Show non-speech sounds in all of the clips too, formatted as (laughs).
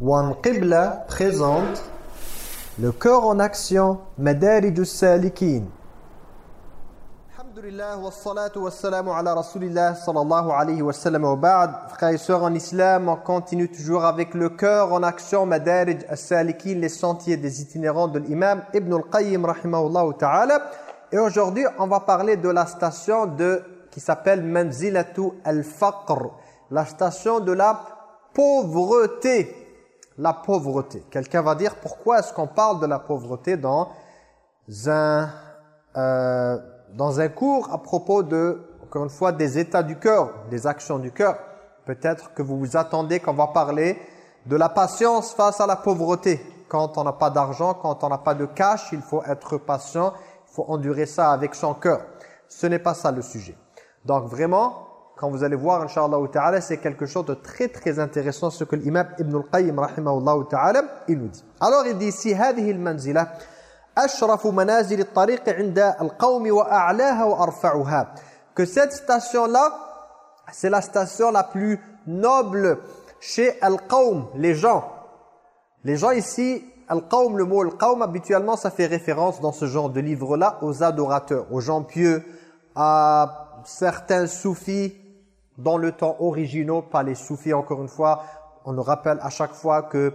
One Qibla présente le cœur en action Madarij salikin Alhamdulillah wa salatu wa salamu ala rasulillah sallallahu alayhi wa sallam wa ba'd. Frères et sœurs en islam, on continue toujours avec le cœur en action Madarij salikin les sentiers des itinérants de l'imam Ibn al-Qayyim rahimahullah ta'ala. Et aujourd'hui on va parler de la station de qui s'appelle Manzilatu al-Faqr la station de la pauvreté la pauvreté. Quelqu'un va dire pourquoi est-ce qu'on parle de la pauvreté dans un, euh, dans un cours à propos de, encore une fois, des états du cœur, des actions du cœur? Peut-être que vous vous attendez qu'on va parler de la patience face à la pauvreté. Quand on n'a pas d'argent, quand on n'a pas de cash, il faut être patient, il faut endurer ça avec son cœur. Ce n'est pas ça le sujet. Donc vraiment, quand vous allez voir, Inch'Allah ta'ala, c'est quelque chose de très très intéressant ce que l'imam Ibn al-Qayyim, rahimahullah ta'ala, il nous dit. Alors il dit ici, هذه المنزلة أشرف منازل الطريق عند القوم وأعلاها وأرفعها. Que cette station-là, c'est la station la plus noble chez al-qawm, les gens. Les gens ici, al-qawm, le mot al-qawm, habituellement, ça fait référence dans ce genre de livre-là aux adorateurs, aux gens pieux, à certains soufis, dans le temps originaux, pas les soufis encore une fois. On nous rappelle à chaque fois que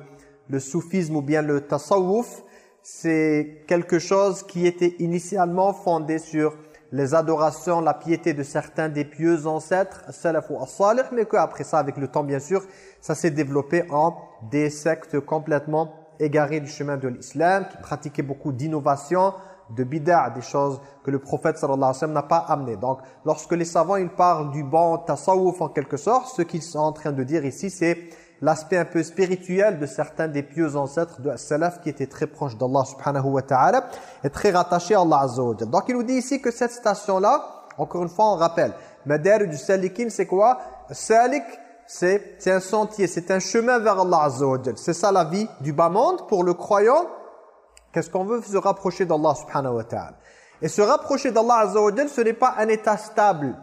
le soufisme ou bien le tasawwuf, c'est quelque chose qui était initialement fondé sur les adorations, la piété de certains des pieux ancêtres, salaf ou as-salih, mais qu'après ça, avec le temps bien sûr, ça s'est développé en des sectes complètement égarées du chemin de l'islam, qui pratiquaient beaucoup d'innovation, de bid'a, des choses que le prophète sallallahu alayhi wa sallam n'a pas amené. Donc, lorsque les savants ils parlent du bon tasawwuf en quelque sorte, ce qu'ils sont en train de dire ici, c'est l'aspect un peu spirituel de certains des pieux ancêtres de salaf qui étaient très proches d'Allah subhanahu wa ta'ala et très rattachés à Allah Donc, il nous dit ici que cette station-là, encore une fois, on rappelle, Madar du Salikin, c'est quoi? Salik, c'est un sentier, c'est un chemin vers Allah C'est ça la vie du bas monde pour le croyant Qu'est-ce qu'on veut Se rapprocher d'Allah subhanahu wa ta'ala? Et se rapprocher d'Allah azza wa ce n'est pas un état stable.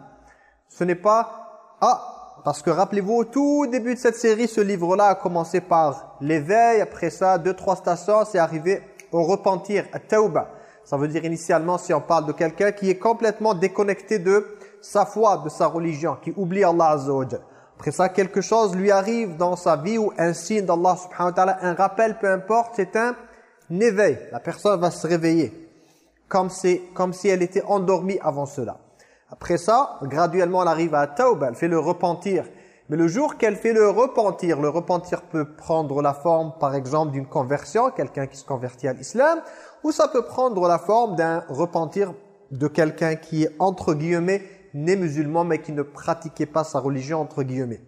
Ce n'est pas... Ah, parce que rappelez-vous, au tout début de cette série, ce livre-là a commencé par l'éveil. Après ça, deux, trois stations, c'est arrivé au repentir, à tauba. Ça veut dire initialement, si on parle de quelqu'un qui est complètement déconnecté de sa foi, de sa religion, qui oublie Allah azza wa Après ça, quelque chose lui arrive dans sa vie ou un signe d'Allah subhanahu wa ta'ala, un rappel, peu importe, c'est un éveil. La personne va se réveiller comme si, comme si elle était endormie avant cela. Après ça, graduellement, elle arrive à Tauba, elle fait le repentir. Mais le jour qu'elle fait le repentir, le repentir peut prendre la forme, par exemple, d'une conversion, quelqu'un qui se convertit à l'islam, ou ça peut prendre la forme d'un repentir de quelqu'un qui est, entre guillemets, né musulman, mais qui ne pratiquait pas sa religion, entre guillemets.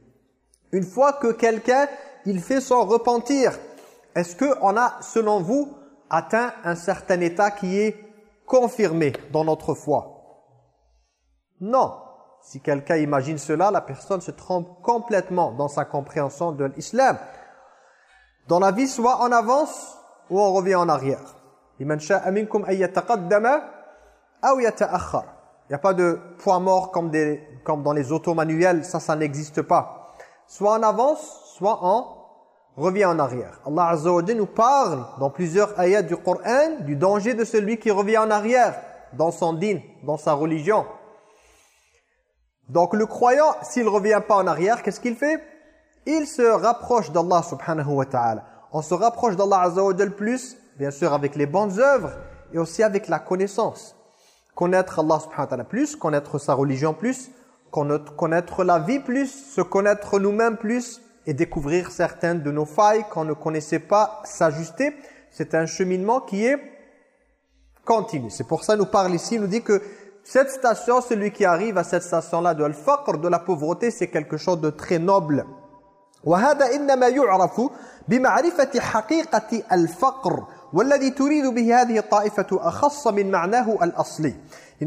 Une fois que quelqu'un, il fait son repentir, est-ce qu'on a, selon vous, atteint un certain état qui est confirmé dans notre foi? Non. Si quelqu'un imagine cela, la personne se trompe complètement dans sa compréhension de l'islam. Dans la vie, soit on avance ou on revient en arrière. Il n'y a pas de point mort comme, dans les autos manuels, ça, ça n'existe pas. Soit on avance, soit on revient en arrière. Allah Azza wa nous parle dans plusieurs ayats du Coran du danger de celui qui revient en arrière dans son din, dans sa religion. Donc le croyant, s'il ne revient pas en arrière, qu'est-ce qu'il fait? Il se rapproche d'Allah subhanahu wa ta'ala. On se rapproche d'Allah Azza wa plus, bien sûr avec les bonnes œuvres et aussi avec la connaissance. Connaître Allah subhanahu wa ta'ala plus, connaître sa religion plus, connaître la vie plus, se connaître nous-mêmes plus, et découvrir certaines de nos failles qu'on ne connaissait pas, s'ajuster. C'est un cheminement qui est continu. C'est pour ça nous parle ici, il nous dit que cette station, celui qui arrive à cette station-là de al-faqr, de la pauvreté, c'est quelque chose de très noble. وهذا إنما يعرف بمعرفة حقيقة الفقر il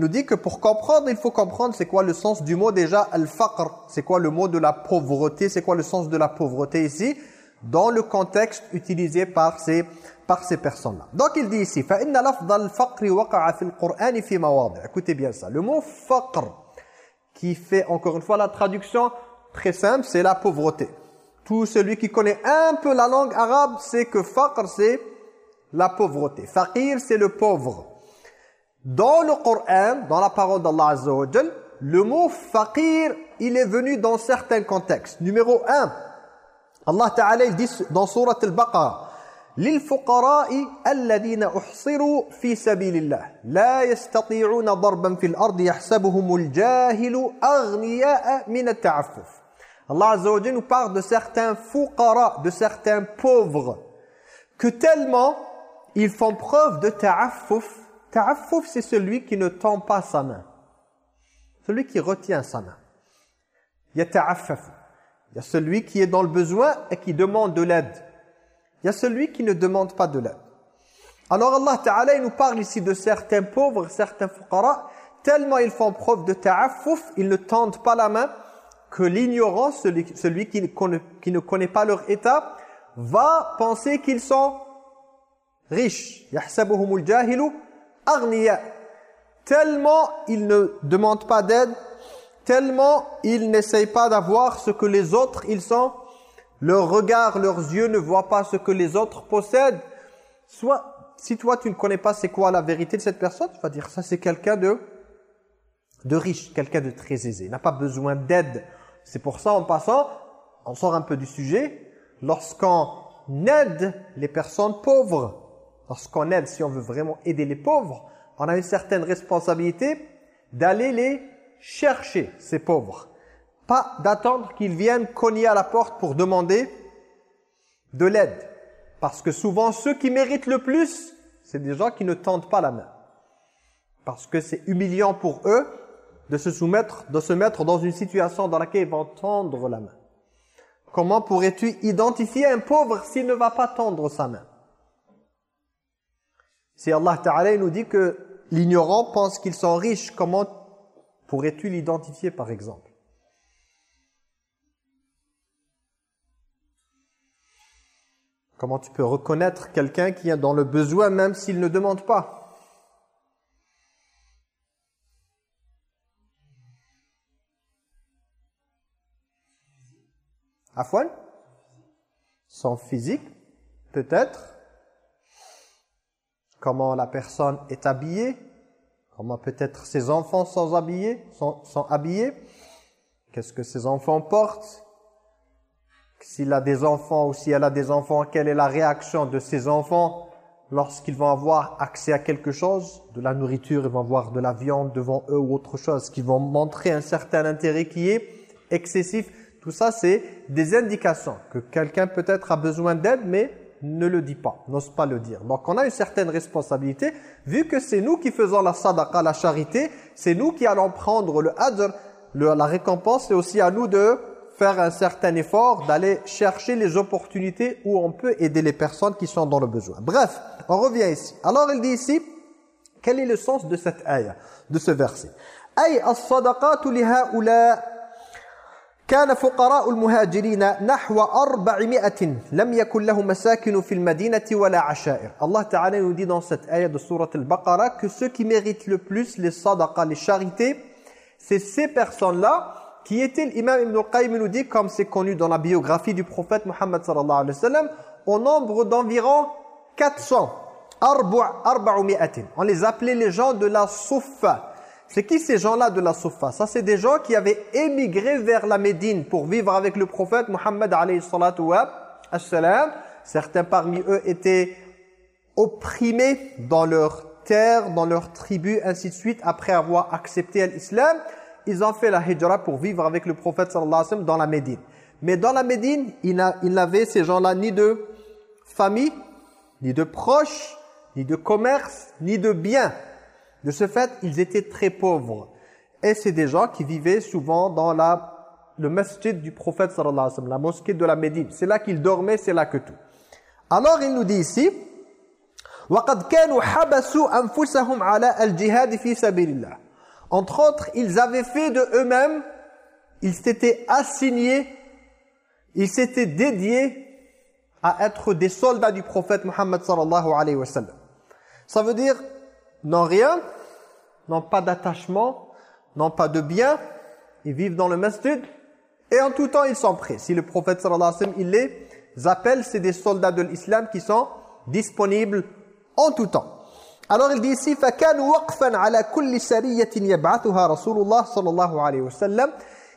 nous dit que pour comprendre, il faut comprendre c'est quoi le sens du mot déjà al-faqr. C'est quoi le mot de la pauvreté? C'est quoi le sens de la pauvreté ici? Dans le contexte utilisé par ces, par ces personnes-là. Donc il dit ici, Écoutez bien ça. Le mot faqr, qui fait encore une fois la traduction très simple, c'est la pauvreté. Tout celui qui connaît un peu la langue arabe sait que faqr, c'est la pauvreté. Faqir c'est le pauvre. Dans le Coran, dans la parole d'Allah Azza wa le mot faqir, il est venu dans certains contextes. Numéro 1, Allah Ta'ala il dit dans sourate Al-Baqarah للفقراء الذين احصروا في سبيل الله لا يستطيعون ضربا في الارض يحسبهم الجاهل اغنياء من التعفف Allah Azza wa nous parle de certains fuqara, de certains pauvres que tellement ils font preuve de ta'affuf. Ta'affuf c'est celui qui ne tend pas sa main. Celui qui retient sa main. Il y a ta'affuf. Il y a celui qui est dans le besoin et qui demande de l'aide. Il y a celui qui ne demande pas de l'aide. Alors Allah Ta'ala il nous parle ici de certains pauvres, certains fuqara, tellement ils font preuve de ta'affuf, ils ne tendent pas la main, que l'ignorant, celui, qui, ne connaît pas leur état, va penser qu'ils sont riches. Tellement ils ne demandent pas d'aide, tellement ils n'essayent pas d'avoir ce que les autres, ils sont leur regard, leurs yeux ne voient pas ce que les autres possèdent. Soit, si toi tu ne connais pas c'est quoi la vérité de cette personne, tu vas dire ça c'est quelqu'un de, de riche, quelqu'un de très aisé. N'a pas besoin d'aide. C'est pour ça en passant, on sort un peu du sujet, lorsqu'on aide les personnes pauvres, lorsqu'on aide, si on veut vraiment aider les pauvres, on a une certaine responsabilité d'aller les chercher, ces pauvres. Pas d'attendre qu'ils viennent cogner à la porte pour demander de l'aide. Parce que souvent, ceux qui méritent le plus, c'est des gens qui ne tendent pas la main. Parce que c'est humiliant pour eux de se soumettre, de se mettre dans une situation dans laquelle ils vont tendre la main. Comment pourrais-tu identifier un pauvre s'il ne va pas tendre sa main? Si Allah Ta'ala nous dit que l'ignorant pense qu'ils sont riches, comment pourrais-tu l'identifier par exemple? Comment tu peux reconnaître quelqu'un qui est dans le besoin même s'il ne demande pas? Afwan? Son physique, peut-être? Comment la personne est habillée. Comment peut-être ses enfants sont habillés. Sont, habillés. Qu'est-ce que ses enfants portent s'il a des enfants ou si elle a des enfants, quelle est la réaction de ses enfants lorsqu'ils vont avoir accès à quelque chose, de la nourriture, ils vont avoir de la viande devant eux ou autre chose, qui vont montrer un certain intérêt qui est excessif. Tout ça, c'est des indications que quelqu'un peut-être a besoin d'aide, mais ne le dit pas, n'ose pas le dire. Donc on a une certaine responsabilité, vu que c'est nous qui faisons la sadaqa, la charité, c'est nous qui allons prendre le hadr, la récompense, c'est aussi à nous de faire un certain effort, d'aller chercher les opportunités où on peut aider les personnes qui sont dans le besoin. Bref, on revient ici. Alors il dit ici, quel est le sens de cette ayah, de ce verset? كان فقراء المهاجرين نحو أربعمائة لم يكن لهم مساكن في المدينة ولا عشائر Allah Ta'ala nous dit dans cette ayah de surat al-Baqarah que ceux qui méritent le plus les sadaqas, les charités, c'est ces personnes-là qui était l'imam Ibn al-Qayyim nous dit, comme c'est connu dans la biographie du prophète Muhammad sallallahu alayhi wa sallam, au nombre d'environ 400. On les appelait les gens de la Soufa. C'est qui ces gens-là de la Soufa Ça, c'est des gens qui avaient émigré vers la Médine pour vivre avec le prophète sallam. Certains parmi eux étaient opprimés dans leur terre, dans leur tribu, ainsi de suite, après avoir accepté l'islam ils ont fait la hijra pour vivre avec le prophète sallallahu alayhi wa sallam dans la Médine. Mais dans la Médine, il n'avait ces gens-là ni de famille, ni de proches, ni de commerce, ni de biens. De ce fait, ils étaient très pauvres. Et c'est des gens qui vivaient souvent dans la, le masjid du prophète sallallahu alayhi wa sallam, la mosquée de la Médine. C'est là qu'ils dormaient, c'est là que tout. Alors il nous dit ici, وَقَدْ كَانُوا حَبَسُوا أَنفُسَهُمْ عَلَى الْجِهَادِ فِي سَبِيلِ اللَّهِ entre autres, ils avaient fait de eux-mêmes, ils s'étaient assignés, ils s'étaient dédiés à être des soldats du prophète Muhammad sallallahu alayhi wa sallam. Ça veut dire, n'ont rien, n'ont pas d'attachement, n'ont pas de bien, ils vivent dans le masjid Et en tout temps, ils sont prêts. Si le prophète sallallahu alayhi wa sallam, il les appelle, c'est des soldats de l'islam qui sont disponibles en tout temps. Alors il dit ici فَكَانُوا وَقْفًا عَلَى كُلِّ سَرِيَّةٍ يَبْعَثُهَا رَسُولُ اللَّهِ صلى الله عليه وسلم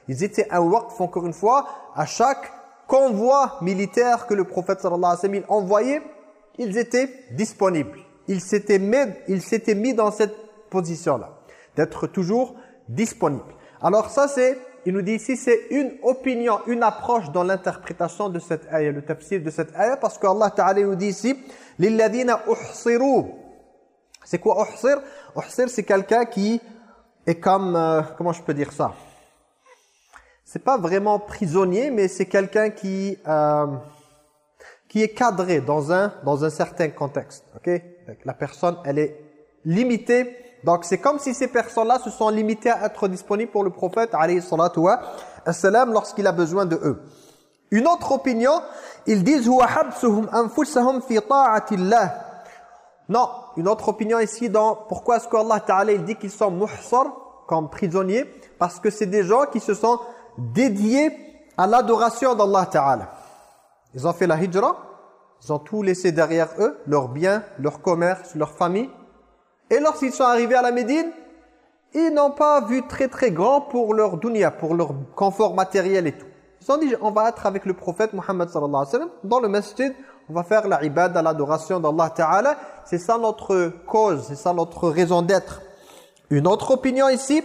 Ils étaient un waqf, encore une fois, à chaque convoi militaire que le prophète sallallahu alayhi wa sallam il envoyait, ils étaient disponibles. Ils s'étaient mis, ils s'étaient mis dans cette position-là. D'être toujours disponible. Alors ça, c'est, il nous dit ici, c'est une opinion, une approche dans l'interprétation de cette ayah, le tafsir de cette ayah, parce qu'Allah Ta'ala nous dit ici, « Lilladina uhsiru » C'est quoi uhsir? Uhsir, c'est quelqu'un qui est comme, euh, comment je peux dire ça? C'est pas vraiment prisonnier, mais c'est quelqu'un qui... Euh, qui est cadré dans un, dans un certain contexte. ok? La personne, elle est limitée donc c'est comme si ces personnes-là se sont limitées à être disponibles pour le prophète lorsqu'il a besoin de eux. Une autre opinion, ils disent. Non, une autre opinion ici dans pourquoi est-ce qu'Allah Ta'ala dit qu'ils sont muhsar comme prisonniers? Parce que c'est des gens qui se sont dédiés à l'adoration d'Allah Ta'ala. Ils ont fait la hijra, ils ont tout laissé derrière eux, leurs biens, leur commerce, leur famille. Et lorsqu'ils sont arrivés à la Médine, ils n'ont pas vu très très grand pour leur dunya, pour leur confort matériel et tout. Ils ont dit, on va être avec le prophète Muhammad sallallahu alayhi wa sallam, dans le masjid, on va faire la l'adoration d'Allah Ta'ala. C'est ça notre cause, c'est ça notre raison d'être. Une autre opinion ici,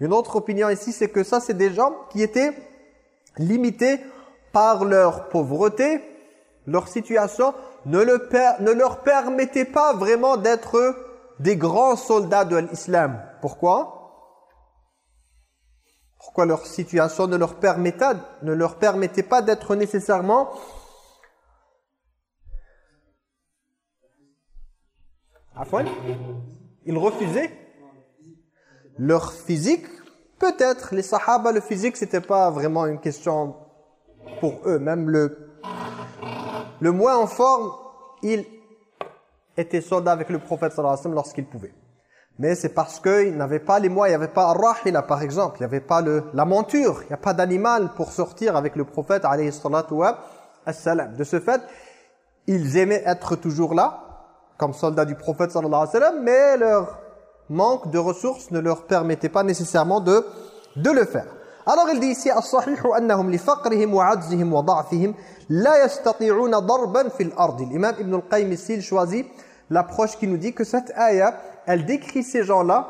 une autre opinion ici, c'est que ça, c'est des gens qui étaient limités par leur pauvreté, leur situation ne, leur permettait pas vraiment d'être des grands soldats de l'islam. Pourquoi? Pourquoi leur situation ne leur permettait, ne leur permettait pas d'être nécessairement Afwan Ils refusaient leur physique. Peut-être, les sahaba, le physique, c'était pas vraiment une question pour eux. Même le, le moins en forme, il était soldat avec le prophète sallallahu alayhi wa sallam lorsqu'il pouvait. Mais c'est parce qu'il n'avait pas les moyens, il n'y avait pas rahila par exemple, il n'y avait pas la monture, il n'y a pas d'animal pour sortir avec le prophète alayhi wa sallam. De ce fait, ils aimaient être toujours là, comme soldats du prophète sallallahu alayhi wa sallam, mais leur manque de ressources ne leur permettait pas nécessairement de le faire. Alors il dit ici الصحيح أنهم لفقرهم وعجزهم وضعفهم لا يستطيعون ضربا في الأرض. L'imam Ibn al-Qayyim ici il choisit l'approche qui nous dit que cette ayah, elle décrit ces gens-là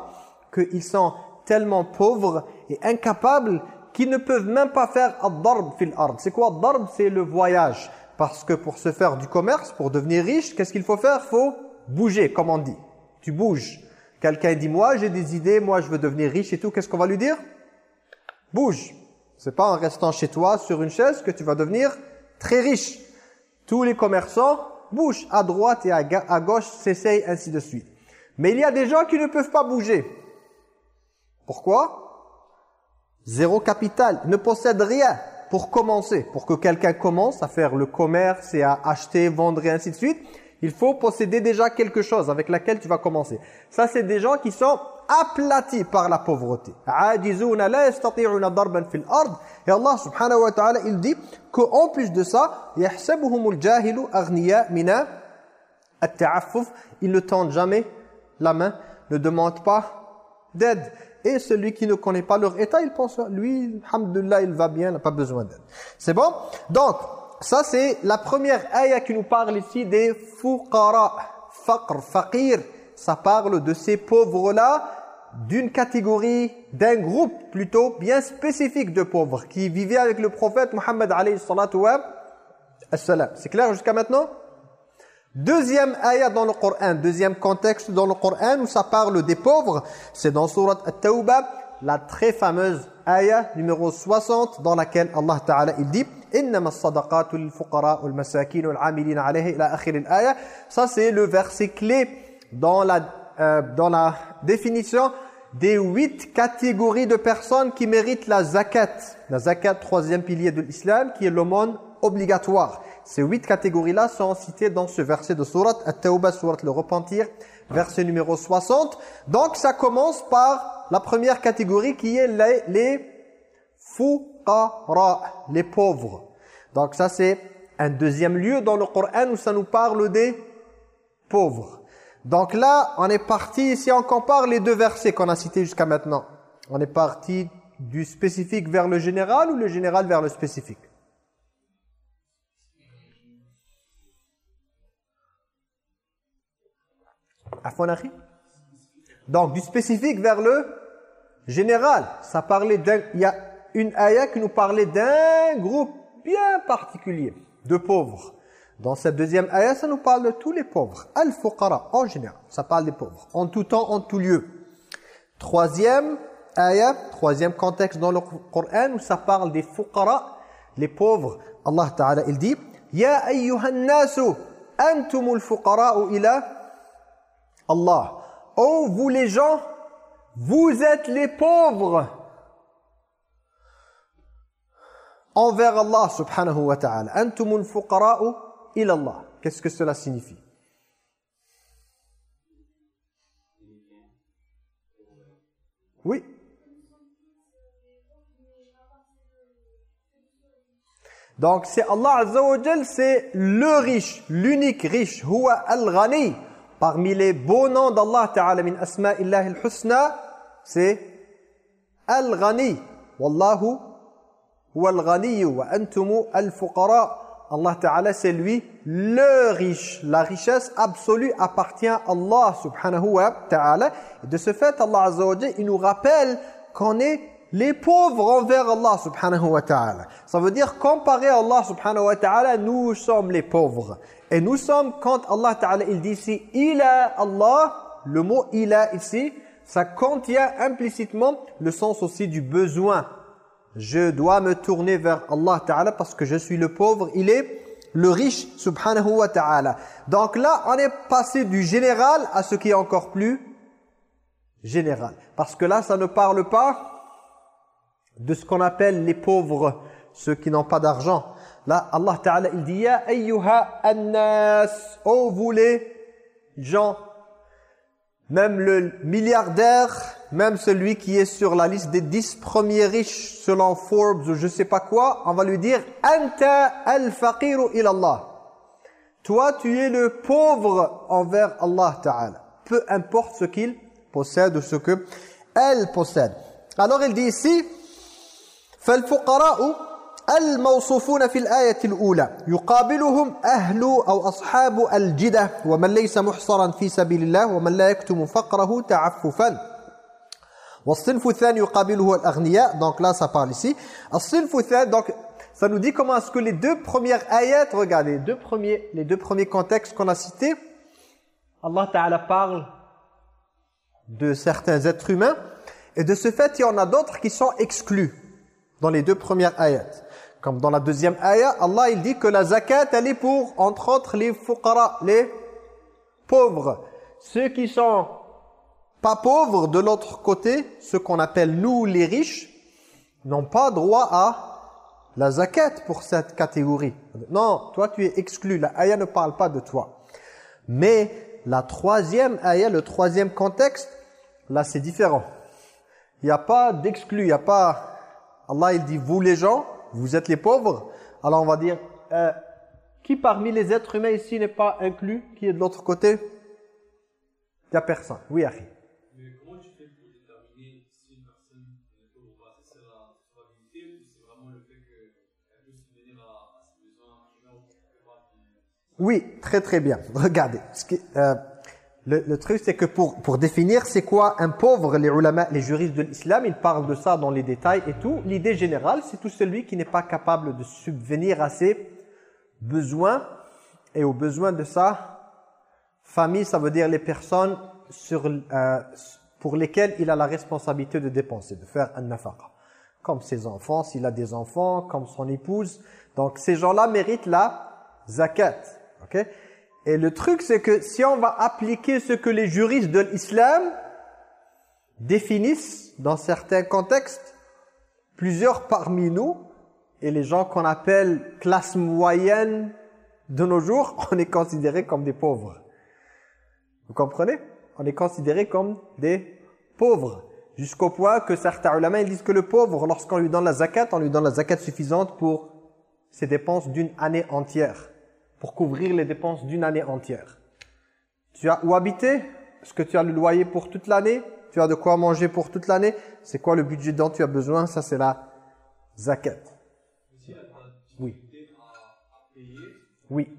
qu'ils sont tellement pauvres et incapables qu'ils ne peuvent même pas faire ad-darb fil ard. C'est quoi ad-darb C'est le voyage. Parce que pour se faire du commerce, pour devenir riche, qu'est-ce qu'il faut faire Il faut bouger, comme on dit. Tu bouges. Quelqu'un dit, moi j'ai des idées, moi je veux devenir riche et tout. Qu'est-ce qu'on va lui dire Bouge. C'est pas en restant chez toi sur une chaise que tu vas devenir très riche. Tous les commerçants bougent à droite et à, gauche, s'essayent ainsi de suite. Mais il y a des gens qui ne peuvent pas bouger. Pourquoi? Zéro capital, ne possèdent rien pour commencer, pour que quelqu'un commence à faire le commerce et à acheter, vendre et ainsi de suite, il faut posséder déjà quelque chose avec laquelle tu vas commencer. Ça, c'est des gens qui sont aplatis par la pauvreté. Et Allah subhanahu wa ta'ala, il dit qu'en plus de ça, ils ne tendent jamais la main, ne demandent pas d'aide. Et celui qui ne connaît pas leur état, il pense, lui, alhamdulillah, il va bien, il n'a pas besoin d'aide. C'est bon? Donc, ça c'est la première ayah qui nous parle ici des fuqara, faqr, faqir. Ça parle de ces pauvres-là, d'une catégorie, d'un groupe plutôt bien spécifique de pauvres qui vivaient avec le prophète Mohammed C'est clair jusqu'à maintenant? Deuxième ayat dans le Coran, deuxième contexte dans le Coran où ça parle des pauvres, c'est dans Surat At-Tawbah, la très fameuse ayah numéro 60 dans laquelle Allah Ta'ala dit al-amilin. Ça c'est le verset clé dans la euh, dans la définition des huit catégories de personnes qui méritent la zakat la zakat troisième pilier de l'islam qui est l'aumône obligatoire ces huit catégories-là sont citées dans ce verset de Surat At-Tawbah, Surat le repentir, verset numéro 60. Donc ça commence par la première catégorie qui est les, les fuqara, les pauvres. Donc ça c'est un deuxième lieu dans le Coran où ça nous parle des pauvres. Donc là, on est parti, si on compare les deux versets qu'on a cités jusqu'à maintenant, on est parti du spécifique vers le général ou le général vers le spécifique? Donc, du spécifique vers le général. Ça parlait d'un... Il y a une ayah qui nous parlait d'un groupe bien particulier de pauvres. Dans cette deuxième ayah, ça nous parle de tous les pauvres. Al-fuqara, en général. Ça parle des pauvres. En tout temps, en tout lieu. Troisième ayah, troisième contexte dans le Coran où ça parle des fuqara, les pauvres. Allah Ta'ala, il dit « Ya ayyuhan nasu, antumul fuqara'u ila Allah. Oh, vous les gens, vous êtes les pauvres envers Allah subhanahu wa ta'ala. Antumul fuqara'u ila Allah. Qu'est-ce que cela signifie? Oui. Donc c'est Allah Azza c'est le riche, l'unique riche. Huwa al-ghani. Parmi les beaux noms d'Allah Ta'ala min asma'illahi al-husna, c'est Al-Ghani. Wallahu huwa al-ghani wa antumu al-fuqara. Allah Ta'ala c'est lui le riche. La richesse absolue appartient à Allah subhanahu wa ta'ala. De ce fait, Allah Azza wa il nous rappelle qu'on est les pauvres envers Allah subhanahu wa ta'ala. Ça veut dire comparé à Allah subhanahu wa ta'ala, nous sommes les pauvres. Et nous sommes, quand Allah Ta'ala il dit ici « Ila Allah », le mot « Ila » ici, ça contient implicitement le sens aussi du besoin. Je dois me tourner vers Allah Ta'ala parce que je suis le pauvre, il est le riche subhanahu wa ta'ala. Donc là, on est passé du général à ce qui est encore plus général. Parce que là, ça ne parle pas de ce qu'on appelle les pauvres, ceux qui n'ont pas d'argent. Là, Allah Ta'ala, il dit « Ya ayyuha annas » Oh, vous les gens, même le milliardaire, même celui qui est sur la liste des dix premiers riches selon Forbes ou je sais pas quoi, on va lui dire « Anta al-faqiru ilallah » Toi, tu es le pauvre envers Allah Ta'ala. Peu importe ce qu'il possède ou ce que elle possède. Alors il dit ici « فَالْفُقَرَاءُ الموصوفون في الآية الأولى يقابلهم أهل أو أصحاب الجدة ومن ليس محصرا في سبيل الله ومن لا يكتم فقره تعففا donc là, ça parle ici. Donc, ça nous dit comment est-ce que les deux premières ayats, regardez, les deux premiers, les deux premiers contextes qu'on a cités, Allah Ta'ala parle de certains êtres humains, et de ce fait, il y en a d'autres qui sont exclus dans les deux premières ayats. Comme dans la deuxième ayat, Allah il dit que la zakat, elle est pour, entre autres, les fuqara, les pauvres, ceux qui sont pas pauvres, de l'autre côté, ceux qu'on appelle nous les riches, n'ont pas droit à la zakat pour cette catégorie. Non, toi tu es exclu, la ayah ne parle pas de toi. Mais la troisième ayah, le troisième contexte, là c'est différent. Il n'y a pas d'exclu, il n'y a pas... Allah il dit vous les gens, vous êtes les pauvres, alors on va dire, euh, qui parmi les êtres humains ici n'est pas inclus, qui est de l'autre côté? Il n'y a personne. Oui, Harry. Oui, très très bien. (laughs) Regardez. Euh, le, le, truc, c'est que pour, pour définir c'est quoi un pauvre, les ulama, les juristes de l'islam, ils parlent de ça dans les détails et tout. L'idée générale, c'est tout celui qui n'est pas capable de subvenir à ses besoins et aux besoins de sa famille, ça veut dire les personnes sur, euh, pour lesquelles il a la responsabilité de dépenser, de faire un nafaqa. Comme ses enfants, s'il a des enfants, comme son épouse. Donc ces gens-là méritent la zakat. Et le truc, c'est que si on va appliquer ce que les juristes de l'islam définissent dans certains contextes, plusieurs parmi nous, et les gens qu'on appelle classe moyenne de nos jours, (laughs) on est considérés comme des pauvres. Vous comprenez? On est considérés comme des pauvres. Jusqu'au point que certains ulama disent que le pauvre, lorsqu'on lui donne la zakat, on lui donne la zakat suffisante pour ses dépenses d'une année entière. Pour couvrir les dépenses d'une année entière. Tu as où habiter? Est-ce que tu as le loyer pour toute l'année? Tu as de quoi manger pour toute l'année? C'est quoi le budget dont tu as besoin? Ça c'est la zakat. Oui. Oui.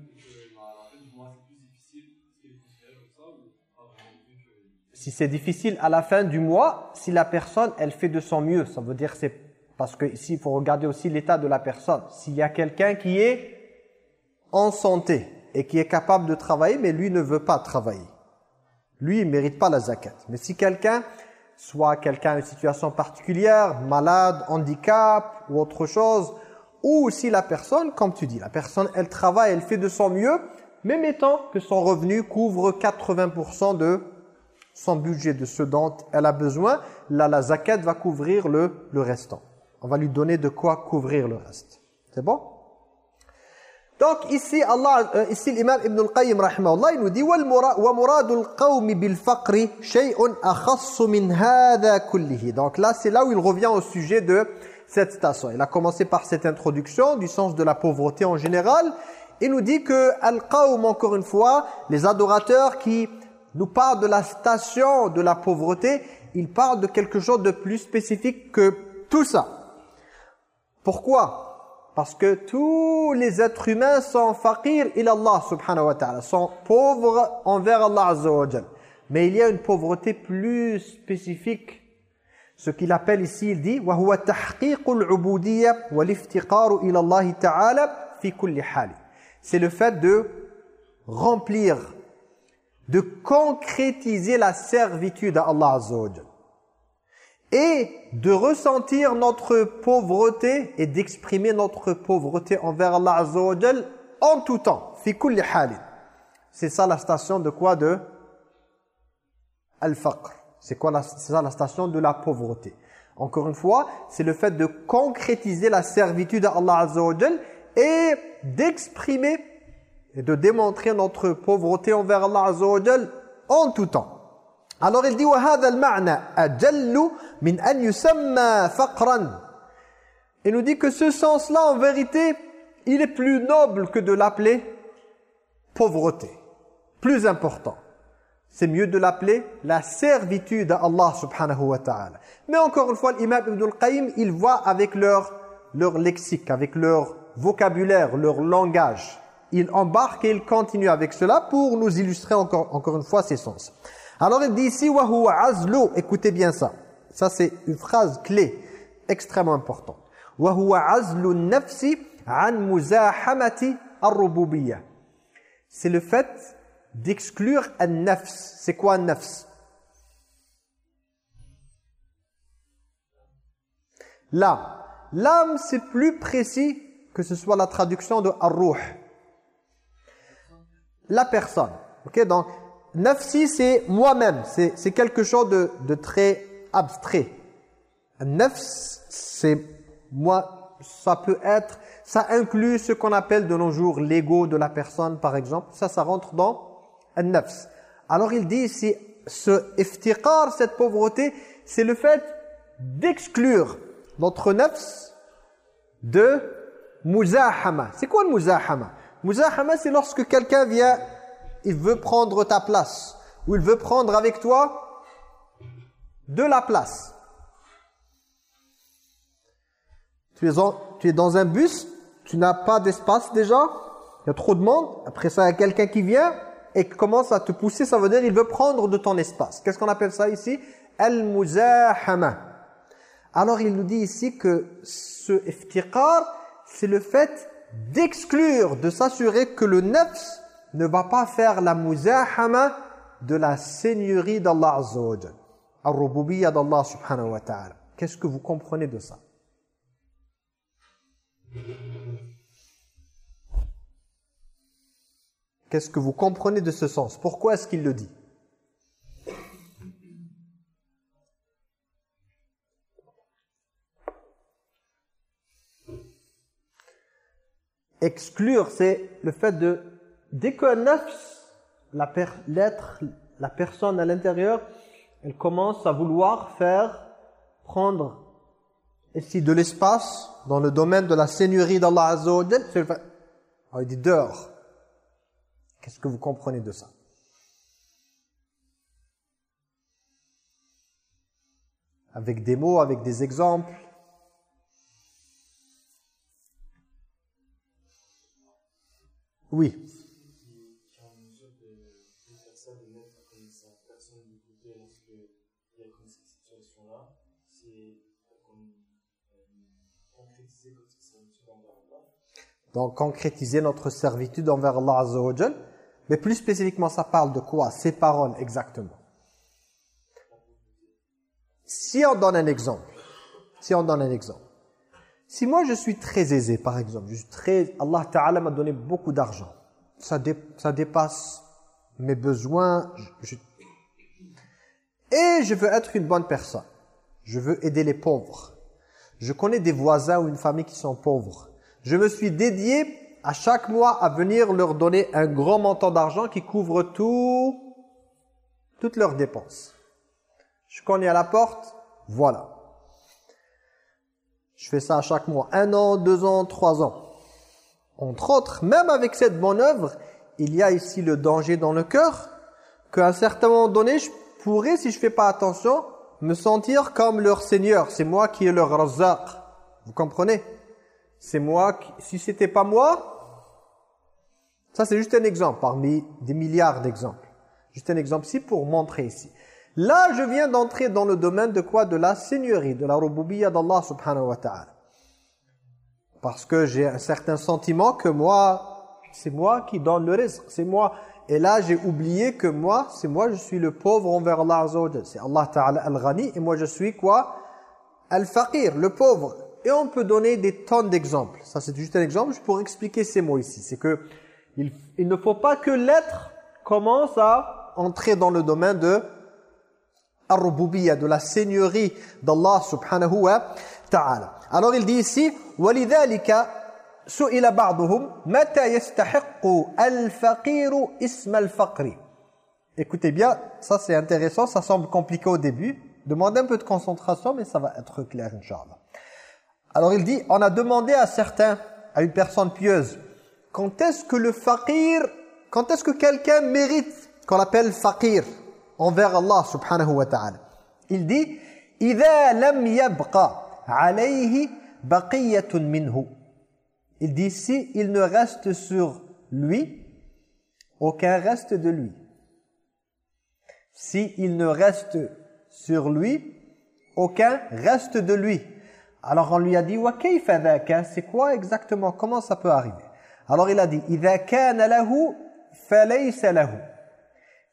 Si c'est difficile à la fin du mois, si la personne, elle fait de son mieux, ça veut dire c'est parce que ici il faut regarder aussi l'état de la personne. S'il y a quelqu'un qui est en santé et qui est capable de travailler, mais lui ne veut pas travailler. Lui, il ne mérite pas la zakat. Mais si quelqu'un, soit quelqu'un une situation particulière, malade, handicap ou autre chose, ou si la personne, comme tu dis, la personne, elle travaille, elle fait de son mieux, mais mettant que son revenu couvre 80% de son budget de ce dont elle a besoin, là la zakat va couvrir le, le restant. On va lui donner de quoi couvrir le reste. C'est bon? Donc ici, Allah, euh, ici l'imam Ibn al-Qayyim, il nous dit « Wa muradul qawmi bil faqri shay'un akhassu min hadha » Donc là, c'est là où il revient au sujet de cette station. Il a commencé par cette introduction du sens de la pauvreté en général. Il nous dit que Al-Qawm, encore une fois, les adorateurs qui nous parlent de la station de la pauvreté, ils parlent de quelque chose de plus spécifique que tout ça. Pourquoi? Parce que tous les êtres humains sont faqirs Allah subhanahu wa ta'ala, sont pauvres envers Allah azza wa Mais il y a une pauvreté plus spécifique. Ce qu'il appelle ici, il dit وَهُوَ تَحْقِيقُ الْعُبُودِيَّةِ وَالِفْتِقَارُ إِلَى اللَّهِ تَعَالَى فِي كُلِّ حَالٍ C'est le fait de remplir de concrétiser la servitude à Allah Azza et de ressentir notre pauvreté et d'exprimer notre pauvreté envers Allah Azza en tout temps, C'est ça la station de quoi de? Al-faqr. C'est quoi la, ça la station de la pauvreté. Encore une fois, c'est le fait de concrétiser la servitude à Allah Azza et d'exprimer et de démontrer notre pauvreté envers Allah Azza en tout temps. Alors il dit وهذا المعنى أجل من أن يسمى فقرا. Il nous dit que ce sens-là en vérité, il est plus noble que de l'appeler pauvreté. Plus important. C'est mieux de l'appeler la servitude à Allah subhanahu wa ta'ala. Mais encore une fois, l'imam Ibn al-Qayyim, il voit avec leur, leur lexique, avec leur vocabulaire, leur langage il embarque et il continue avec cela pour nous illustrer encore, encore une fois ses sens. Alors il dit ici azlu, écoutez bien ça. Ça c'est une phrase clé extrêmement importante. azlu nafsi an muzahamati C'est le fait d'exclure un nafs. C'est quoi un nafs? L'âme. L'âme c'est plus précis que ce soit la traduction de ar-ruh la personne. Ok, donc nafsi c'est moi-même, c'est quelque chose de, de, très abstrait. Nafs c'est moi, ça peut être, ça inclut ce qu'on appelle de nos jours l'ego de la personne par exemple. Ça, ça rentre dans un nafs. Alors il dit ici, ce iftiqar, cette pauvreté, c'est le fait d'exclure notre nafs de muzahama. C'est quoi le muzahama? Muzahama, c'est lorsque quelqu'un vient, il veut prendre ta place. Ou il veut prendre avec toi de la place. Tu es, dans un bus, tu n'as pas d'espace déjà, il y a trop de monde. Après ça, il y a quelqu'un qui vient et qui commence à te pousser, ça veut dire il veut prendre de ton espace. Qu'est-ce qu'on appelle ça ici? Al-muzahama. Alors il nous dit ici que ce iftiqar, c'est le fait d'exclure, de s'assurer que le nefs ne va pas faire la muzahama de la seigneurie d'Allah Azza wa Al-rububiyya d'Allah subhanahu wa ta'ala. Qu'est-ce que vous comprenez de ça? Qu'est-ce que vous comprenez de ce sens? Pourquoi est-ce qu'il le dit? Exclure, c'est le fait de, dès qu'un nafs, l'être, la personne à l'intérieur, elle commence à vouloir faire prendre ici de l'espace dans le domaine de la seigneurie d'Allah Azza wa Jal, il dit dehors. Qu'est-ce que vous comprenez de ça? Avec des mots, avec des exemples. Oui. Donc concrétiser notre servitude envers Allah Mais plus spécifiquement, ça parle de quoi? Ces paroles exactement. Si on donne un exemple, si on donne un exemple, si moi je suis très aisé par exemple, je suis très, Allah Ta'ala m'a donné beaucoup d'argent, ça dépasse mes besoins, et je veux être une bonne personne, je veux aider les pauvres, je connais des voisins ou une famille qui sont pauvres, je me suis dédié à chaque mois à venir leur donner un grand montant d'argent qui couvre tout, toutes leurs dépenses. Je connais à la porte, voilà. Je fais ça à chaque mois. Un an, deux ans, trois ans. Entre autres, même avec cette bonne œuvre, il y a ici le danger dans le cœur qu'à un certain moment donné, je pourrais, si je fais pas attention, me sentir comme leur Seigneur. C'est moi qui ai leur razaq. Vous comprenez? C'est moi, qui, si c'était pas moi, ça c'est juste un exemple parmi des milliards d'exemples. Juste un exemple ici pour montrer ici. Là, je viens d'entrer dans le domaine de quoi? De la seigneurie, de la rububiyya d'Allah subhanahu wa ta'ala. Parce que j'ai un certain sentiment que moi, c'est moi qui donne le risque, c'est moi. Et là, j'ai oublié que moi, c'est moi, je suis le pauvre envers Allah C'est Allah ta'ala al-ghani et moi je suis quoi? Al-faqir, le pauvre. Et on peut donner des tonnes d'exemples. Ça, c'est juste un exemple. Je pourrais expliquer ces mots ici. C'est que il, ne faut pas que l'être commence à entrer dans le domaine de de la seigneurie d'Allah subhanahu wa ta'ala. Alors il dit ici وَلِذَلِكَ سُئِلَ بَعْضُهُمْ مَتَى يَسْتَحِقُّ الْفَقِيرُ اسْمَ الْفَقْرِ Écoutez bien, ça c'est intéressant, ça semble compliqué au début. Demandez un peu de concentration, mais ça va être clair, Inch'Allah. Alors il dit, on a demandé à certains, à une personne pieuse, quand est-ce que le faqir, quand est-ce que quelqu'un mérite qu'on l'appelle faqir envers Allah subhanahu wa ta'ala Il dit, إِذَا لَمْ يَبْقَ عَلَيْهِ بَقِيَّةٌ مِنْهُ Il dit, si il ne reste sur lui, aucun reste de lui. Si il ne reste sur lui, aucun reste de lui. Alors on lui a dit wa c'est quoi exactement? Comment ça peut arriver? Alors il a dit idha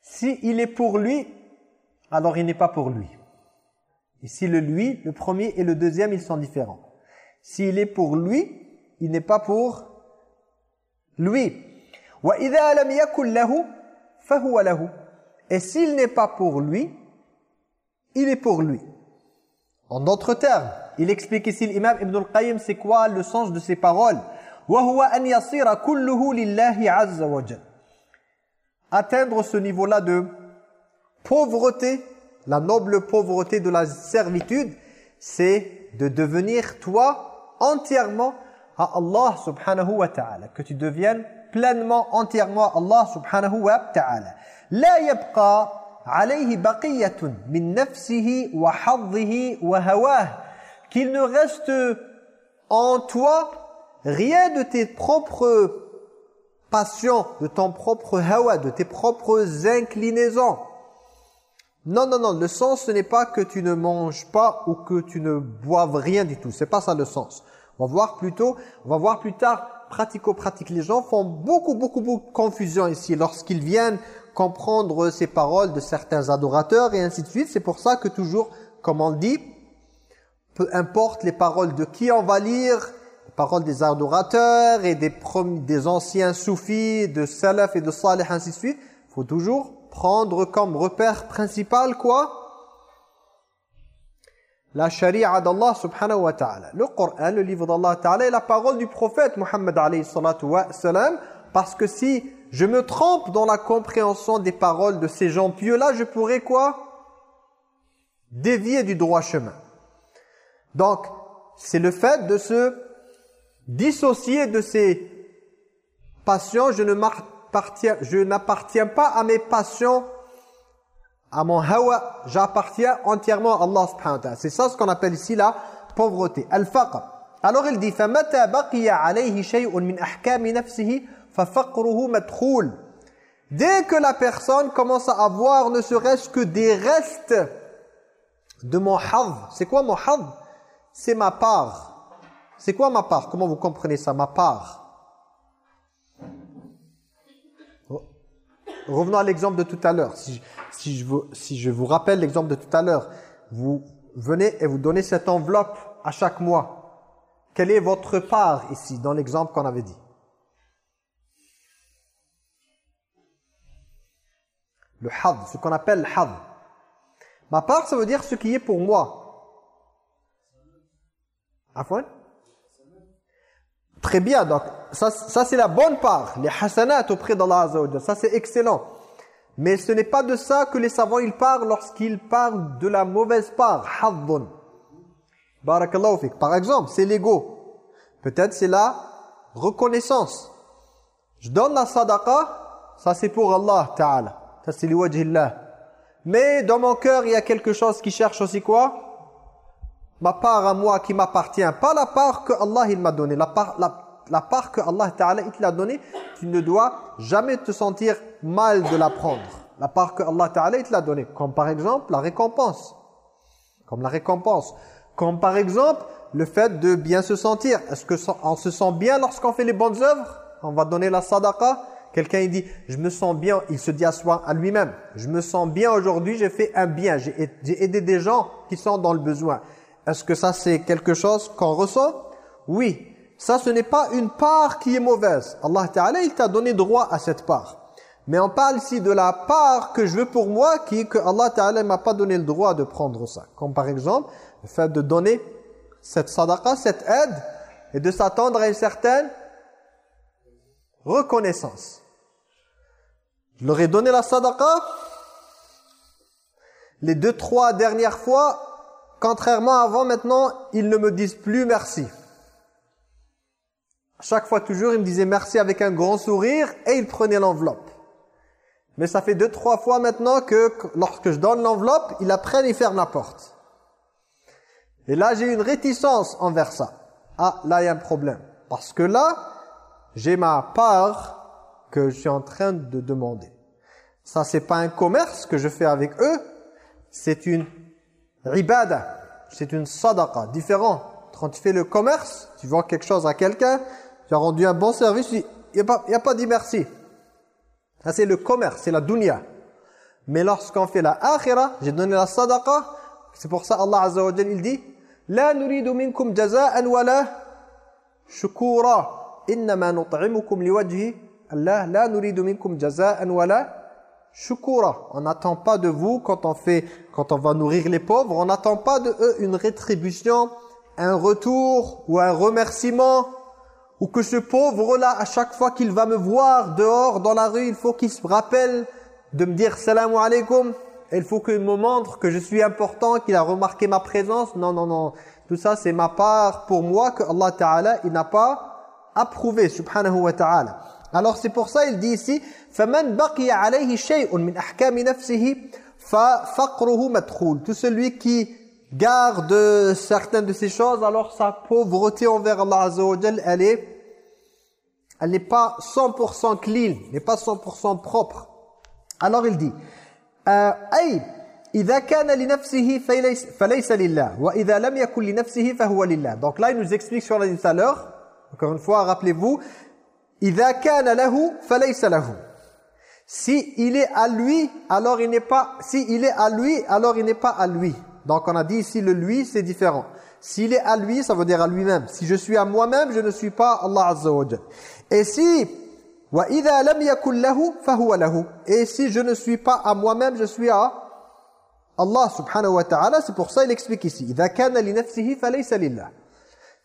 Si il est pour lui alors il n'est pas pour lui. Ici le lui, le premier et le deuxième ils sont différents. S'il est pour lui, il n'est pas pour lui. Wa. Et s'il n'est pas pour lui, il est pour lui. En d'autres termes, il explique ici l'imam Ibn al-Qayyim c'est quoi le sens de ces paroles? Atteindre ce niveau-là de pauvreté, la noble pauvreté de la servitude, c'est de devenir toi entièrement à Allah subhanahu wa ta'ala. Que tu deviennes pleinement, entièrement Allah subhanahu wa ta'ala. Qu'il ne reste en toi rien de tes propres passions, de ton propre hawa, de tes propres inclinaisons. Non, non, non, le sens ce n'est pas que tu ne manges pas ou que tu ne boives rien du tout. C'est pas ça le sens. On va voir plutôt, on va voir plus tard, pratico-pratique. Les gens font beaucoup, beaucoup, beaucoup de confusion ici lorsqu'ils viennent comprendre ces paroles de certains adorateurs et ainsi de suite. C'est pour ça que toujours, comme on dit, peu importe les paroles de qui on va lire, les paroles des adorateurs et des, des anciens soufis, de salaf et de salih, ainsi de suite, il faut toujours prendre comme repère principal quoi? La sharia d'Allah subhanahu wa ta'ala. Le Coran, le livre d'Allah ta'ala et la parole du prophète Muhammad alayhi salatu wa parce que si je me trompe dans la compréhension des paroles de ces gens pieux-là, je pourrais quoi Dévier du droit chemin. Donc, c'est le fait de se dissocier de ces passions. Je ne n'appartiens pas à mes passions, à mon hawa. J'appartiens entièrement à Allah subhanahu wa ta'ala. C'est ça ce qu'on appelle ici la pauvreté. Al-faqr. Alors il dit فَمَتَى بَقِيَ عَلَيْهِ شَيْءٌ مِنْ أَحْكَامِ نَفْسِهِ فَفَقْرُهُ مَدْخُولٌ Dès que la personne commence à avoir ne serait-ce que des restes de mon hadh. C'est quoi mon hadh? C'est ma part. C'est quoi ma part? Comment vous comprenez ça? Ma part. Revenons à l'exemple de tout à l'heure. Si, si je vous rappelle l'exemple de tout à l'heure, vous venez et vous donnez cette enveloppe à chaque mois. Quelle est votre part ici, dans l'exemple qu'on avait dit? Le had, ce qu'on appelle had. Ma part, ça veut dire ce qui est pour moi. Afouane Très bien, donc ça, ça c'est la bonne part, les hasanat auprès d'Allah Azza Ça c'est excellent. Mais ce n'est pas de ça que les savants ils parlent lorsqu'ils parlent de la mauvaise part, haddun. Barakallahu. Par exemple, c'est l'ego. Peut-être c'est la reconnaissance. Je donne la sadaqa, ça c'est pour Allah Ta'ala. Ça c'est liwajhillah. Mais dans mon cœur, il y a quelque chose qui cherche aussi quoi? Ma part à moi qui m'appartient. Pas la part que Allah il m'a donnée. La part, la, part que Allah Ta'ala il t'a donnée, tu ne dois jamais te sentir mal de la prendre. La part que Allah Ta'ala il t'a donnée. Comme par exemple la récompense. Comme la récompense. Comme par exemple le fait de bien se sentir. Est-ce qu'on se sent bien lorsqu'on fait les bonnes œuvres? On va donner la sadaqa. Quelqu'un dit, je me sens bien, il se dit à soi, à lui-même, je me sens bien aujourd'hui, j'ai fait un bien, j'ai aidé des gens qui sont dans le besoin. Est-ce que ça c'est quelque chose qu'on ressent? Oui. Ça ce n'est pas une part qui est mauvaise. Allah Ta'ala il t'a donné droit à cette part. Mais on parle ici de la part que je veux pour moi qui est que Allah Ta'ala m'a pas donné le droit de prendre ça. Comme par exemple, le fait de donner cette sadaqa, cette aide, et de s'attendre à une certaine reconnaissance. Je leur ai donné la sadaqa, les deux, trois dernières fois, contrairement à avant, maintenant, ils ne me disent plus merci. Chaque fois, toujours, ils me disaient merci avec un grand sourire et ils prenaient l'enveloppe. Mais ça fait deux, trois fois maintenant que lorsque je donne l'enveloppe, ils la prennent et ferment la porte. Et là, j'ai une réticence envers ça. Ah, là, il y a un problème. Parce que là, j'ai ma part que je suis en train de demander. Ça, c'est pas un commerce que je fais avec eux, c'est une ribada, c'est une sadaqa, différent. Quand tu fais le commerce, tu vends quelque chose à quelqu'un, tu as rendu un bon service, il n'y a pas, a pas dit merci. Ça, c'est le commerce, c'est la dunya. Mais lorsqu'on fait la akhira, j'ai donné la sadaqa, c'est pour ça Allah Azza wa Jal, il dit « La nuridu minkum jaza'an wa la shukura » Allah la minkum jaza'an wala shukura. On n'attend pas de vous quand on fait quand on va nourrir les pauvres, on n'attend pas de eux une rétribution, un retour ou un remerciement ou que ce pauvre là à chaque fois qu'il va me voir dehors dans la rue, il faut qu'il se rappelle de me dire salam alaikum. Il faut qu'il me montre que je suis important, qu'il a remarqué ma présence. Non, non, non. Tout ça, c'est ma part pour moi que Allah Ta'ala, il n'a pas approuvé, subhanahu wa ta'ala. Alors c'est pour ça, il dit ici, فَمَنْ بَقِيَ عَلَيْهِ شَيْءٌ مِنْ أَحْكَامِ نَفْسِهِ فَفَقْرُهُ مَدْخُولٌ Tout celui qui garde certaines de ces choses, alors sa pauvreté envers Allah Azza wa elle est elle n'est pas 100% clean, n'est pas 100% propre. Alors il dit أي إذا كان لنفسه فليس لله وإذا لم يكن لنفسه فهو لله donc là il nous explique sur la dit tout à l'heure encore une fois rappelez-vous إذا كان له فليس له si il est à lui alors il n'est pas si il est à lui alors il n'est pas à lui donc on a dit ici le lui c'est différent s'il est à lui ça veut dire à lui-même si je suis à moi-même je ne suis pas Allah Azza wa et si et si je ne suis pas à moi-même, je suis à Allah subhanahu wa ta'ala. C'est pour ça il explique ici.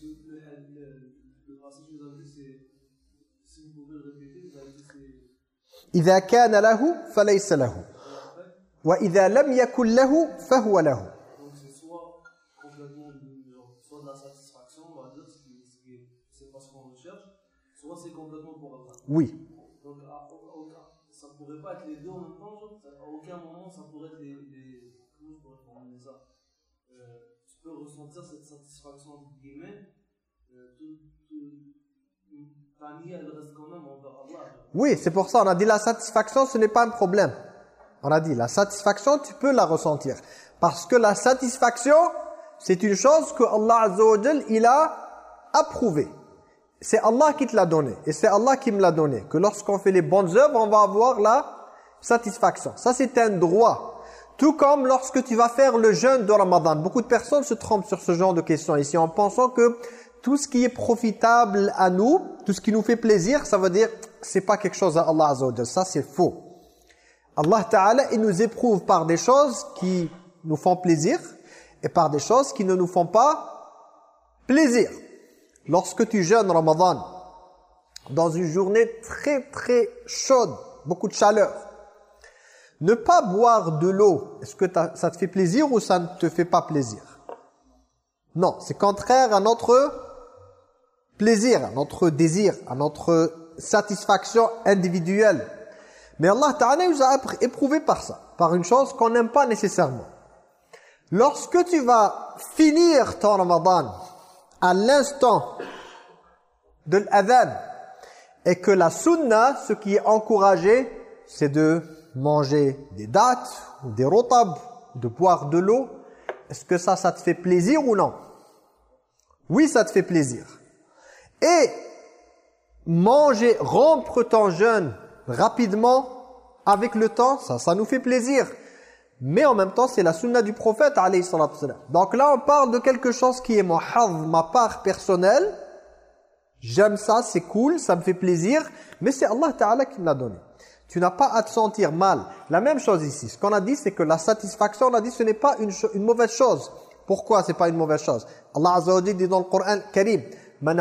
que le, racisme, vous avez dit, c'est. Si vous pouvez le répéter, vous avez dit, c'est. إذا كان له فليس له وإذا لم يكن له فهو له Oui. Donc, ça pourrait pas être les deux en même temps. À aucun moment, ça pourrait être les, les Peux ressentir cette satisfaction entre guillemets, euh, ta reste quand même envers Allah. genre. Oui, c'est pour ça, on a dit la satisfaction, ce n'est pas un problème. On a dit, la satisfaction, tu peux la ressentir. Parce que la satisfaction, c'est une chose que Allah Azza il a approuvé. C'est Allah qui te l'a donné. Et c'est Allah qui me l'a donné. Que lorsqu'on fait les bonnes œuvres, on va avoir la satisfaction. Ça, c'est un droit. Tout comme lorsque tu vas faire le jeûne de Ramadan. Beaucoup de personnes se trompent sur ce genre de questions ici en pensant que tout ce qui est profitable à nous, tout ce qui nous fait plaisir, ça veut dire c'est pas quelque chose à Allah Azza. Ça, c'est faux. Allah Ta'ala, il nous éprouve par des choses qui nous font plaisir et par des choses qui ne nous font pas plaisir. Lorsque tu jeûnes Ramadan, dans une journée très très chaude, beaucoup de chaleur, ne pas boire de l'eau, est-ce que ça te fait plaisir ou ça ne te fait pas plaisir? Non, c'est contraire à notre plaisir, à notre désir, à notre satisfaction individuelle. Mais Allah Ta'ala nous a éprouvé par ça, par une chose qu'on n'aime pas nécessairement. Lorsque tu vas finir ton Ramadan à l'instant de l'adhan et que la sunna, ce qui est encouragé, c'est de manger des dates ou des rotab, de boire de l'eau, est-ce que ça, ça te fait plaisir ou non? Oui, ça te fait plaisir. Et manger, rompre ton jeûne rapidement avec le temps, ça, ça nous fait plaisir. Mais en même temps, c'est la sunna du prophète, alayhi. Donc là, on parle de quelque chose qui est ma part personnelle. J'aime ça, c'est cool, ça me fait plaisir. Mais c'est Allah Ta'ala qui me l'a donné. Tu n'as pas à te sentir mal. La même chose ici. Ce qu'on a dit, c'est que la satisfaction, on a dit, ce n'est pas une, mauvaise chose. Pourquoi c'est pas une mauvaise chose? Allah Azza dit dans le Coran Karim min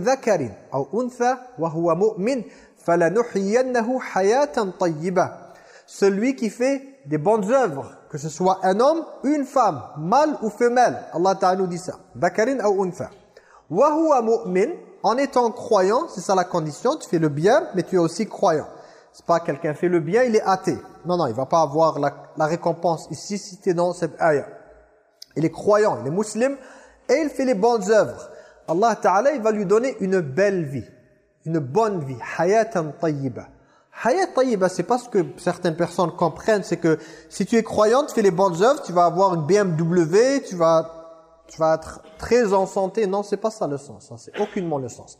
dhakarin aw untha wa huwa mu'min falanuhyiyannahu hayatan tayyibah. Celui qui fait des bonnes œuvres, que ce soit un homme, une femme, mâle ou femelle. Allah Ta'ala nous dit ça. Aw untha. Wa huwa mu'min, en étant croyant, c'est ça la condition, tu fais le bien, mais tu es aussi croyant. C'est pas quelqu'un fait le bien, il est athée. Non, non, il va pas avoir la, récompense ici si tu es dans cette ayah. Il est croyant, il est musulman et il fait les bonnes œuvres. Allah Ta'ala, il va lui donner une belle vie, une bonne vie, hayatan tayyiba. Hayat tayyiba, c'est pas ce que certaines personnes comprennent, c'est que si tu es croyant, tu fais les bonnes œuvres, tu vas avoir une BMW, tu vas tu vas être très en santé. Non, c'est pas ça le sens, ça c'est aucunement le sens.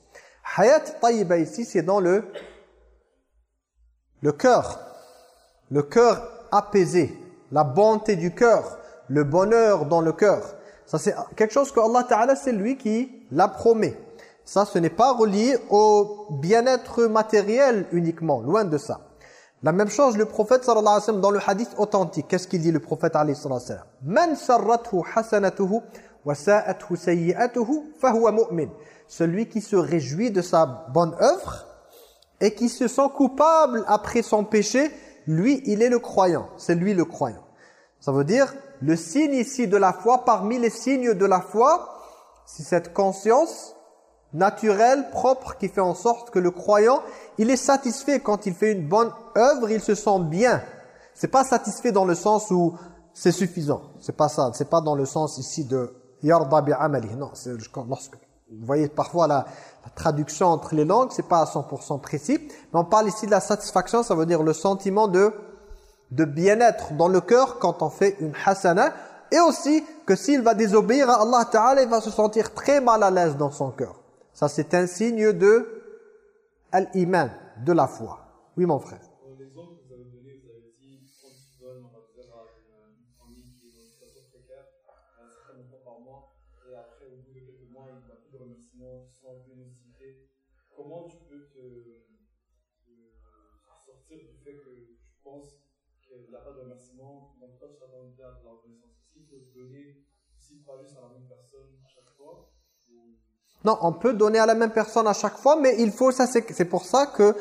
Hayat tayyiba ici, c'est dans le le cœur, le cœur apaisé, la bonté du cœur, le bonheur dans le cœur. Ça c'est quelque chose que Allah Ta'ala c'est lui qui la promet. Ça ce n'est pas relié au bien-être matériel uniquement, loin de ça. La même chose le prophète sallallahu alayhi wa sallam dans le hadith authentique. Qu'est-ce qu'il dit le prophète alayhi wa sallam? Man sayyi'atuhu fahuwa mu'min. Celui qui se réjouit de sa bonne œuvre et qui se sent coupable après son péché, lui, il est le croyant. C'est lui le croyant. Ça veut dire, le signe ici de la foi, parmi les signes de la foi, c'est cette conscience naturelle, propre, qui fait en sorte que le croyant, il est satisfait quand il fait une bonne œuvre, il se sent bien. C'est pas satisfait dans le sens où c'est suffisant. C'est pas ça. C'est pas dans le sens ici de yarda bi amali. Non, c'est lorsque vous voyez parfois la, la traduction entre les langues, c'est pas à 100% précis, mais on parle ici de la satisfaction, ça veut dire le sentiment de de bien-être dans le cœur quand on fait une hasana et aussi que s'il va désobéir à Allah Ta'ala, il va se sentir très mal à l'aise dans son cœur. Ça c'est un signe de al-iman, de la foi. Oui mon frère. Non, on peut donner à la même personne à chaque fois, mais il faut, ça c'est pour ça que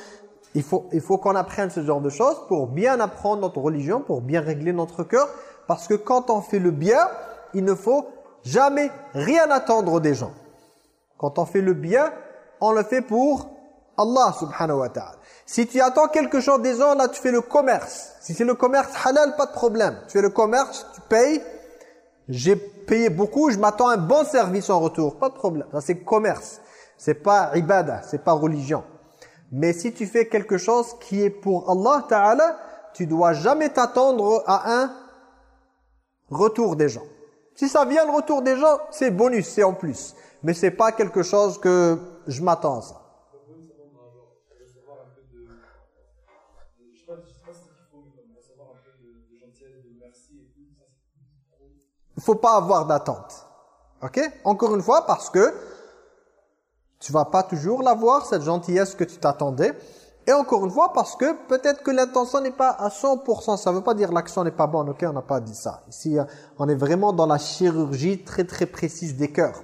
il faut, il faut qu'on apprenne ce genre de choses pour bien apprendre notre religion, pour bien régler notre cœur. Parce que quand on fait le bien, il ne faut jamais rien attendre des gens. Quand on fait le bien, on le fait pour Allah subhanahu wa ta'ala. Si tu attends quelque chose des gens, là tu fais le commerce. Si c'est le commerce halal, pas de problème. Tu fais le commerce, tu payes. J'ai payé beaucoup, je m'attends à un bon service en retour. Pas de problème. Ça c'est commerce. C'est pas ibadah, c'est pas religion. Mais si tu fais quelque chose qui est pour Allah Ta'ala, tu dois jamais t'attendre à un retour des gens. Si ça vient le retour des gens, c'est bonus, c'est en plus. Mais c'est pas quelque chose que je m'attends à Il faut pas avoir d'attente. OK? Encore une fois, parce que tu vas pas toujours l'avoir, cette gentillesse que tu t'attendais. Et encore une fois, parce que peut-être que l'intention n'est pas à 100%. Ça veut pas dire l'action n'est pas bonne. OK? On n'a pas dit ça. Ici, on est vraiment dans la chirurgie très très précise des cœurs.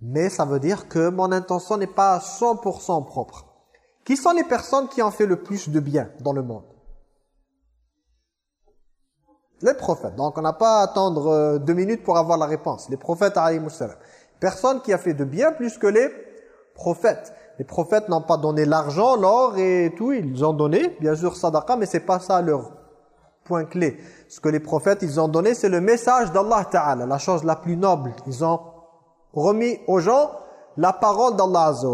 Mais ça veut dire que mon intention n'est pas à 100% propre. Qui sont les personnes qui ont fait le plus de bien dans le monde? Les prophètes. Donc on n'a pas à attendre euh, deux minutes pour avoir la réponse. Les prophètes, alayhimus salam. Personne qui a fait de bien plus que les prophètes. Les prophètes n'ont pas donné l'argent, l'or et tout. Ils ont donné, bien sûr, sadaqa, mais c'est pas ça leur point clé. Ce que les prophètes, ils ont donné, c'est le message d'Allah Ta'ala, la chose la plus noble. Ils ont remis aux gens la parole d'Allah Azza.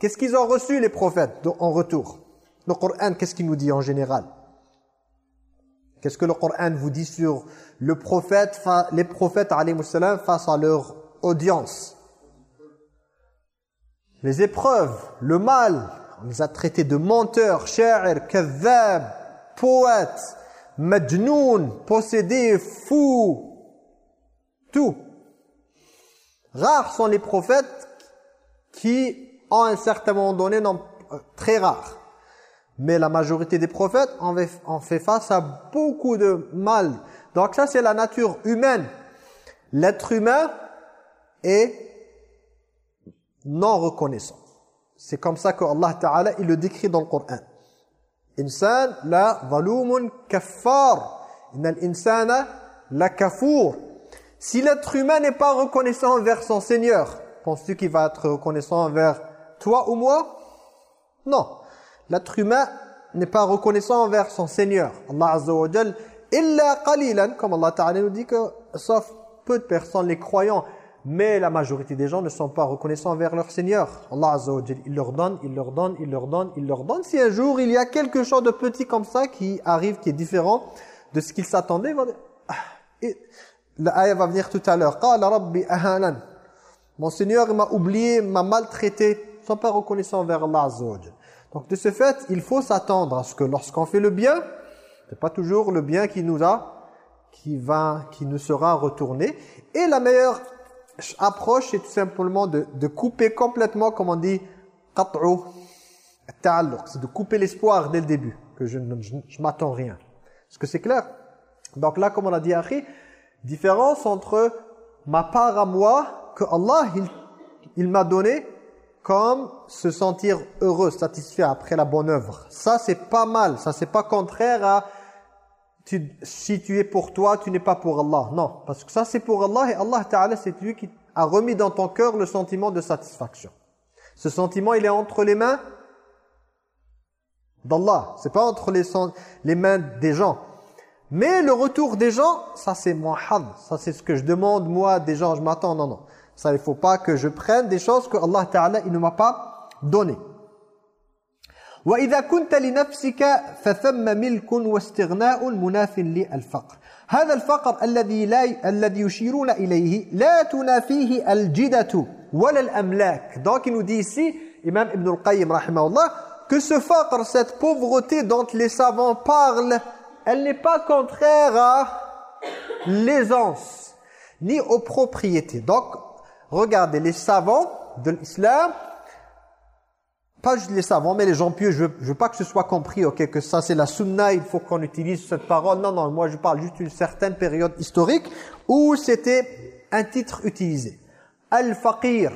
Qu'est-ce qu'ils ont reçu, les prophètes, en retour? Le Coran, qu'est-ce qu'il nous dit en général? Qu'est-ce que le Coran vous dit sur le prophète, les prophètes face à leur audience? Les épreuves, le mal, on les a traités de menteurs, sha'ir, kadhab, poètes, majnoun, possédés, fous, tout. Rares sont les prophètes qui, à un certain moment donné, euh, très rares. Mais la majorité des prophètes ont fait face à beaucoup de mal. Donc ça, c'est la nature humaine. L'être humain est non reconnaissant. C'est comme ça que Allah Ta'ala, il le décrit dans le Coran. Insan la zalumun kaffar. Innal insana la kafour. Si l'être humain n'est pas reconnaissant envers son Seigneur, penses-tu qu'il va être reconnaissant envers toi ou moi? Non. L'être humain n'est pas reconnaissant envers son Seigneur. Allah Azza wa Jal, qalilan, comme Allah Ta'ala nous dit que, sauf peu de personnes, les croyants, mais la majorité des gens ne sont pas reconnaissants envers leur Seigneur. Allah Azza il leur donne, il leur donne, il leur donne, il leur donne. Si un jour il y a quelque chose de petit comme ça qui arrive, qui est différent de ce qu'ils s'attendaient, Ah, la va venir tout à l'heure. Qala rabbi ahalan. Mon Seigneur m'a oublié, m'a maltraité. Ils sont pas reconnaissants envers Allah Azza. Donc de ce fait, il faut s'attendre à ce que lorsqu'on fait le bien, c'est pas toujours le bien qui nous a, qui va, qui nous sera retourné. Et la meilleure approche, c'est tout simplement de, de couper complètement, comme on dit, c'est de couper l'espoir dès le début, que je ne je, m'attends rien. Est-ce que c'est clair? Donc là, comme on a dit, Akhi, différence entre ma part à moi, que Allah, il, il m'a donné, comme se sentir heureux, satisfait après la bonne œuvre. Ça, c'est pas mal. Ça, c'est pas contraire à tu, si tu es pour toi, tu n'es pas pour Allah. Non, parce que ça, c'est pour Allah et Allah Ta'ala, c'est lui qui a remis dans ton cœur le sentiment de satisfaction. Ce sentiment, il est entre les mains d'Allah. C'est pas entre les, mains des gens. Mais le retour des gens, ça c'est moi Ça c'est ce que je demande moi des gens. Je m'attends, non, non. Ça, il faut pas que je prenne des choses que Allah Ta'ala, il ne m'a pas données. وإذا كنت لنفسك فثم ملك واستغناء مناف للفقر هذا الفقر الذي لا الذي يشيرون إليه لا تنافيه الجدة ولا الأملاك donc il nous dit ici Imam Ibn al-Qayyim rahimahullah que ce faqr cette pauvreté dont les savants parlent elle n'est pas contraire à l'aisance ni aux propriétés donc Regardez, les savants de l'islam, pas juste les savants, mais les gens pieux, je veux, veux pas que ce soit compris, ok, que ça c'est la sunna, il faut qu'on utilise cette parole. Non, non, moi je parle juste d'une certaine période historique où c'était un titre utilisé. Al-Faqir.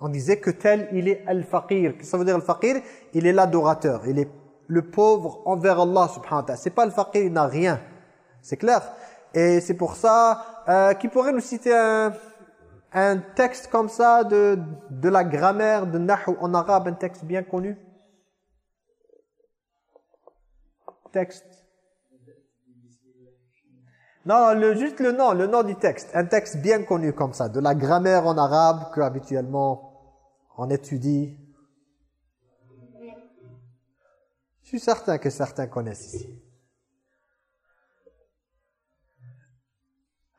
On disait que tel, il est Al-Faqir. Qu'est-ce que ça veut dire Al-Faqir? Il est l'adorateur, il est le pauvre envers Allah subhanahu wa ta'ala. C'est pas Al-Faqir, il n'a rien. C'est clair? Et c'est pour ça, euh, qui pourrait nous citer un, un texte comme ça de, de la grammaire de Nahu en arabe, un texte bien connu? Texte. Non, le, juste le nom, le nom du texte. Un texte bien connu comme ça, de la grammaire en arabe que habituellement on étudie. Je suis certain que certains connaissent ici.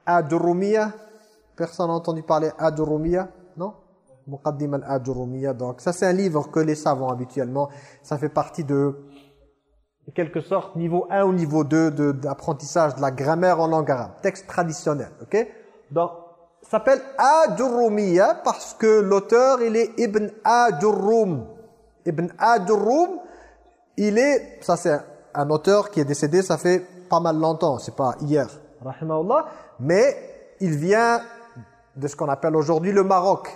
Adurumia. Personne n'a entendu parler Adurumia Non? Muqaddim al-Adurumia. Donc ça c'est un livre que les savants habituellement, ça fait partie de, en quelque sorte, niveau 1 ou niveau 2 d'apprentissage de, la grammaire en langue arabe. Texte traditionnel, ok? Donc, s'appelle Adurumia parce que l'auteur, il est Ibn Adurum. Ibn Adurum, il est, ça c'est un auteur qui est décédé, ça fait pas mal longtemps, c'est pas hier, rahimahullah, mais il vient de ce qu'on appelle aujourd'hui le Maroc.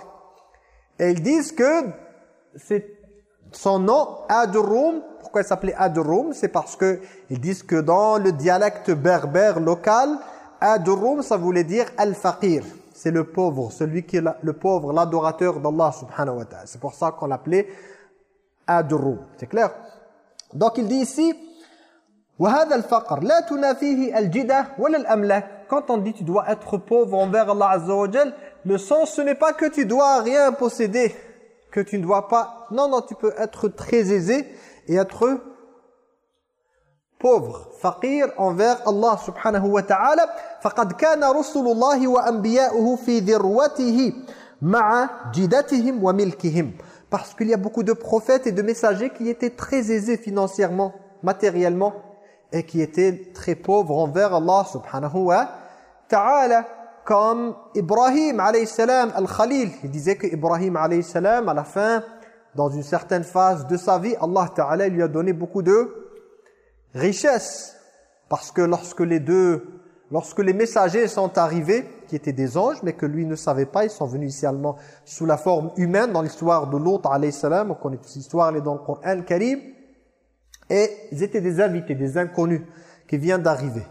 Et ils disent que c'est son nom, Adurum, pourquoi il s'appelait Adurum C'est parce que ils disent que dans le dialecte berbère local, Adurum, ça voulait dire Al-Faqir. C'est le pauvre, celui qui est le pauvre, l'adorateur d'Allah subhanahu wa ta'ala. C'est pour ça qu'on l'appelait Adurum. C'est clair Donc il dit ici, وهذا الفقر لا تنافيه الجدة ولا الأملاك quand on dit tu dois être pauvre envers Allah Azza wa le sens ce n'est pas que tu dois rien posséder, que tu ne dois pas... Non, non, tu peux être très aisé et être pauvre, faqir envers Allah subhanahu wa ta'ala. فَقَدْ كَانَ رُسُلُ اللَّهِ وَأَنْبِيَاؤُهُ فِي ذِرْوَتِهِ مَعَ جِدَتِهِمْ وَمِلْكِهِمْ Parce qu'il y a beaucoup de prophètes et de messagers qui étaient très aisés financièrement, matériellement, et qui étaient très pauvres envers Allah subhanahu wa ta'ala comme Ibrahim alayhi salam al-Khalil. Il disait que Ibrahim alayhi salam à la fin dans une certaine phase de sa vie Allah ta'ala lui a donné beaucoup de richesse parce que lorsque les deux lorsque les messagers sont arrivés qui étaient des anges mais que lui ne savait pas ils sont venus initialement sous la forme humaine dans l'histoire de Lot alayhi salam on connaît cette histoire elle est dans le Coran Karim et ils étaient des invités, des inconnus qui viennent d'arriver.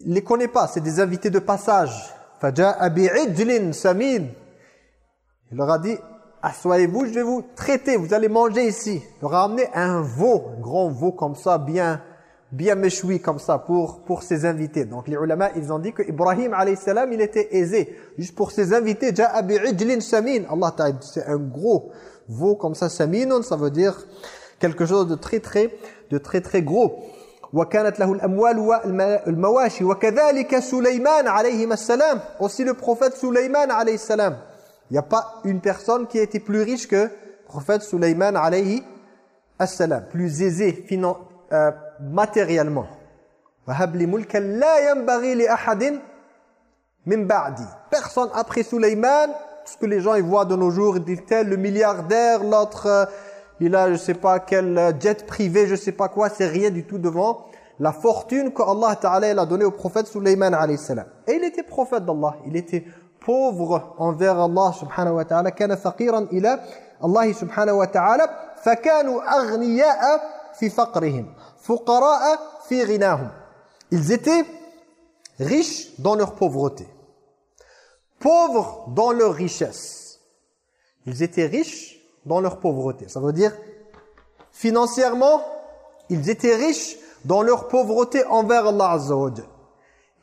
Il ne les connaît pas, c'est des invités de passage. samin. Il leur a dit, assoyez-vous, je vais vous traiter, vous allez manger ici. Il leur a amené un veau, un grand veau comme ça, bien bien méchoui comme ça pour pour ses invités. Donc les ulama, ils ont dit que Ibrahim alayhi salam, il était aisé juste pour ses invités. Allah c'est un gros veau comme ça samin, ça veut dire quelque chose de très très de très très gros وكانت له الاموال والمواشي وكذلك سليمان عليه السلام aussi le prophète Sulaiman alayhi salam il n'y a pas une personne qui a été plus riche que le prophète Sulaiman alayhi salam plus aisé euh, matériellement وهب لي ملكا لا ينبغي لاحد من بعدي personne après Sulaiman ce que les gens ils voient de nos jours ils disent tel le milliardaire l'autre euh, il a je sais pas quel euh, jet privé, je sais pas quoi, c'est rien du tout devant la fortune que Allah a donnée au prophète Sulaiman alayhi salam. Et il était prophète d'Allah, il était pauvre envers Allah subhanahu wa ta'ala, kana faqiran ila Allah subhanahu. Ils étaient riches dans leur pauvreté, pauvres dans leur richesse. Ils étaient riches dans leur pauvreté. Ça veut dire, financièrement, ils étaient riches dans leur pauvreté envers Allah Azza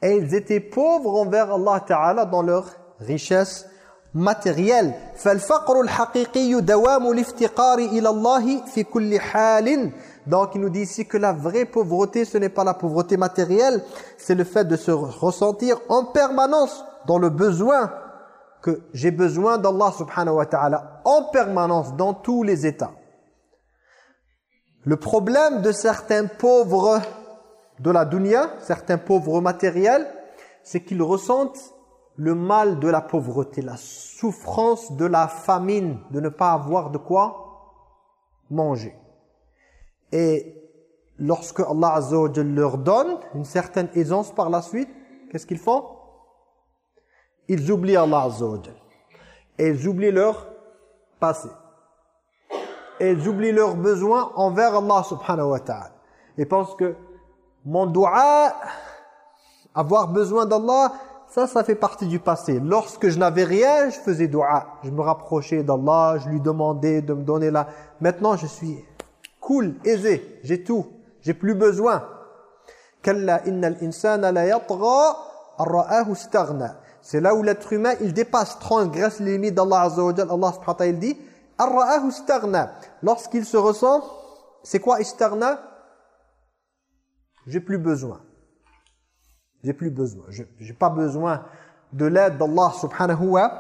Et ils étaient pauvres envers Allah Ta'ala dans leur richesse matérielle. Donc il nous dit ici que la vraie pauvreté, ce n'est pas la pauvreté matérielle, c'est le fait de se ressentir en permanence dans le besoin que j'ai besoin d'Allah subhanahu wa ta'ala en permanence dans tous les états. Le problème de certains pauvres de la dunya, certains pauvres matériels, c'est qu'ils ressentent le mal de la pauvreté, la souffrance de la famine, de ne pas avoir de quoi manger. Et lorsque Allah Azza leur donne une certaine aisance par la suite, qu'est-ce qu'ils font? Ils oublient Allah Azza. Et ils oublient leur passé. Et ils oublient leurs besoins envers Allah subhanahu wa ta'ala. Et pensent que mon dua, avoir besoin d'Allah, ça, ça fait partie du passé. Lorsque je n'avais rien, je faisais dua. Je me rapprochais d'Allah, je lui demandais de me donner la... Maintenant, je suis cool, aisé, j'ai tout. J'ai plus besoin. C'est là où l'être humain, il dépasse, transgresse les limites d'Allah Azza. Allah subhanahu wa ta'ala, dit Lorsqu'il se ressent, c'est quoi istarna J'ai plus besoin. J'ai plus besoin. Je n'ai pas besoin de l'aide d'Allah subhanahu wa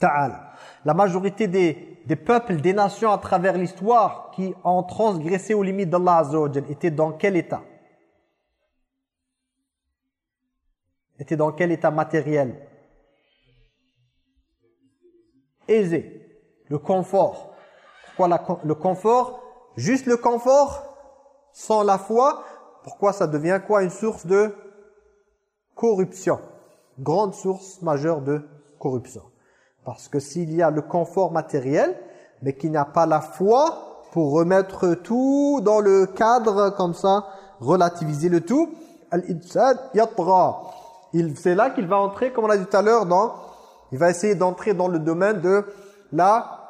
ta'ala. La majorité des, peuples, des nations à travers l'histoire qui ont transgressé aux limites d'Allah Azza étaient dans quel état? Étaient dans quel état matériel? Aisé. Le confort. Pourquoi le confort? Juste le confort? Sans la foi? Pourquoi ça devient quoi? Une source de corruption. Grande source majeure de corruption. Parce que s'il y a le confort matériel, mais qu'il n'y a pas la foi pour remettre tout dans le cadre comme ça, relativiser le tout, c'est là qu'il va entrer, comme on a dit tout à l'heure, dans, il va essayer d'entrer dans le domaine de la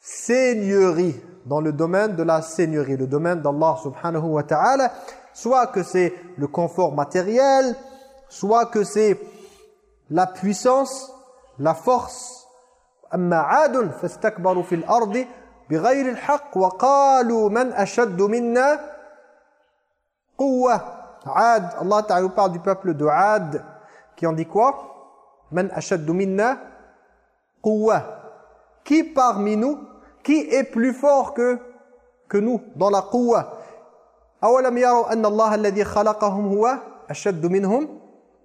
seigneurie, dans le domaine de la seigneurie, le domaine d'Allah subhanahu wa ta'ala, soit que c'est le confort matériel, soit que c'est la puissance, la force. أما عاد فاستكبروا في الأرض بغير الحق وقالوا من أشد منا قوة عاد Allah Ta'ala parle du peuple de Ad qui ont dit quoi من أشد منا قوة qui parmi nous qui est plus fort que que nous dans la قوة أولم يروا أن الله الذي خلقهم هو أشد منهم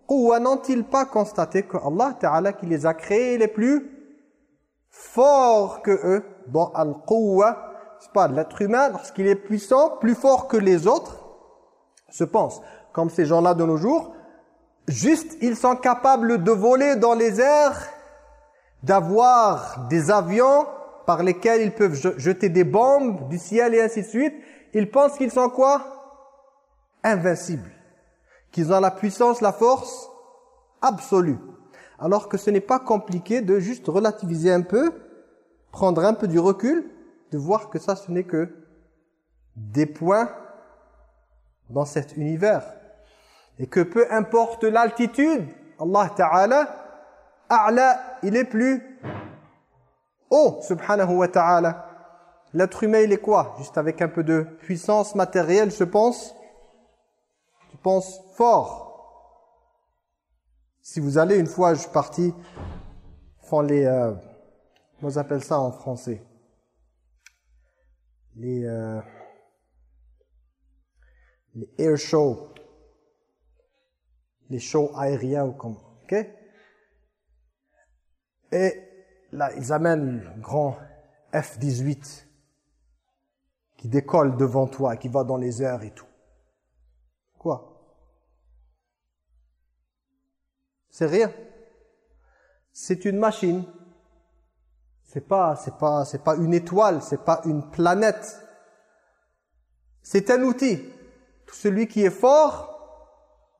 Qouwa n'ont-ils pas constaté que Allah Ta'ala qui les a créés les plus forts que eux Dans Al-Qouwa, c'est pas l'être humain, lorsqu'il est puissant, plus fort que les autres, se pense, comme ces gens-là de nos jours, juste ils sont capables de voler dans les airs, d'avoir des avions par lesquels ils peuvent jeter des bombes du ciel et ainsi de suite. Ils pensent qu'ils sont quoi? Invincibles qu'ils ont la puissance, la force absolue. Alors que ce n'est pas compliqué de juste relativiser un peu, prendre un peu du recul, de voir que ça ce n'est que des points dans cet univers. Et que peu importe l'altitude, Allah Ta'ala, A'la, il est plus haut, subhanahu wa ta'ala. L'être humain, il est quoi? Juste avec un peu de puissance matérielle, je pense pense fort. Si vous allez, une fois, je suis parti, font les... Euh, comment on ça en français? Les... Euh, les air shows. Les shows aériens ou comme... Ok? Et là, ils amènent le grand F-18 qui décolle devant toi, qui va dans les airs et tout. Quoi? C'est rien. C'est une machine. C'est pas, c'est pas, c'est pas une étoile, c'est pas une planète. C'est un outil. Celui qui est fort,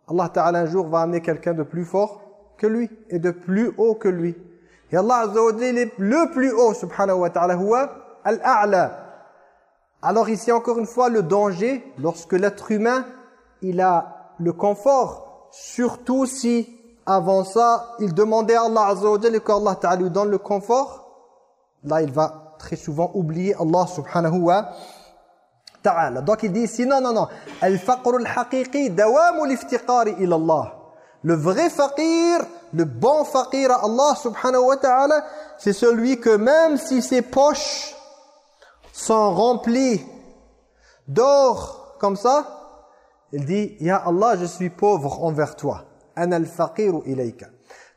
Allah Ta'ala un jour va amener quelqu'un de plus fort que lui et de plus haut que lui. Et Allah Azza wa est le plus haut, subhanahu wa ta'ala, al-a'la. Alors ici encore une fois, le danger, lorsque l'être humain, il a le confort, surtout si avant ça, il demandait à Allah Azza wa Jalla que Allah Ta'ala lui donne le confort. Là, il va très souvent oublier Allah subhanahu wa ta'ala. Donc il dit ici, non, non, non. Le vrai faqir, le bon faqir à Allah subhanahu wa ta'ala, c'est celui que même si ses poches sont remplies d'or comme ça, il dit, Ya Allah, je suis pauvre envers toi.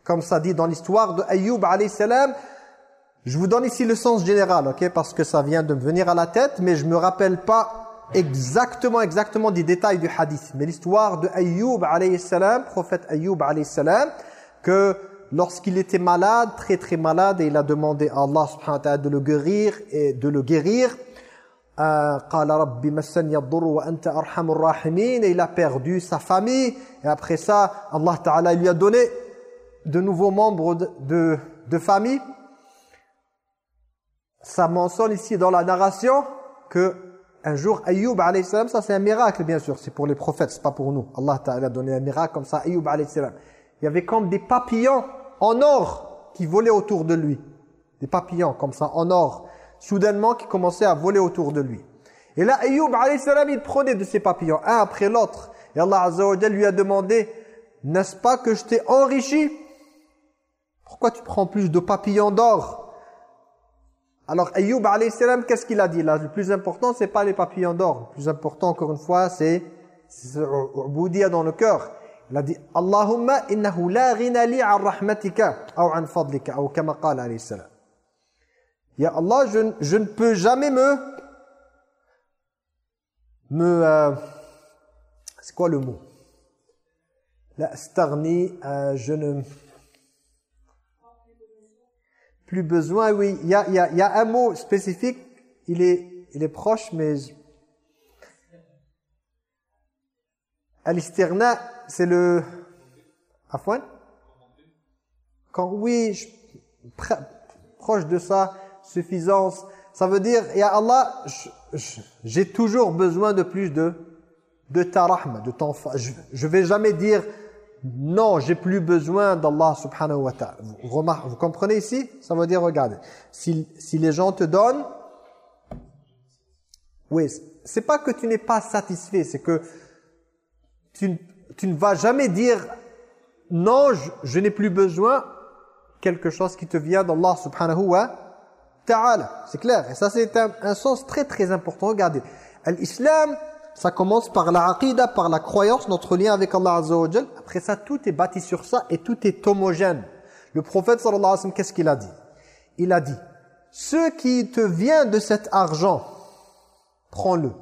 comme ça dit dans l'histoire de Ayyub alayhi salam. Je vous donne ici le sens général, ok, parce que ça vient de me venir à la tête, mais je me rappelle pas exactement, exactement des détails du hadith. Mais l'histoire de Ayyub alayhi salam, prophète Ayyub alayhi salam, que lorsqu'il était malade, très très malade, et il a demandé à Allah subhanahu wa ta'ala de le guérir et de le guérir. Euh, et il a perdu sa famille et après ça Allah Ta'ala lui a donné de nouveaux membres de, de, de famille ça mentionne ici dans la narration que un jour Ayyub alayhi ça c'est un miracle bien sûr. C'est pour les prophètes c'est pas pour nous. Allah a donné un miracle comme ça Ayyub alayhi il y avait comme des papillons en or qui volaient autour de lui. Des papillons comme ça en or soudainement qui commençait à voler autour de lui. Et là, Ayyub, salam, il prenait de ces papillons, un après l'autre. Et Allah Azza lui a demandé, n'est-ce pas que je t'ai enrichi? Pourquoi tu prends plus de papillons d'or? Alors Ayyub, salam, qu'est-ce qu'il a dit? Là Le plus important, c'est pas les papillons d'or. Le plus important, encore une fois, c'est Ubudiyya dans le cœur. Il a dit Allahumma innahu la ghina li an rahmatika ou an fadlika ou. Ya Allah, je, je, ne peux jamais me... me euh, c'est quoi le mot? La starni, euh, je ne... Plus besoin, oui. Il y a, y, y a, un mot spécifique, il est, il est proche, mais... Al-isterna, c'est le... Afwan Quand, oui, je, proche de ça, suffisance. Ça veut dire, Ya Allah, j'ai toujours besoin de plus de, de ta rahma, de ton Je ne vais jamais dire, non, j'ai plus besoin d'Allah subhanahu wa ta'ala. Vous, comprenez ici? Ça veut dire, regardez, si, si les gens te donnent, oui, c'est pas que tu n'es pas satisfait, c'est que tu, tu, ne vas jamais dire, non, je, je n'ai plus besoin quelque chose qui te vient d'Allah subhanahu wa ta'ala. C'est clair. Et ça, c'est un, sens très très important. Regardez. L'islam, ça commence par la aqidah, par la croyance, notre lien avec Allah Azza wa Après ça, tout est bâti sur ça et tout est homogène. Le prophète sallallahu alayhi wa sallam, qu'est-ce qu'il a dit Il a dit, ce qui te vient de cet argent, prends-le.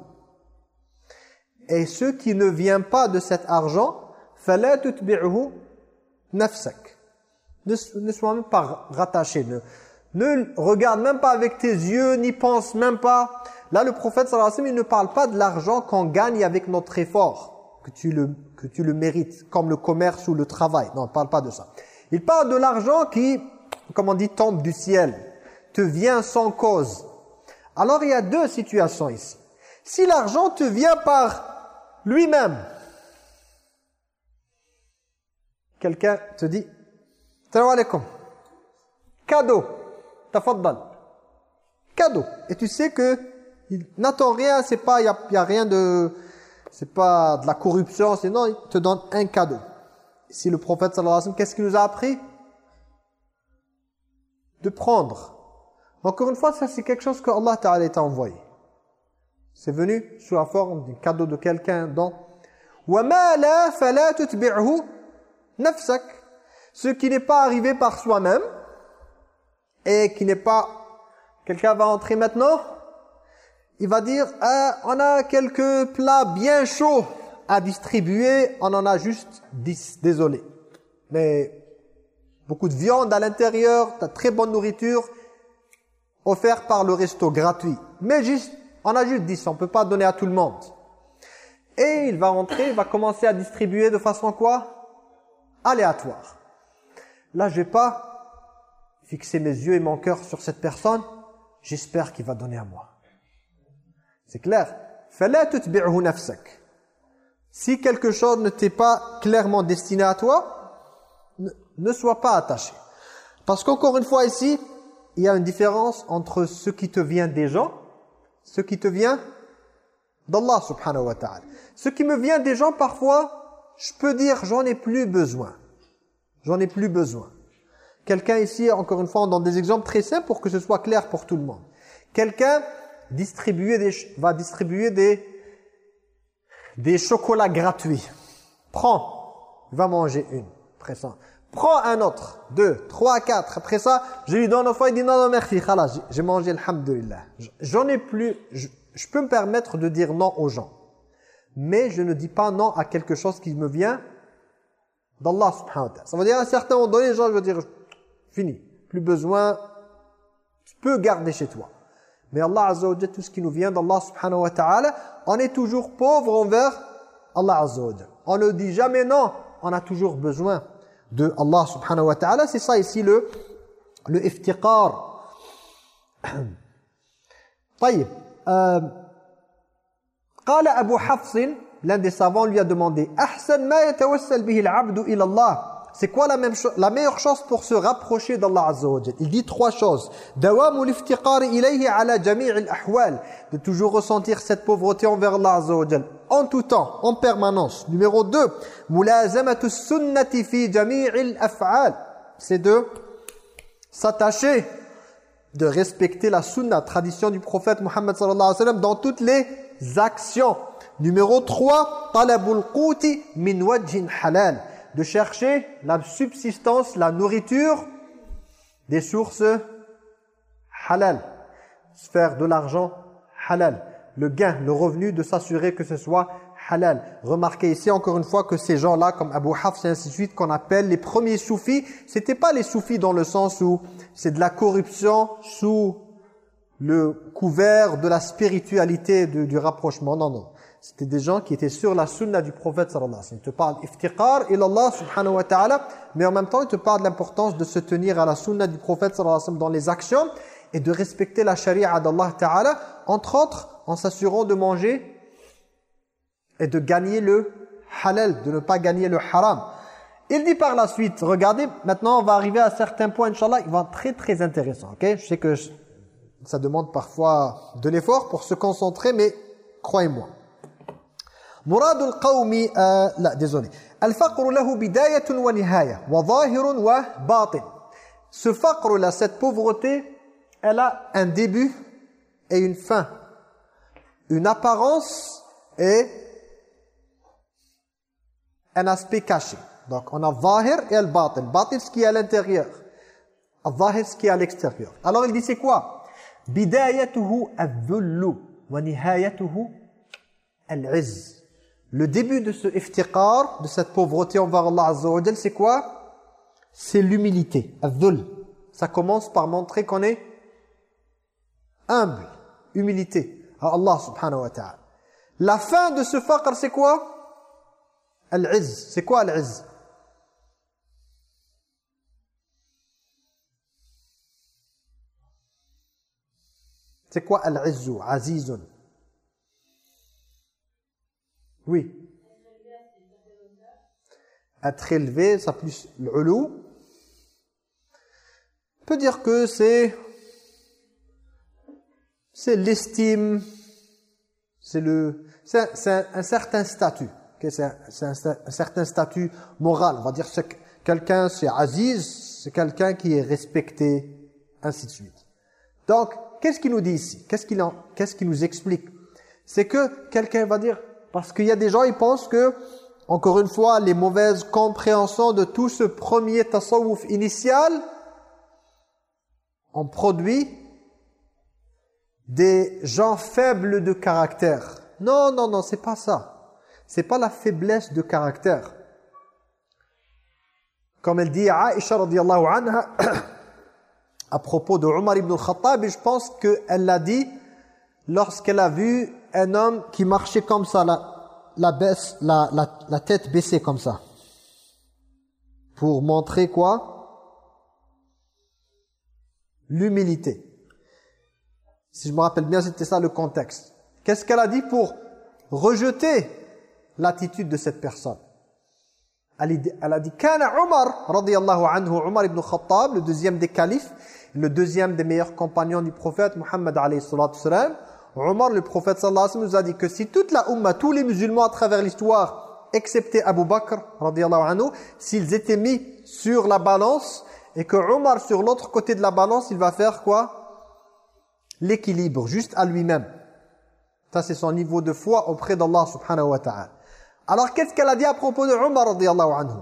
Et ce qui ne vient pas de cet argent, فَلَا تُتْبِعُهُ نَفْسَكَ Ne, ne sois même pas rattaché, ne, ne regarde même pas avec tes yeux, n'y pense même pas. Là, le prophète il ne parle pas de l'argent qu'on gagne avec notre effort, que tu, le, que tu le mérites, comme le commerce ou le travail. Non, il ne parle pas de ça. Il parle de l'argent qui, comme on dit, tombe du ciel, te vient sans cause. Alors, il y a deux situations ici. Si l'argent te vient par lui-même, quelqu'un te dit, « Salam alaikum, cadeau » tafaddal. Cadeau. Et tu sais que n'attend rien, c'est pas, il n'y a, a, rien de, c'est pas de la corruption, c'est non, il te donne un cadeau. Si le prophète sallallahu alayhi wa sallam, qu'est-ce qu'il nous a appris? De prendre. Encore une fois, ça c'est quelque chose que Allah Ta'ala t'a envoyé. C'est venu sous la forme d'un cadeau de quelqu'un dont Ce qui n'est pas arrivé par soi-même, et qui n'est pas... Quelqu'un va entrer maintenant, il va dire ah, on a quelques plats bien chauds à distribuer, on en a juste 10, désolé. Mais beaucoup de viande à l'intérieur, de très bonne nourriture, offert par le resto, gratuit. Mais juste, on a juste 10, on ne peut pas donner à tout le monde. Et il va rentrer, il va commencer à distribuer de façon quoi? Aléatoire. Là, je vais pas fixer mes yeux et mon cœur sur cette personne, j'espère qu'il va donner à moi. C'est clair. Si quelque chose ne t'est pas clairement destiné à toi, ne, sois pas attaché. Parce qu'encore une fois ici, il y a une différence entre ce qui te vient des gens, ce qui te vient d'Allah subhanahu wa ta'ala. Ce qui me vient des gens, parfois, je peux dire, j'en ai plus besoin. J'en ai plus besoin. Quelqu'un ici, encore une fois, on donne des exemples très simples pour que ce soit clair pour tout le monde. Quelqu'un va distribuer des, des chocolats gratuits. Prends, va manger une. Pressant. Prends un autre, deux, trois, quatre. Après ça, je lui donne au fois, il dit non, non, merci, j'ai mangé, alhamdoulilah. J'en ai plus, je, je peux me permettre de dire non aux gens. Mais je ne dis pas non à quelque chose qui me vient d'Allah subhanahu. Ça veut dire à un certain moment donné, les gens vont dire, fini, plus besoin, tu peux garder chez toi. Mais Allah Azza wa tout ce qui nous vient d'Allah subhanahu wa ta'ala, on est toujours pauvre envers Allah Azza wa On ne dit jamais non, on a toujours besoin de Allah subhanahu wa ta'ala. C'est ça ici le, le iftiqar. طيب euh, قال أبو حفص l'un des savants lui a demandé أحسن ما يتوسل به العبد إلى الله c'est quoi la, même la meilleure chose pour se rapprocher d'Allah Azza wa Il dit trois choses. De toujours ressentir cette pauvreté envers Allah Azza wa En tout temps, en permanence. Numéro 2. C'est de s'attacher, de respecter la sunna, tradition du prophète Muhammad sallallahu alayhi wa sallam dans toutes les actions. Numéro 3. Talabul min wajhin halal de chercher la subsistance, la nourriture des sources halal. Faire de l'argent halal. Le gain, le revenu, de s'assurer que ce soit halal. Remarquez ici encore une fois que ces gens-là, comme Abu Hafs et ainsi de suite, qu'on appelle les premiers soufis, c'était pas les soufis dans le sens où c'est de la corruption sous le couvert de la spiritualité du rapprochement. Non, non. C'était des gens qui étaient sur la sunna du prophète sallallahu alayhi wa sallam. Ils te parlent iftiqar Allah subhanahu wa ta'ala, mais en même temps, ils te parlent de l'importance de se tenir à la sunna du prophète sallallahu alayhi wa sallam dans les actions et de respecter la charia d'Allah ta'ala, entre autres, en s'assurant de manger et de gagner le halal, de ne pas gagner le haram. Il dit par la suite, regardez, maintenant on va arriver à certains points, Inch'Allah, ils vont être très très intéressants. ok? Je sais que ça demande parfois de l'effort pour se concentrer, mais croyez-moi. مراد القوم آه لا désolé الفقر له بداية ونهاية وظاهر وباطن ce faqr là cette pauvreté elle a un début et une fin une apparence et un aspect caché donc on a zahir et al batin batin ce qui est à l'intérieur al-zahir ce qui est à l'extérieur alors il dit c'est quoi bidayatuhu al-dhullu wa nihayatuhu al-izz Le début de ce iftiqar, de cette pauvreté envers Allah Azza c'est quoi? C'est l'humilité, Ça commence par montrer qu'on est humble, humilité à Allah subhanahu wa ta'ala. La fin de ce faqr, c'est quoi? Al-izz. C'est quoi al-izz? C'est quoi al-izzu Azizun? Oui. Être élevé, ça plus l'ulu. On peut dire que c'est c'est l'estime, c'est le c'est un, certain statut, c'est un, un, certain statut moral. On va dire que quelqu'un c'est aziz, c'est quelqu'un qui est respecté, ainsi de suite. Donc, qu'est-ce qu'il nous dit ici? Qu'est-ce qu'il qu'est-ce qu'il nous explique? C'est que quelqu'un va dire parce qu'il y a des gens, ils pensent que, encore une fois, les mauvaises compréhensions de tout ce premier tasawwuf initial ont produit des gens faibles de caractère. Non, non, non, c'est pas ça. C'est pas la faiblesse de caractère. Comme elle dit Aisha radiallahu anha (coughs) à propos de Omar ibn al-Khattab, je pense qu'elle l'a dit lorsqu'elle a vu un homme qui marchait comme ça, la, tête baissée comme ça. Pour montrer quoi? L'humilité. Si je me rappelle bien, c'était ça le contexte. Qu'est-ce qu'elle a dit pour rejeter l'attitude de cette personne? Elle a dit « Kana anhu, Omar ibn Khattab, le deuxième des califes, le deuxième des meilleurs compagnons du prophète, Muhammad alayhi salatu Omar, le prophète sallallahu alayhi wa sallam, nous a dit que si toute la Ummah, tous les musulmans à travers l'histoire, excepté Abu Bakr, anhu, s'ils étaient mis sur la balance, et que Omar, sur l'autre côté de la balance, il va faire quoi? L'équilibre, juste à lui-même. Ça, c'est son niveau de foi auprès d'Allah subhanahu wa ta'ala. Alors, qu'est-ce qu'elle a dit à propos de Omar, radiallahu anhu?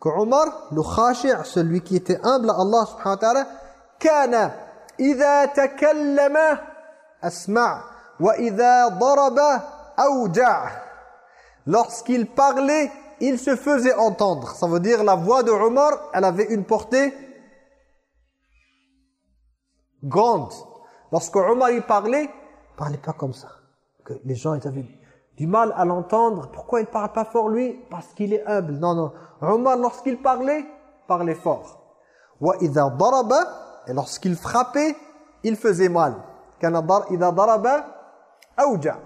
Que Omar, le khashi' celui qui était humble à Allah subhanahu wa ta'ala, « Kana, idha » asma' wa idha daraba awja' lorsqu'il parlait il se faisait entendre. Ça veut dire la voix de Omar elle avait une portée grande. Lorsque Omar parlait il parlait pas comme ça. Que les gens avaient du mal à l'entendre. Pourquoi il ne parle pas fort lui? Parce qu'il est humble. Non non. Omar lorsqu'il parlait parlait fort. Wa idha daraba et lorsqu'il frappait il faisait mal.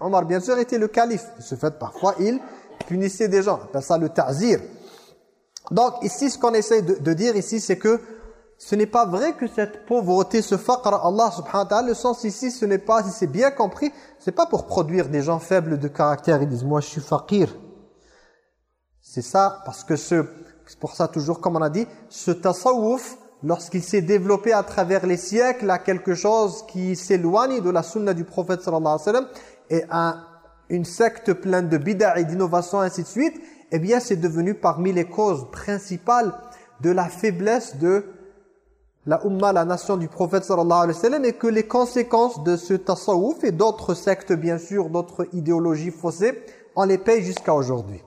Omar, bien sûr, était le calife. De ce fait, parfois, il punissait des gens. On appelle ça le ta'zir. Donc, ici, ce qu'on essaie de, dire ici, c'est que ce n'est pas vrai que cette pauvreté, ce faqr, Allah subhanahu wa ta'ala, le sens ici, ce n'est pas, si c'est bien compris, c'est pas pour produire des gens faibles de caractère. Ils disent, moi, je suis faqir. C'est ça, parce que ce, c'est pour ça toujours, comme on a dit, ce tasawwuf, lorsqu'il s'est développé à travers les siècles, a quelque chose qui s'éloigne de la sunna du prophète sallallahu alayhi wa sallam, et a une secte pleine de bid'a et d'innovation, ainsi de suite, eh bien c'est devenu parmi les causes principales de la faiblesse de la Ummah, la nation du prophète sallallahu alayhi wa sallam, et que les conséquences de ce tasawwuf et d'autres sectes bien sûr, d'autres idéologies faussées, on les paye jusqu'à aujourd'hui.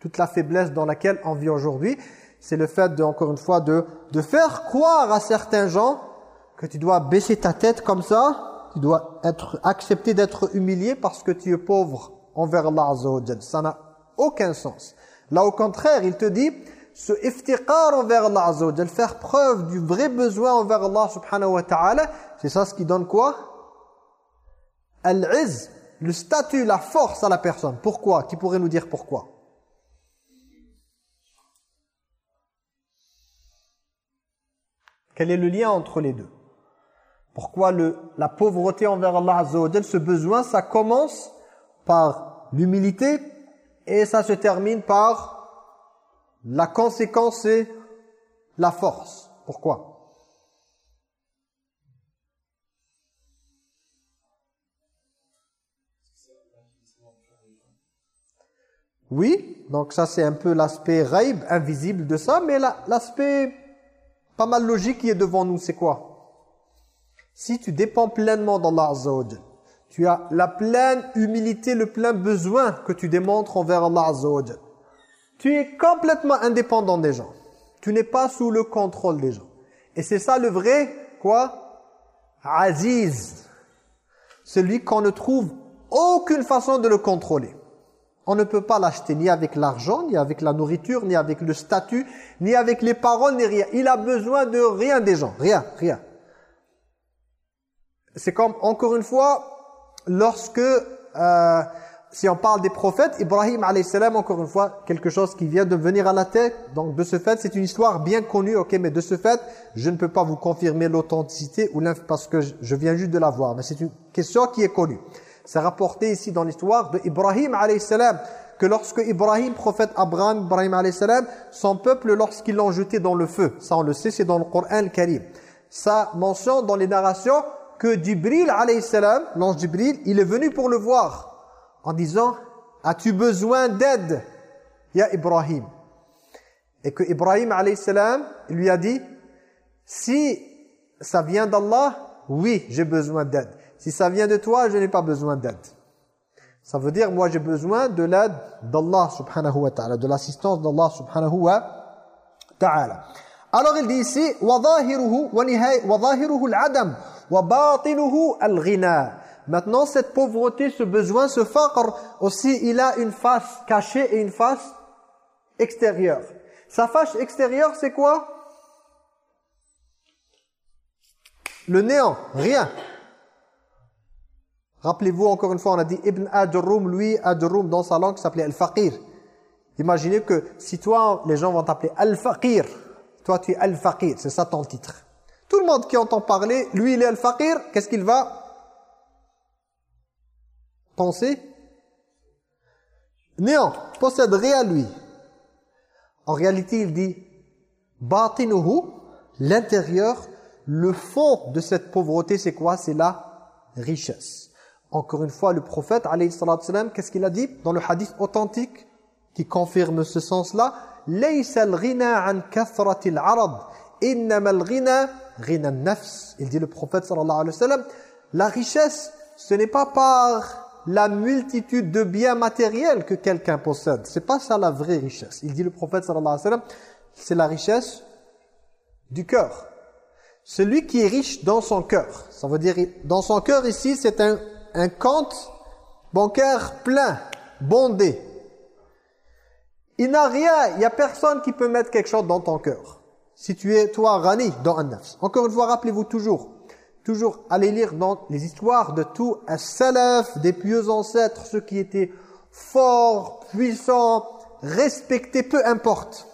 Toute la faiblesse dans laquelle on vit aujourd'hui, c'est le fait, de, encore une fois, de, de faire croire à certains gens que tu dois baisser ta tête comme ça, tu dois être accepter d'être humilié parce que tu es pauvre envers Allah Azza Ça n'a aucun sens. Là, au contraire, il te dit ce iftiqar envers Allah Azza faire preuve du vrai besoin envers Allah subhanahu wa ta'ala, c'est ça ce qui donne quoi? Al-izz, le statut, la force à la personne. Pourquoi? Qui pourrait nous dire pourquoi? Quel est le lien entre les deux? Pourquoi la pauvreté envers Allah ce besoin, ça commence par l'humilité et ça se termine par la conséquence, c'est la force. Pourquoi? Oui, donc ça c'est un peu l'aspect raib, invisible de ça, mais l'aspect pas mal logique qui est devant nous, c'est quoi? Si tu dépends pleinement d'Allah Azza tu as la pleine humilité, le plein besoin que tu démontres envers Allah tu es complètement indépendant des gens. Tu n'es pas sous le contrôle des gens. Et c'est ça le vrai, quoi? Aziz. Celui qu'on ne trouve aucune façon de le contrôler. On ne peut pas l'acheter ni avec l'argent, ni avec la nourriture, ni avec le statut, ni avec les paroles, ni rien. Il a besoin de rien des gens. Rien, rien. C'est comme, encore une fois, lorsque... Euh, si on parle des prophètes, Ibrahim salam encore une fois, quelque chose qui vient de venir à la tête. Donc de ce fait, c'est une histoire bien connue, ok, mais de ce fait, je ne peux pas vous confirmer l'authenticité ou parce que je viens juste de la voir. Mais c'est une question qui est connue. C'est rapporté ici dans l'histoire de Ibrahim salam que lorsque Ibrahim, prophète Abraham, Ibrahim salam, son peuple, lorsqu'ils l'ont jeté dans le feu, ça on le sait, c'est dans le Coran Karim. Ça mentionne dans les narrations que Jibril salam, l'ange Jibril, il est venu pour le voir en disant As-tu besoin d'aide Ya Ibrahim? Et que Ibrahim salam lui a dit Si ça vient d'Allah, oui, j'ai besoin d'aide. Si ça vient de toi, je n'ai pas besoin d'aide. Ça veut dire, moi j'ai besoin de l'aide d'Allah subhanahu wa ta'ala, de l'assistance d'Allah subhanahu wa ta'ala. Alors il dit ici, وَظَاهِرُهُ وَظَاهِرُهُ الْعَدَمُ وَبَاطِنُهُ الْغِنَى Maintenant, cette pauvreté, ce besoin, ce faqr, aussi, il a une face cachée et une face extérieure. Sa face extérieure, c'est quoi Le néant, rien. Rappelez-vous, encore une fois, on a dit Ibn Adrum, lui, Adrum, dans sa langue, s'appelait Al-Faqir. Imaginez que si toi, les gens vont t'appeler Al-Faqir, toi tu es Al-Faqir, c'est ça ton titre. Tout le monde qui entend parler, lui il est Al-Faqir, qu'est-ce qu'il va Penser? Néant, possède rien lui. En réalité, il dit Batinuhu, l'intérieur, le fond de cette pauvreté, c'est quoi? C'est la richesse. Encore une fois, le prophète, qu'est-ce qu'il a dit dans le hadith authentique qui confirme ce sens-là? Il dit le prophète, sallallahu alayhi wa sallam, la richesse, ce n'est pas par la multitude de biens matériels que quelqu'un possède. C'est pas ça la vraie richesse. Il dit le prophète sallallahu alayhi wa sallam, c'est la richesse du cœur. Celui qui est riche dans son cœur. Ça veut dire, dans son cœur ici, c'est un un compte bancaire plein, bondé. Il n'a rien, il n'y a personne qui peut mettre quelque chose dans ton cœur. Si tu es, toi, rani dans un nafs. Encore une fois, rappelez-vous toujours, toujours allez lire dans les histoires de tout un salaf, des pieux ancêtres, ceux qui étaient forts, puissants, respectés, peu importe.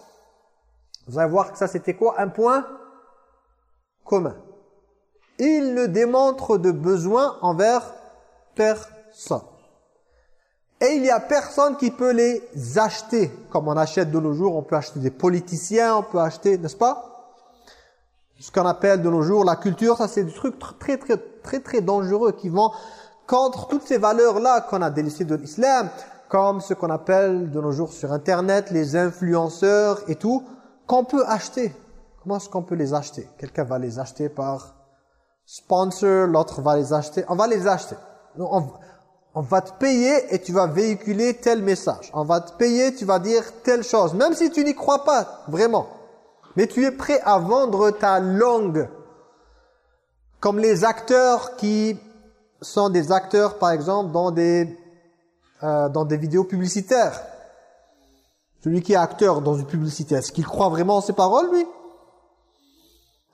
Vous allez voir que ça c'était quoi? Un point commun. Ils ne démontrent de besoin envers personne. Et il n'y a personne qui peut les acheter. Comme on achète de nos jours, on peut acheter des politiciens, on peut acheter, n'est-ce pas? Ce qu'on appelle de nos jours la culture, ça c'est des trucs très très très très dangereux qui vont contre toutes ces valeurs-là qu'on a délaissées de l'islam, comme ce qu'on appelle de nos jours sur Internet, les influenceurs et tout, qu'on peut acheter. Comment est-ce qu'on peut les acheter? Quelqu'un va les acheter par sponsor, l'autre va les acheter. On va les acheter. On, va te payer et tu vas véhiculer tel message. On va te payer, tu vas dire telle chose. Même si tu n'y crois pas, vraiment. Mais tu es prêt à vendre ta langue. Comme les acteurs qui sont des acteurs, par exemple, dans des, euh, dans des vidéos publicitaires. Celui qui est acteur dans une publicité, est-ce qu'il croit vraiment en ses paroles, lui?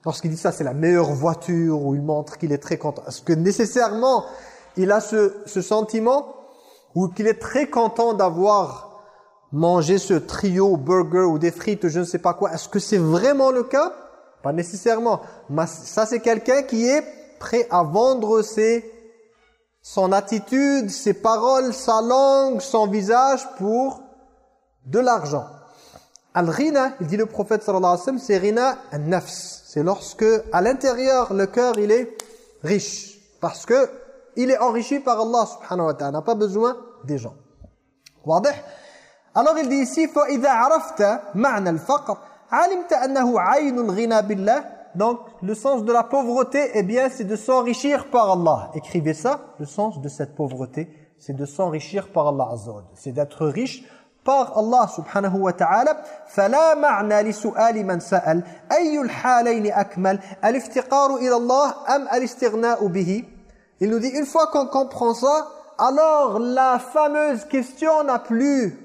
Lorsqu'il dit ça, c'est la meilleure voiture, ou il montre qu'il est très content. Est-ce que nécessairement il a ce, sentiment ou qu'il est très content d'avoir mangé ce trio burger ou des frites, je ne sais pas quoi. Est-ce que c'est vraiment le cas? Pas nécessairement. Mais ça, c'est quelqu'un qui est prêt à vendre ses, son attitude, ses paroles, sa langue, son visage pour de l'argent. Al-Rina, il dit le prophète sallallahu alayhi wa sallam, c'est Rina al-Nafs. C'est lorsque à l'intérieur, le cœur, il est riche. Parce que il est enrichi par Allah subhanahu wa ta'ala. n'a pas besoin des gens. واضح Alors il dit ici فإذا عرفت معنى الفقر علمت أنه عين الغنى بالله Donc le sens de la pauvreté eh bien c'est de s'enrichir par Allah. Écrivez ça, le sens de cette pauvreté, c'est de s'enrichir par Allah azza C'est d'être riche par Allah subhanahu wa ta'ala فلا معنى لسؤال من سأل أي الحالين أكمل الافتقار إلى الله أم الاستغناء به il nous dit, une fois qu'on comprend ça, alors la fameuse question n'a plus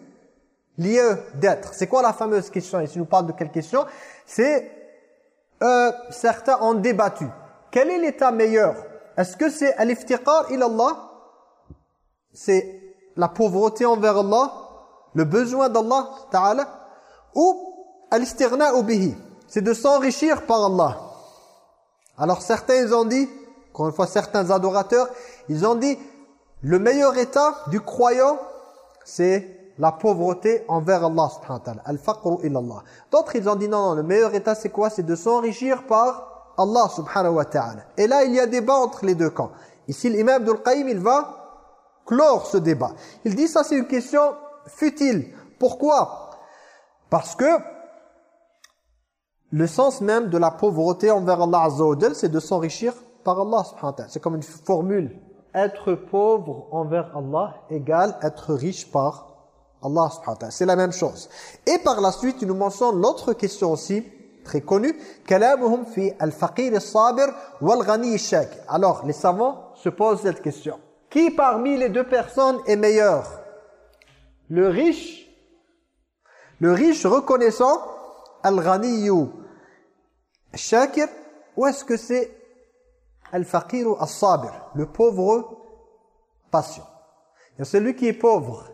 lieu d'être. C'est quoi la fameuse question? Ici, nous parle de quelle question? C'est, euh, certains ont débattu. Quel est l'état meilleur? Est-ce que c'est al-iftiqar Allah? C'est la pauvreté envers Allah? Le besoin d'Allah Ta'ala? Ou al-istirna bihi? C'est de s'enrichir par Allah. Alors certains ont dit encore une fois, certains adorateurs, ils ont dit, le meilleur état du croyant, c'est la pauvreté envers Allah subhanahu wa ta'ala. D'autres, ils ont dit, non, non, le meilleur état, c'est quoi? C'est de s'enrichir par Allah subhanahu wa ta'ala. Et là, il y a débat entre les deux camps. Ici, l'imam Abdul Qayyim, il va clore ce débat. Il dit, ça, c'est une question futile. Pourquoi? Parce que le sens même de la pauvreté envers Allah Azza c'est de s'enrichir par Allah C'est comme une formule. Être pauvre envers Allah égale être riche par Allah C'est la même chose. Et par la suite, nous mentionne l'autre question aussi, très connue. Alors, les savants se posent cette question. Qui parmi les deux personnes est meilleur? Le riche, le riche reconnaissant, al-ghaniyu shakir, ou est-ce que c'est al-faqiru as-sabir, le pauvre patient. Il celui qui est pauvre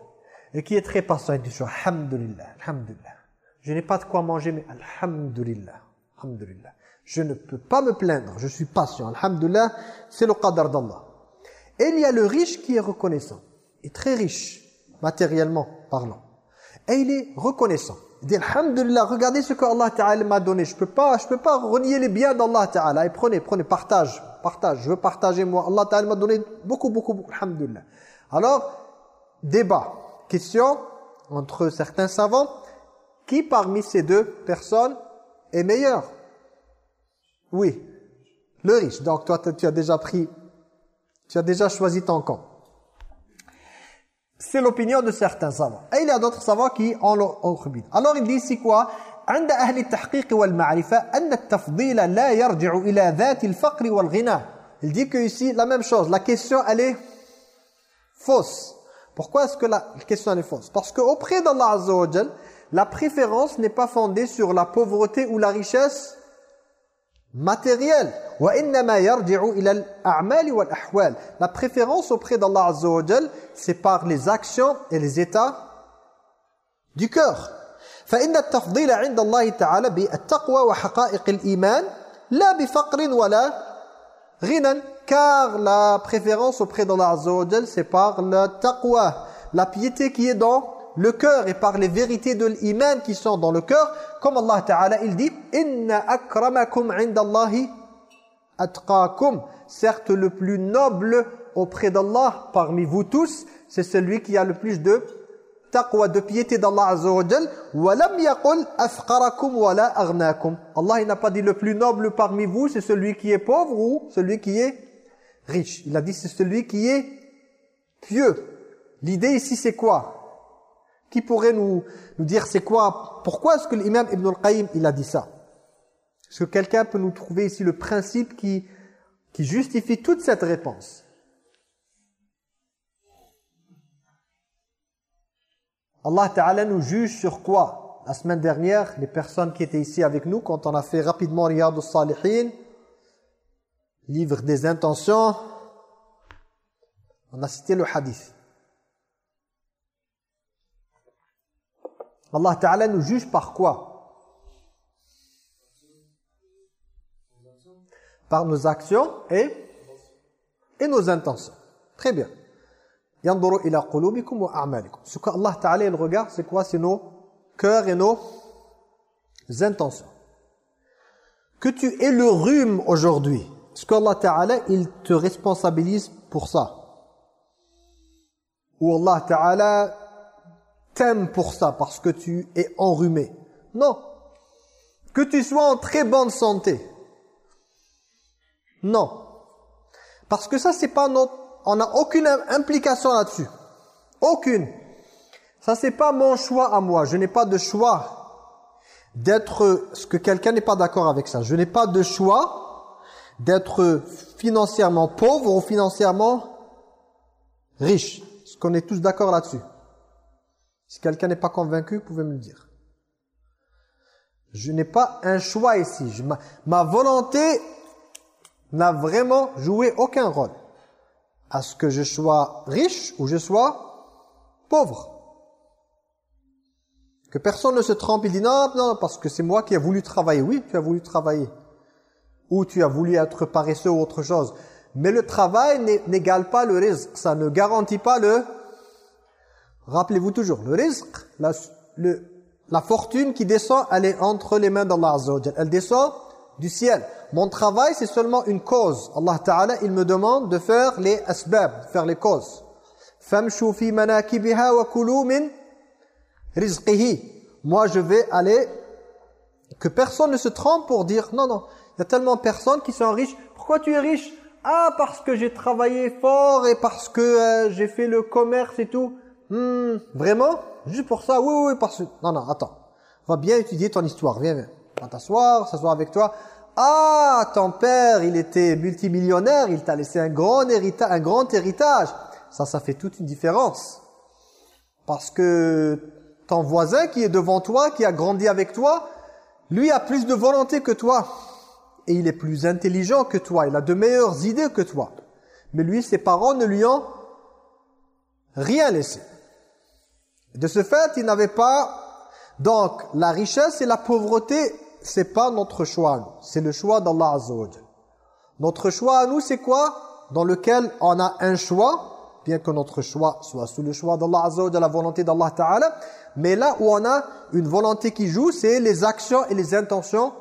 et qui est très patient, il dit alhamdulillah, alhamdulillah. Je n'ai pas de quoi manger mais alhamdulillah, alhamdulillah. Je ne peux pas me plaindre, je suis patient, alhamdulillah, c'est le qadar d'Allah. Et il y a le riche qui est reconnaissant, et très riche, matériellement parlant. Et il est reconnaissant. Il dit Alhamdulillah, regardez ce que Allah Ta'ala m'a donné. Je peux pas, je peux pas renier les biens d'Allah Ta'ala. Et prenez, prenez, partage, partage. Je veux partager moi. Allah Ta'ala m'a donné beaucoup, beaucoup, beaucoup. Alhamdulillah. Alors, débat, question. entre certains savants, qui parmi ces deux personnes est meilleur? Oui, le riche. Donc toi, tu as déjà pris, tu as déjà choisi ton camp. C'est l'opinion de certains savants. Et il y a d'autres savants qui ont l'autre Alors il dit ici quoi? عند أهل التحقيق والمعرفة أن التفضيل لا يرجع إلى ذات الفقر والغنى. Il dit que ici la même chose. La question elle est fausse. Pourquoi est-ce que la question est fausse Parce qu'auprès d'Allah Azza wa la préférence n'est pas fondée sur la pauvreté ou la richesse matérielle. La préférence auprès d'Allah Azza wa c'est par les actions et les états du cœur. فإن التفضيل عند الله تعالى بالتقوى وحقائق الإيمان لا بفقر ولا غنى car la préférence auprès d'Allah Azza wa c'est par le taqwa, la piété qui est dans le cœur et par les vérités de l'iman qui sont dans le cœur, comme Allah Ta'ala il dit inna akramakum indallahi atqakum. Certes le plus noble auprès d'Allah parmi vous tous, c'est celui qui a le plus de taqwa de piété d'Allah Azza wa. Allah n'a pas dit le plus noble parmi vous, c'est celui qui est pauvre ou celui qui est riche. Il a dit c'est celui qui est pieux. L'idée ici c'est quoi? Qui pourrait nous, nous dire c'est quoi? Pourquoi est-ce que l'imam Ibn al-Qayyim il a dit ça? Est-ce que quelqu'un peut nous trouver ici le principe qui, qui justifie toute cette réponse? Allah Ta'ala nous juge sur quoi? La semaine dernière, les personnes qui étaient ici avec nous, quand on a fait rapidement Riyad al-Salihin, livre des intentions, on a cité le hadith. Allah Ta'ala nous juge par quoi? Par nos actions et, et nos intentions. Très bien. Yanduru ila qulubikum wa a'malikum. Ce qu'Allah Ta'ala il regarde, c'est quoi? C'est nos cœurs et nos intentions. Que tu aies le rhume aujourd'hui, ce qu'Allah Ta'ala il te responsabilise pour ça. Ou Allah Ta'ala t'aime pour ça parce que tu es enrhumé. Non. Que tu sois en très bonne santé. Non. Parce que ça, c'est pas notre... On n'a aucune implication là-dessus. Aucune. Ça, c'est pas mon choix à moi. Je n'ai pas de choix d'être... Ce que quelqu'un n'est pas d'accord avec ça. Je n'ai pas de choix d'être financièrement pauvre ou financièrement riche. Est-ce qu'on est tous d'accord là-dessus si quelqu'un n'est pas convaincu, vous pouvez me le dire. Je n'ai pas un choix ici. ma, volonté n'a vraiment joué aucun rôle. À ce que je sois riche ou je sois pauvre. Que personne ne se trompe, il dit non, non, parce que c'est moi qui ai voulu travailler. Oui, tu as voulu travailler. Ou tu as voulu être paresseux ou autre chose. Mais le travail n'égale pas le risque. Ça ne garantit pas le Rappelez-vous toujours, le risque, la, fortune qui descend, elle est entre les mains d'Allah Azza Elle descend du ciel. Mon travail, c'est seulement une cause. Allah Ta'ala, il me demande de faire les asbab, de faire les causes. فَمْشُوا فِي مَنَاكِبِهَا وَكُلُوا مِنْ رِزْقِهِ Moi, je vais aller... Que personne ne se trompe pour dire, non, non, il y a tellement de personnes qui sont riches. Pourquoi tu es riche Ah, parce que j'ai travaillé fort et parce que euh, j'ai fait le commerce et tout. Hmm, vraiment Juste pour ça Oui, oui, parce que... Non, non, attends. On va bien étudier ton histoire. Viens, viens. Va t'asseoir, s'asseoir avec toi. Ah, ton père, il était multimillionnaire, il t'a laissé un grand, un grand héritage. Ça, ça fait toute une différence. Parce que ton voisin qui est devant toi, qui a grandi avec toi, lui a plus de volonté que toi. Et il est plus intelligent que toi. Il a de meilleures idées que toi. Mais lui, ses parents ne lui ont rien laissé. De ce fait, il n'avait pas... Donc, la richesse et la pauvreté, c'est pas notre choix. C'est le choix d'Allah Azza Notre choix à nous, c'est quoi? Dans lequel on a un choix, bien que notre choix soit sous le choix d'Allah Azza la volonté d'Allah Ta'ala. Mais là où on a une volonté qui joue, c'est les actions et les intentions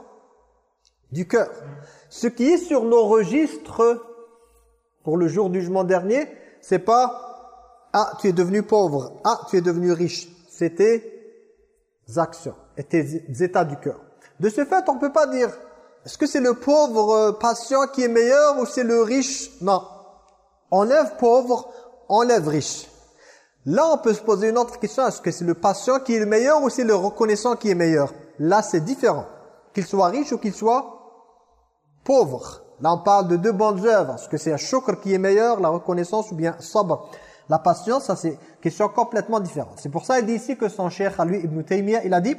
du cœur. Ce qui est sur nos registres pour le jour du jugement dernier, c'est pas ah, tu es devenu pauvre. Ah, tu es devenu riche. tes actions et tes états du cœur. De ce fait, on ne peut pas dire est-ce que c'est le pauvre euh, patient qui est meilleur ou c'est le riche? Non. Enlève pauvre, enlève riche. Là, on peut se poser une autre question. Est-ce que c'est le patient qui est le meilleur ou c'est le reconnaissant qui est meilleur? Là, c'est différent. Qu'il soit riche ou qu'il soit pauvre. Là, on parle de deux bonnes œuvres. Est-ce que c'est un shukr qui est meilleur, la reconnaissance ou bien sabr? La patience, ça c'est une question complètement différente. C'est pour ça qu'il dit ici que son cheikh, à lui, Ibn Taymiyyah, il a dit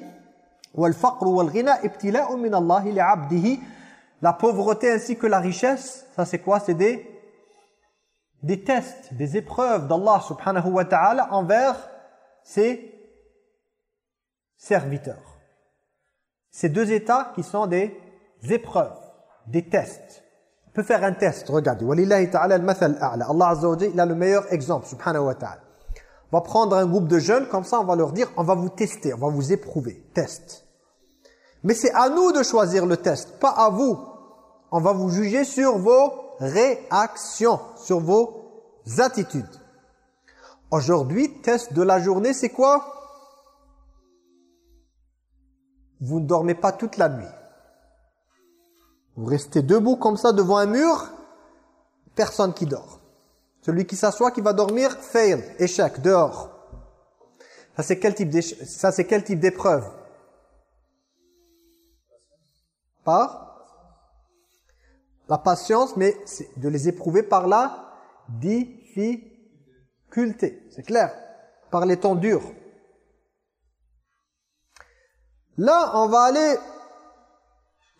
la pauvreté ainsi que la richesse, ça c'est quoi? C'est des, des tests, des épreuves d'Allah subhanahu wa ta'ala envers ses serviteurs. Ces deux états qui sont des épreuves, des tests. On peut faire un test, regardez. Allah Azza il a le meilleur exemple, subhanahu wa ta'ala. On va prendre un groupe de jeunes, comme ça on va leur dire, on va vous tester, on va vous éprouver. Test. Mais c'est à nous de choisir le test, pas à vous. On va vous juger sur vos réactions, sur vos attitudes. Aujourd'hui, test de la journée, c'est quoi? Vous ne dormez pas toute la nuit. Vous restez debout comme ça devant un mur, personne qui dort. Celui qui s'assoit, qui va dormir, fail, échec, dehors. Ça, c'est quel type d'épreuve? Par? La patience, mais de les éprouver par la difficulté. C'est clair? Par les temps durs. Là, on va aller...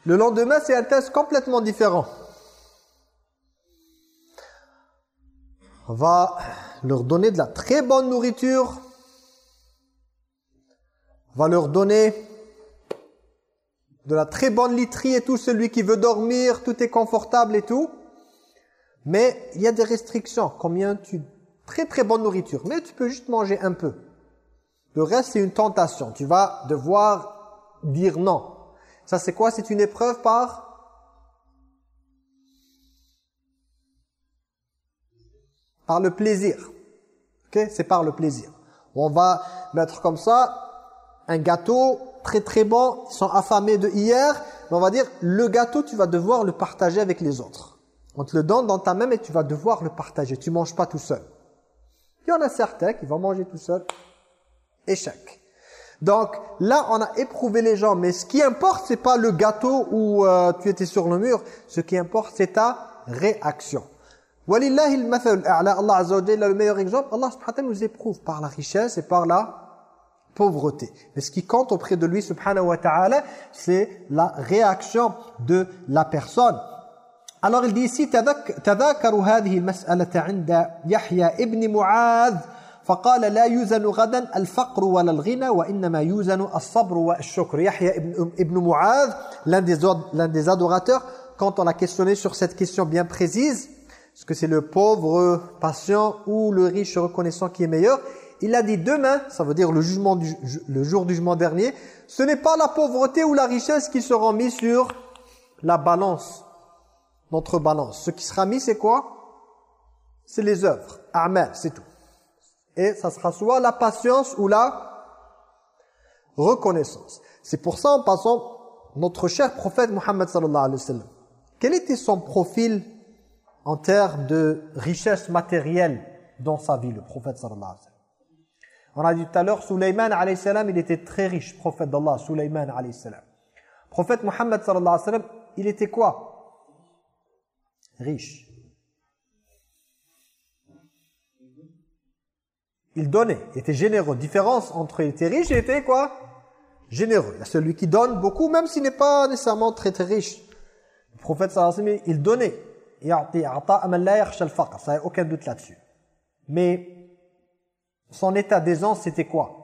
Le lendemain, c'est un test complètement différent. Va leur donner de la très bonne nourriture. Va leur donner de la très bonne literie et tout. Celui qui veut dormir, tout est confortable et tout. Mais il y a des restrictions. Combien tu... Très très bonne nourriture. Mais tu peux juste manger un peu. Le reste, c'est une tentation. Tu vas devoir dire non. Ça, c'est quoi? C'est une épreuve par Par le plaisir. Ok? C'est par le plaisir. On va mettre comme ça un gâteau très très bon. Ils sont affamés de hier. On va dire, le gâteau, tu vas devoir le partager avec les autres. On te le donne dans ta main et tu vas devoir le partager. Tu manges pas tout seul. Il y en a certains qui vont manger tout seul. Échec. Donc là, on a éprouvé les gens. Mais ce qui importe, c'est pas le gâteau où euh, tu étais sur le mur. Ce qui importe, c'est ta réaction. Walillahi al Allah Azza wa le meilleur exemple, Allah subhanahu nous éprouve par la richesse et par la pauvreté. Mais ce qui compte auprès de lui subhanahu wa ta'ala, c'est la réaction de la personne. Alors il dit ici تذاكروا هذه المسألة عند يحيى ابن معاذ فقال لا يوزن غدا الفقر ولا الغنى وإنما يوزن الصبر والشكر Yahya ibn, ibn Mu'adh l'un des, l'un des adorateurs quand on a questionné sur cette question bien précise est-ce que c'est le pauvre patient ou le riche reconnaissant qui est meilleur Il a dit demain, ça veut dire le, jugement du, le jour du jugement dernier, ce n'est pas la pauvreté ou la richesse qui sera mis sur la balance, notre balance. Ce qui sera mis, c'est quoi? C'est les œuvres, amen, c'est tout. Et ça sera soit la patience ou la reconnaissance. C'est pour ça, en passant, notre cher prophète Mohammed sallallahu alayhi wa sallam, quel était son profil en termes de richesse matérielle dans sa vie, le prophète sallallahu alayhi wa sallam. On a dit tout à l'heure, Sulaiman alayhi salam, il était très riche, prophète d'Allah, Sulaiman alayhi salam. Prophète Muhammad sallallahu alayhi wa sallam, il était quoi? Riche. Il donnait, il était généreux. Différence entre il était riche et il était quoi? Généreux. Il y a celui qui donne beaucoup, même s'il n'est pas nécessairement très très riche. Le prophète sallallahu alayhi wa sallam, il donnait. Il n'y a aucun doute là-dessus. Mais son état d'aisance, c'était quoi?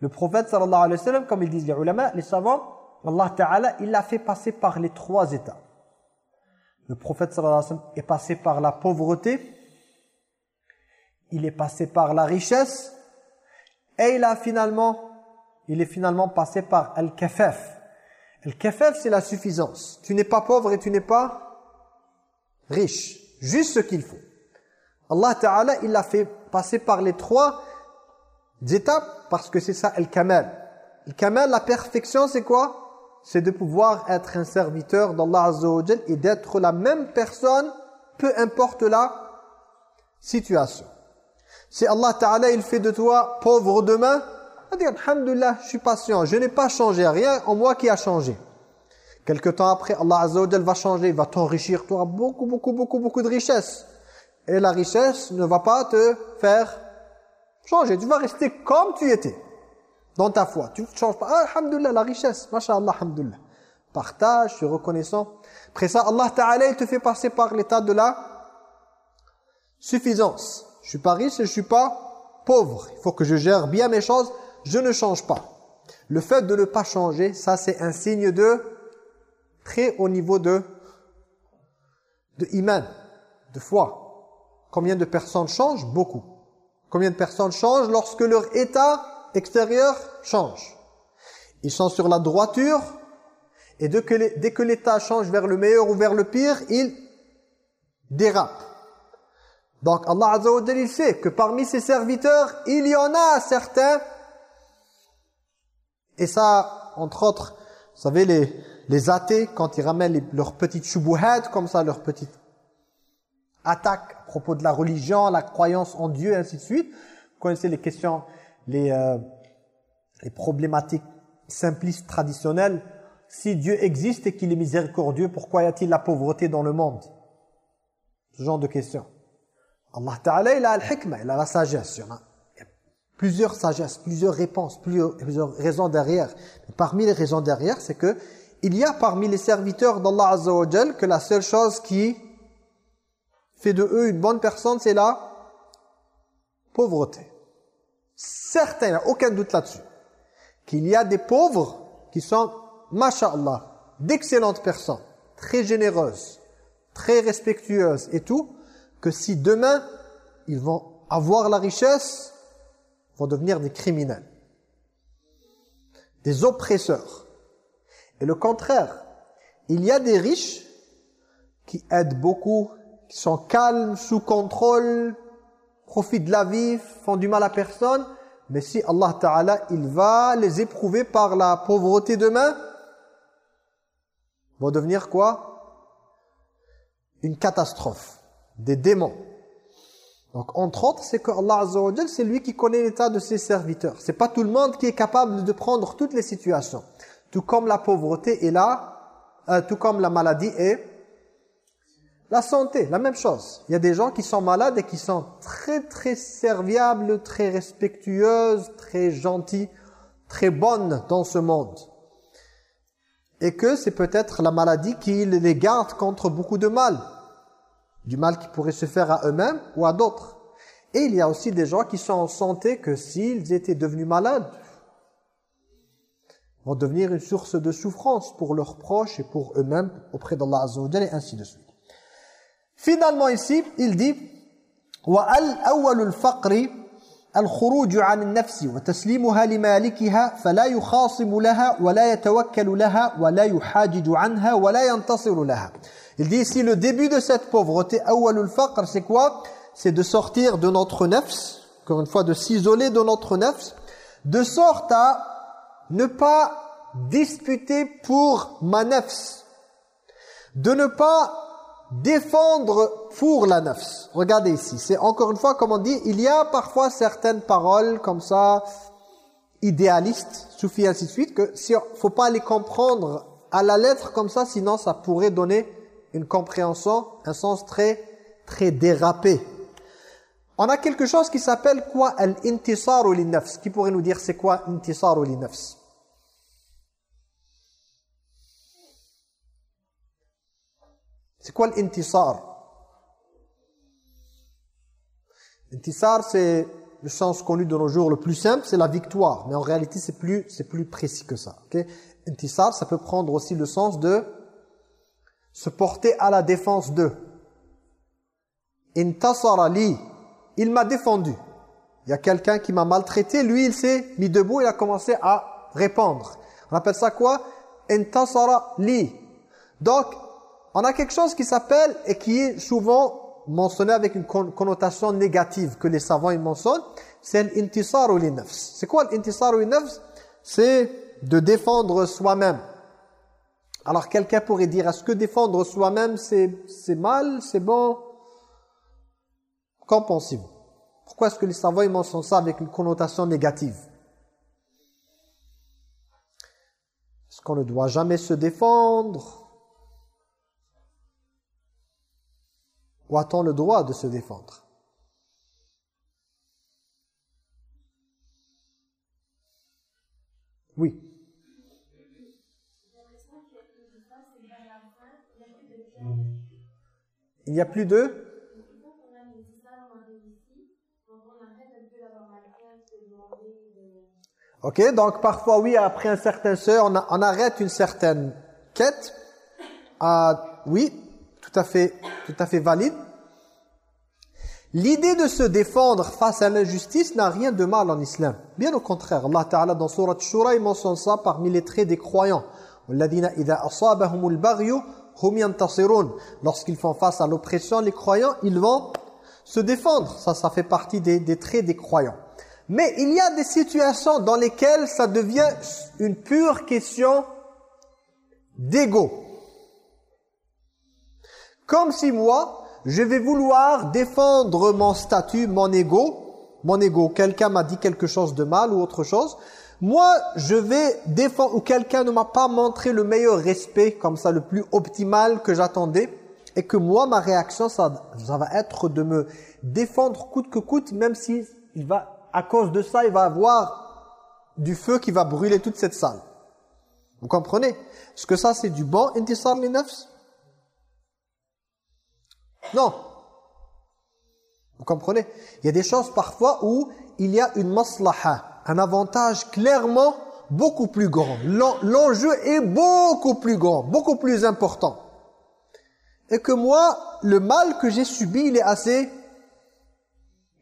Le prophète sallallahu alayhi wa sallam, comme ils disent les ulama, les savants, Allah Ta'ala, il l'a fait passer par les trois états. Le prophète sallallahu alayhi wa sallam est passé par la pauvreté, il est passé par la richesse, et il a finalement, il est finalement passé par al-kafaf, le kafaf, c'est la suffisance. Tu n'es pas pauvre et tu n'es pas riche. Juste ce qu'il faut. Allah Ta'ala, il l'a fait passer par les trois étapes parce que c'est ça le kamal. Le kamal, la perfection, c'est quoi? C'est de pouvoir être un serviteur d'Allah Azza et d'être la même personne, peu importe la situation. Si Allah Ta'ala, il fait de toi pauvre demain, dire, Alhamdulillah, je suis patient, je n'ai pas changé, rien en moi qui a changé. Quelque temps après, Allah Azza va changer, il va t'enrichir, tu auras beaucoup, beaucoup, beaucoup, beaucoup de richesses. Et la richesse ne va pas te faire changer. Tu vas rester comme tu étais dans ta foi. Tu ne changes pas. Ah, alhamdulillah, la richesse. Masha'Allah, alhamdulillah. Partage, je suis reconnaissant. Après ça, Allah Ta'ala, il te fait passer par l'état de la suffisance. Je suis pas riche je suis pas pauvre. Il faut que je gère bien mes choses. Je ne change pas. Le fait de ne pas changer, ça c'est un signe de très haut niveau de, de iman, de foi. Combien de personnes changent? Beaucoup. Combien de personnes changent lorsque leur état extérieur change? Ils sont sur la droiture et dès que l'état change vers le meilleur ou vers le pire, ils dérapent. Donc Allah Azza il sait que parmi ses serviteurs, il y en a certains, et ça, entre autres, vous savez, les, les athées, quand ils ramènent leurs petites shubuhat, comme ça, leurs petites attaque à propos de la religion, la croyance en Dieu, ainsi de suite. Vous connaissez les questions, les, euh, les problématiques simplistes traditionnelles. Si Dieu existe et qu'il est miséricordieux, pourquoi y a-t-il la pauvreté dans le monde? Ce genre de questions. Allah Ta'ala, il a al-hikmah, il a la sagesse. Il y a plusieurs sagesses, plusieurs réponses, plusieurs, raisons derrière. parmi les raisons derrière, c'est que il y a parmi les serviteurs d'Allah Azza que la seule chose qui fait de eux une bonne personne, c'est la pauvreté. Certain, il n'y a aucun doute là-dessus. Qu'il y a des pauvres qui sont, masha'Allah, d'excellentes personnes, très généreuses, très respectueuses et tout, que si demain, ils vont avoir la richesse, vont devenir des criminels, des oppresseurs. Et le contraire, il y a des riches qui aident beaucoup qui sont calmes, sous contrôle, profitent de la vie, font du mal à personne. Mais si Allah Ta'ala, il va les éprouver par la pauvreté demain, vont devenir quoi? Une catastrophe, des démons. Donc, entre autres, c'est que Allah c'est lui qui connaît l'état de ses serviteurs. C'est pas tout le monde qui est capable de prendre toutes les situations. Tout comme la pauvreté est là, euh, tout comme la maladie est la santé, la même chose. Il y a des gens qui sont malades et qui sont très très serviables, très respectueuses, très gentilles, très bonnes dans ce monde. Et que c'est peut-être la maladie qui les garde contre beaucoup de mal du mal qui pourrait se faire à eux-mêmes ou à d'autres. Et il y a aussi des gens qui sont en santé que s'ils étaient devenus malades, vont devenir une source de souffrance pour leurs proches et pour eux-mêmes auprès d'Allah Azza wa et ainsi de suite. Finalement ici, il dit «» الخروج عن النفس وتسليمها لمالكها فلا يخاصم لها ولا يتوكل لها ولا يحاجج عنها ولا ينتصر لها Il dit ici le début de cette pauvreté أول الفقر c'est quoi C'est de sortir de notre nefs, encore une fois de s'isoler de notre nefs, de sorte à ne pas disputer pour ma nefs, de ne pas défendre pour la nafs. Regardez ici, c'est encore une fois, comme on dit, il y a parfois certaines paroles comme ça, idéalistes, soufis, ainsi de suite, que si faut pas les comprendre à la lettre comme ça, sinon ça pourrait donner une compréhension, un sens très, très dérapé. On a quelque chose qui s'appelle quoi? Al-intisaru li-nafs. Qui pourrait nous dire c'est quoi intisaru li-nafs? C'est quoi l'intisar? L'intisar, c'est le sens connu de nos jours le plus simple, c'est la victoire. Mais en réalité, c'est plus, plus précis que ça. Okay? Intisar, ça peut prendre aussi le sens de se porter à la défense d'eux. Intasara li, il m'a défendu. Il y a quelqu'un qui m'a maltraité, lui il s'est mis debout, il a commencé à répondre. On appelle ça quoi? Intasara li. Donc, on a quelque chose qui s'appelle et qui est souvent mentionné avec une connotation négative que les savants mentionnent, c'est l'intisar li nafs. C'est quoi l'intisar li nafs? C'est de défendre soi-même. Alors quelqu'un pourrait dire, est-ce que défendre soi-même c'est mal, c'est bon? Qu'en pensez-vous? Pourquoi est-ce que les savants mentionnent ça avec une connotation négative? Est-ce qu'on ne doit jamais se défendre? Ou a-t-on le droit de se défendre? Oui. Il n'y a plus de Ok, donc parfois oui, après un certain seuil, on, on, arrête une certaine quête. Ah, oui, tout à fait, tout à fait valide. L'idée de se défendre face à l'injustice n'a rien de mal en islam. Bien au contraire, Allah Ta'ala dans Surat Shura, il mentionne ça parmi les traits des croyants. Lorsqu'ils font face à l'oppression, les croyants, ils vont se défendre. Ça, ça fait partie des, des traits des croyants. Mais il y a des situations dans lesquelles ça devient une pure question d'ego. Comme si moi, je vais vouloir défendre mon statut, mon ego, mon ego, quelqu'un m'a dit quelque chose de mal ou autre chose, moi, je vais défendre, ou quelqu'un ne m'a pas montré le meilleur respect, comme ça, le plus optimal que j'attendais, et que moi, ma réaction, ça, va être de me défendre coûte que coûte, même si il va, à cause de ça, il va avoir du feu qui va brûler toute cette salle. Vous comprenez? Est-ce que ça, c'est du bon intisar nafs Non. Vous comprenez? Il y a des choses parfois où il y a une maslaha un avantage clairement beaucoup plus grand. L'enjeu est beaucoup plus grand, beaucoup plus important. Et que moi, le mal que j'ai subi, il est assez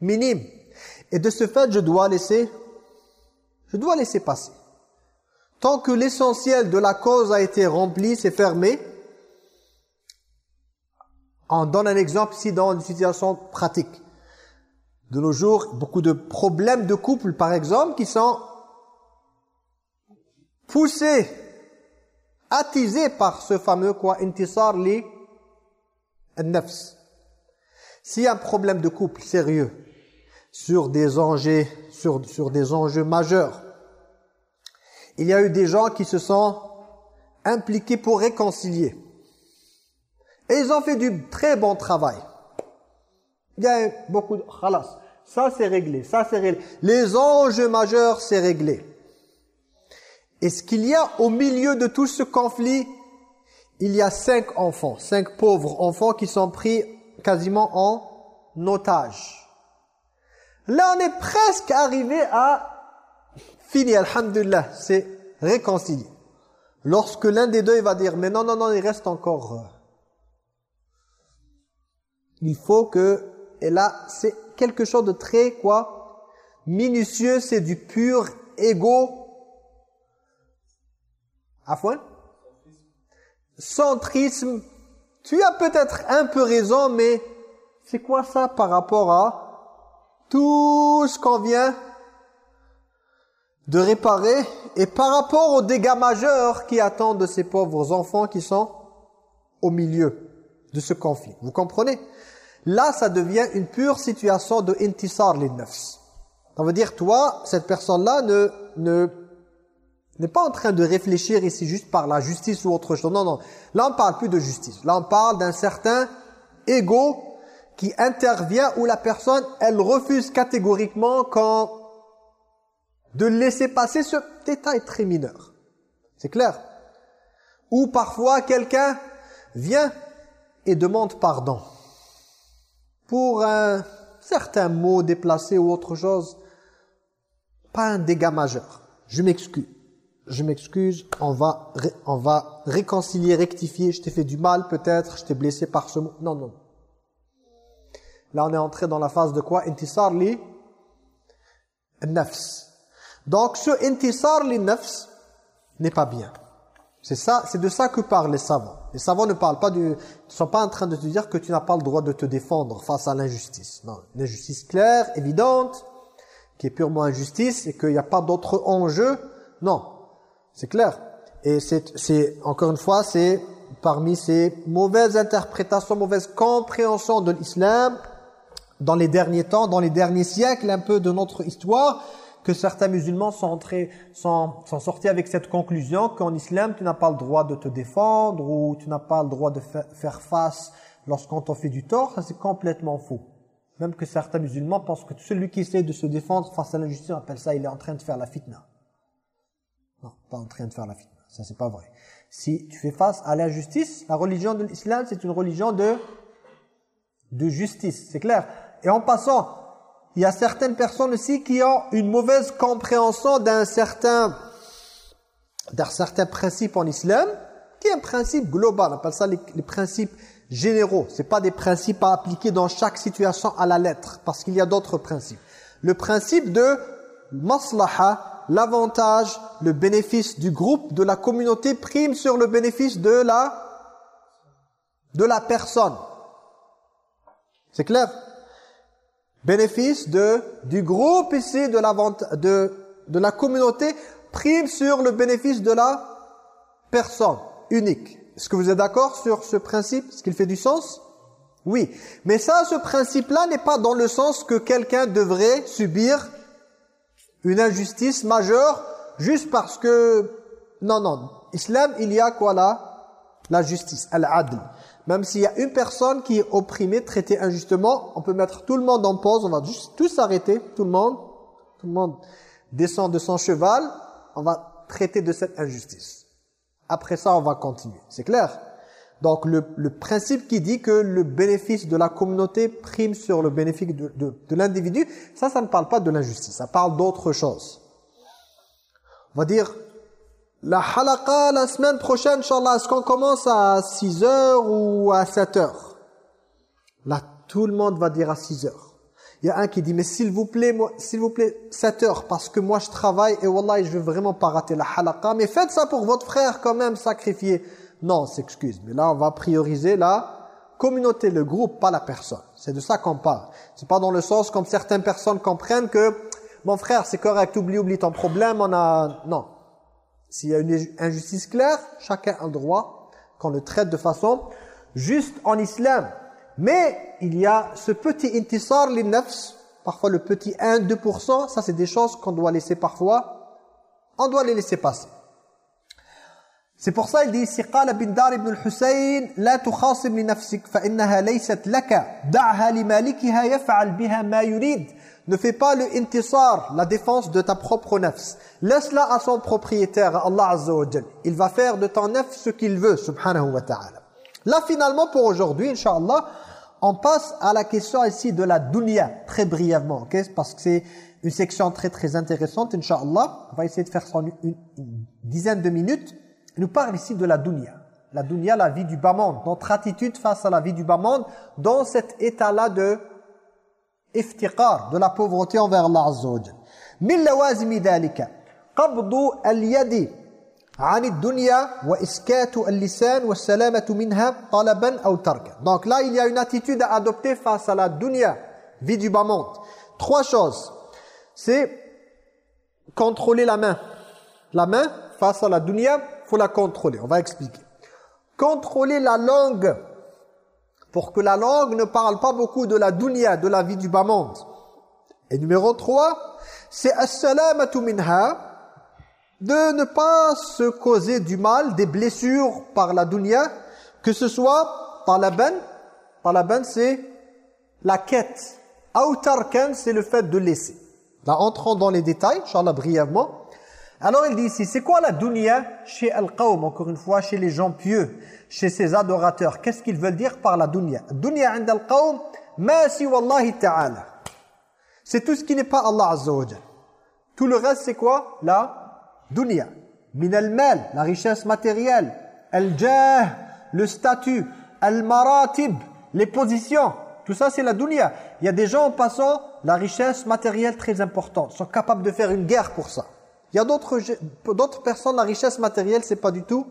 minime. Et de ce fait, je dois laisser, je dois laisser passer. Tant que l'essentiel de la cause a été rempli, c'est fermé. On donne un exemple ici dans une situation pratique de nos jours, beaucoup de problèmes de couple, par exemple, qui sont poussés, attisés par ce fameux quoi, intisar li nafs. S'il y a un problème de couple sérieux, sur des enjeux, sur, sur des enjeux majeurs, il y a eu des gens qui se sont impliqués pour réconcilier. Et ils ont fait du très bon travail. Il y a beaucoup de... Khalas. Ça, c'est réglé. Ça, c'est réglé. Les enjeux majeurs, c'est réglé. Et ce qu'il y a au milieu de tout ce conflit, il y a cinq enfants, cinq pauvres enfants qui sont pris quasiment en otage? Là, on est presque arrivé à finir, alhamdulillah, c'est réconcilié. Lorsque l'un des deux il va dire, mais non, non, non, il reste encore... Il faut que... Et là, c'est quelque chose de très quoi minutieux, c'est du pur ego. Afouin Centrisme. Tu as peut-être un peu raison, mais c'est quoi ça par rapport à tout ce qu'on vient de réparer et par rapport aux dégâts majeurs qui attendent de ces pauvres enfants qui sont au milieu de ce conflit. Vous comprenez? Là, ça devient une pure situation de intisar les. Ça veut dire, toi, cette personne-là ne ne n'est pas en train de réfléchir ici juste par la justice ou autre chose. Non, non. Là, on parle plus de justice. Là, on parle d'un certain ego qui intervient où la personne, elle refuse catégoriquement quand de laisser passer ce détail très mineur. C'est clair Ou parfois, quelqu'un vient et demande pardon pour un certain mot déplacé ou autre chose, pas un dégât majeur. Je m'excuse. Je m'excuse, on va, on va réconcilier, rectifier. Je t'ai fait du mal peut-être, je t'ai blessé par ce mot. Non, non. Là, on est entré dans la phase de quoi? Intisar li nafs. Donc, ce intisar li nafs n'est pas bien. C'est ça, c'est de ça que parlent les savants. Les savants ne parlent pas du, ne sont pas en train de te dire que tu n'as pas le droit de te défendre face à l'injustice. Non, une injustice claire, évidente, qui est purement injustice et qu'il n'y a pas d'autre enjeu. Non, c'est clair. Et c'est, encore une fois, c'est parmi ces mauvaises interprétations, mauvaises compréhensions de l'islam dans les derniers temps, dans les derniers siècles, un peu de notre histoire, que certains musulmans sont, entrés, sont, sont sortis avec cette conclusion qu'en islam, tu n'as pas le droit de te défendre ou tu n'as pas le droit de faire face lorsqu'on t'en fait du tort. Ça, c'est complètement faux. Même que certains musulmans pensent que celui qui essaie de se défendre face à l'injustice, on appelle ça, il est en train de faire la fitna. Non, pas en train de faire la fitna. Ça, c'est pas vrai. Si tu fais face à l'injustice, la religion de l'islam, c'est une religion de, de justice. C'est clair Et en passant, il y a certaines personnes aussi qui ont une mauvaise compréhension d'un certain, d'un certain principe en islam, qui est un principe global, on appelle ça les, principes généraux. Ce pas des principes à appliquer dans chaque situation à la lettre, parce qu'il y a d'autres principes. Le principe de maslaha, l'avantage, le bénéfice du groupe, de la communauté prime sur le bénéfice de la, de la personne. C'est clair? Bénéfice de, du groupe ici, de la, de, de la communauté, prime sur le bénéfice de la personne unique. Est-ce que vous êtes d'accord sur ce principe? Est-ce qu'il fait du sens? Oui. Mais ça, ce principe-là n'est pas dans le sens que quelqu'un devrait subir une injustice majeure juste parce que... Non, non. Islam, il y a quoi là? La justice, al-adl. Même s'il y a une personne qui est opprimée, traitée injustement, on peut mettre tout le monde en pause, on va juste tous s'arrêter, tout le monde, tout le monde descend de son cheval, on va traiter de cette injustice. Après ça, on va continuer. C'est clair Donc le, principe qui dit que le bénéfice de la communauté prime sur le bénéfice de, de l'individu, ça, ça ne parle pas de l'injustice, ça parle d'autre chose. On va dire la halaqa la semaine prochaine, Inch'Allah, est-ce qu'on commence à 6 heures ou à 7 heures? Là, tout le monde va dire à 6 heures. Il y a un qui dit, mais s'il vous plaît, s'il vous plaît, 7 heures, parce que moi je travaille et Wallah, je veux vraiment pas rater la halaqa. Mais faites ça pour votre frère quand même, sacrifier. Non, s'excuse. Mais là, on va prioriser la communauté, le groupe, pas la personne. C'est de ça qu'on parle. C'est pas dans le sens comme certaines personnes comprennent que, mon frère, c'est correct, oublie, oublie ton problème, on a... Non, s'il y a une injustice claire, chacun a le droit qu'on le traite de façon juste en islam. Mais il y a ce petit intisar, les nafs, parfois le petit 1-2%, ça c'est des choses qu'on doit laisser parfois, on doit les laisser passer. C'est pour ça il dit ici قال بن دار بن الحسين لا تخاصم لنفسك فإنها ليست لك دعها لمالكها يفعل بها ما يريد ne fais pas le intisar, la défense de ta propre nefs. Laisse-la à son propriétaire, Allah Azza Il va faire de ton nefs ce qu'il veut, subhanahu wa ta'ala. Là, finalement, pour aujourd'hui, inshallah, on passe à la question ici de la dunya, très brièvement, parce que c'est une section très très intéressante, inshallah. On va essayer de faire dizaine de minutes. Il nous parle ici de la dunya. La dunya, la vie du bas monde, notre attitude face à la vie du bas monde, dans cet état-là de افتقار de la pauvreté envers Allah Azza wa Jal. من لوازم ذلك قبض اليد عن الدنيا وإسكات اللسان والسلامة منها طلبا أو تركا. Donc là, il y a une attitude à adopter face à la dunya, vie du bas monde. Trois choses. C'est contrôler la main. La main, face à la dunya, faut la contrôler. On va expliquer. Contrôler la langue pour que la langue ne parle pas beaucoup de la dunya, de la vie du bas monde. Et numéro 3, c'est as-salamatu de ne pas se causer du mal, des blessures par la dunya, que ce soit talaban, talaban c'est la quête, autarkan c'est le fait de laisser. Là, entrons dans les détails, Inch'Allah, brièvement. Alors il dit ici, c'est quoi la dunya chez Al-Qawm, encore une fois, chez les gens pieux, chez ses adorateurs Qu'est-ce qu'ils veulent dire par la dunya Dunya عند القوم ما سوى الله ta'ala. C'est tout ce qui n'est pas Allah Azza wa Tout le reste c'est quoi La dunya. Min al-mal, la richesse matérielle. Al-jah, le statut. Al-maratib, les positions. Tout ça c'est la dunya. Il y a des gens en passant la richesse matérielle très importante. sont capables de faire une guerre pour ça. Il y a d'autres personnes, la richesse matérielle, c'est pas du tout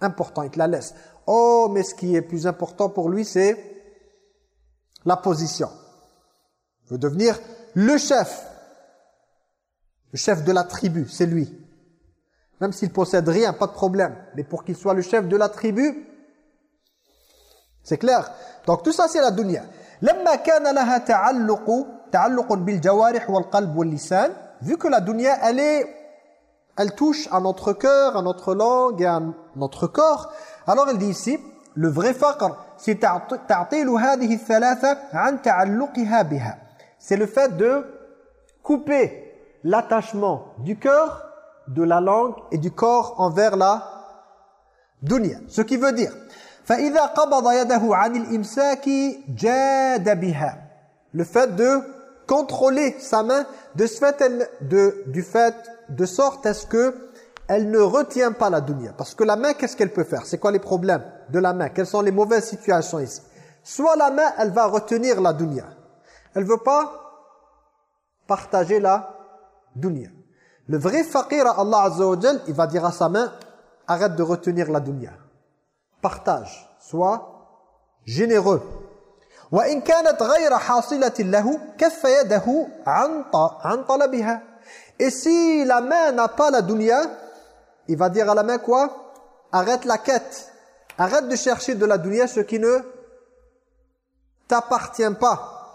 important, il te la laisse. Oh, mais ce qui est plus important pour lui, c'est la position. Il veut devenir le chef. Le chef de la tribu, c'est lui. Même s'il possède rien, pas de problème. Mais pour qu'il soit le chef de la tribu, c'est clair. Donc tout ça, c'est la dunya. Vu que la dunya, elle est elle touche à notre cœur à notre langue et à notre corps alors elle dit ici le vrai faqr c'est تعطيل هذه الثلاثه عن تعلقها بها c'est le fait de couper l'attachement du cœur de la langue et du corps envers la dunya ce qui veut dire فإذا قبض يده عن الإمساك جاد بها le fait de contrôler sa main de ce fait de, du fait de sorte à ce que elle ne retient pas la dunya. Parce que la main qu'est-ce qu'elle peut faire? C'est quoi les problèmes de la main? Quelles sont les mauvaises situations ici? Soit la main elle va retenir la dunya. Elle veut pas partager la dunya. Le vrai faqir à Allah Azza wa il va dire à sa main arrête de retenir la dunya. Partage, sois généreux. وإن كانت غير حاصلة له كف يده عن عن طلبها. Et si la main n'a pas la dunya, il va dire à la main quoi Arrête la quête. Arrête de chercher de la dunya ce qui ne t'appartient pas.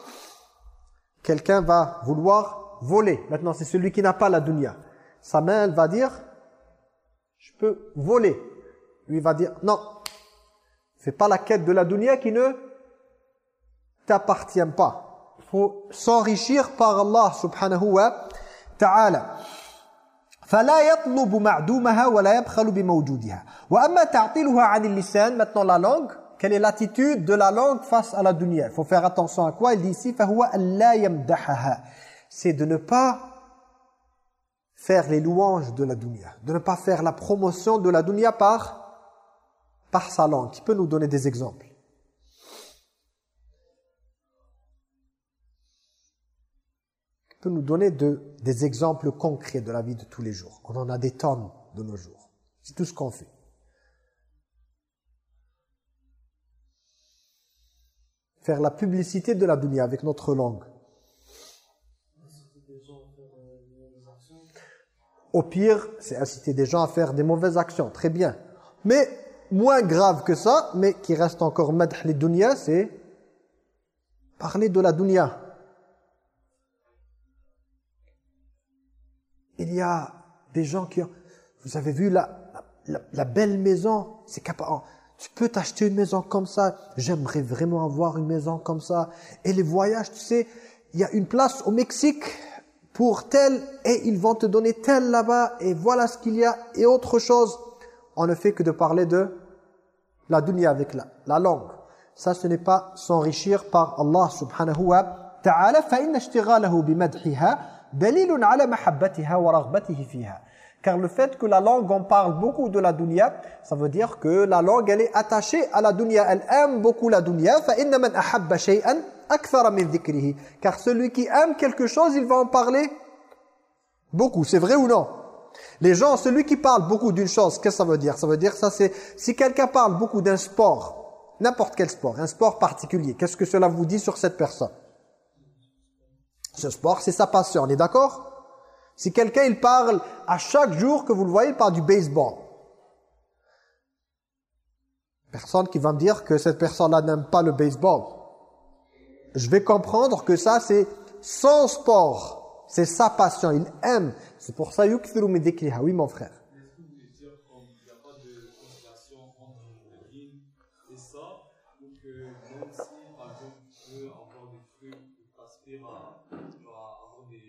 Quelqu'un va vouloir voler. Maintenant, c'est celui qui n'a pas la dunya. Sa main, elle va dire, je peux voler. Lui va dire, non, c'est pas la quête de la dunya qui ne t'appartient pas. Il faut s'enrichir par Allah subhanahu wa ta'ala. فلا يطلب معدومها ولا يبخل بموجودها وأما تعطيلها عن اللسان maintenant la langue quelle est l'attitude de la langue face à la dunya il faut faire attention à quoi il dit ici فهو ألا يمدحها c'est de ne pas faire les louanges de la dunya de ne pas faire la promotion de la dunya par par sa langue. Qui peut nous donner des exemples Nous donner de, des exemples concrets de la vie de tous les jours On en a des tonnes de nos jours. C'est tout ce qu'on fait. Faire la publicité de la dunya avec notre langue. Au pire, c'est inciter des gens à faire des mauvaises actions. Très bien. Mais moins grave que ça, mais qui reste encore madh les dunya, c'est parler de la dunya. Il y a des gens qui ont... Vous avez vu la, la, belle maison, c'est capable... Oh, tu peux t'acheter une maison comme ça. J'aimerais vraiment avoir une maison comme ça. Et les voyages, tu sais, il y a une place au Mexique pour tel et ils vont te donner tel là-bas et voilà ce qu'il y a et autre chose on ne fait que de parler de la dunya avec la, la langue. Ça, ce n'est pas s'enrichir par Allah subhanahu wa ta'ala. فَإِنَّ اشْتِغَالَهُ بِمَدْحِهَا car le fait que la langue, on parle beaucoup de la dunya, ça veut dire que la langue, elle est attachée à la dunya. Elle aime beaucoup la dunya. Car celui qui aime quelque chose, il va en parler beaucoup. C'est vrai ou non? Les gens, celui qui parle beaucoup d'une chose, qu'est-ce que ça veut dire? Ça veut dire ça c'est... Si quelqu'un parle beaucoup d'un sport, n'importe quel sport, un sport particulier, qu'est-ce que cela vous dit sur cette personne? Ce sport, c'est sa passion, on est d'accord? Si quelqu'un il parle à chaque jour que vous le voyez, il parle du baseball. Personne qui va me dire que cette personne-là n'aime pas le baseball. Je vais comprendre que ça c'est son sport, c'est sa passion, il aime c'est pour ça, min dhikriha. Oui, mon frère. Est-ce que vous voulez dire qu'il n'y a pas de conciliation entre le dîn et ça, ou que même si, par exemple, tu veux avoir des trucs, tu aspires à, genre, à avoir des,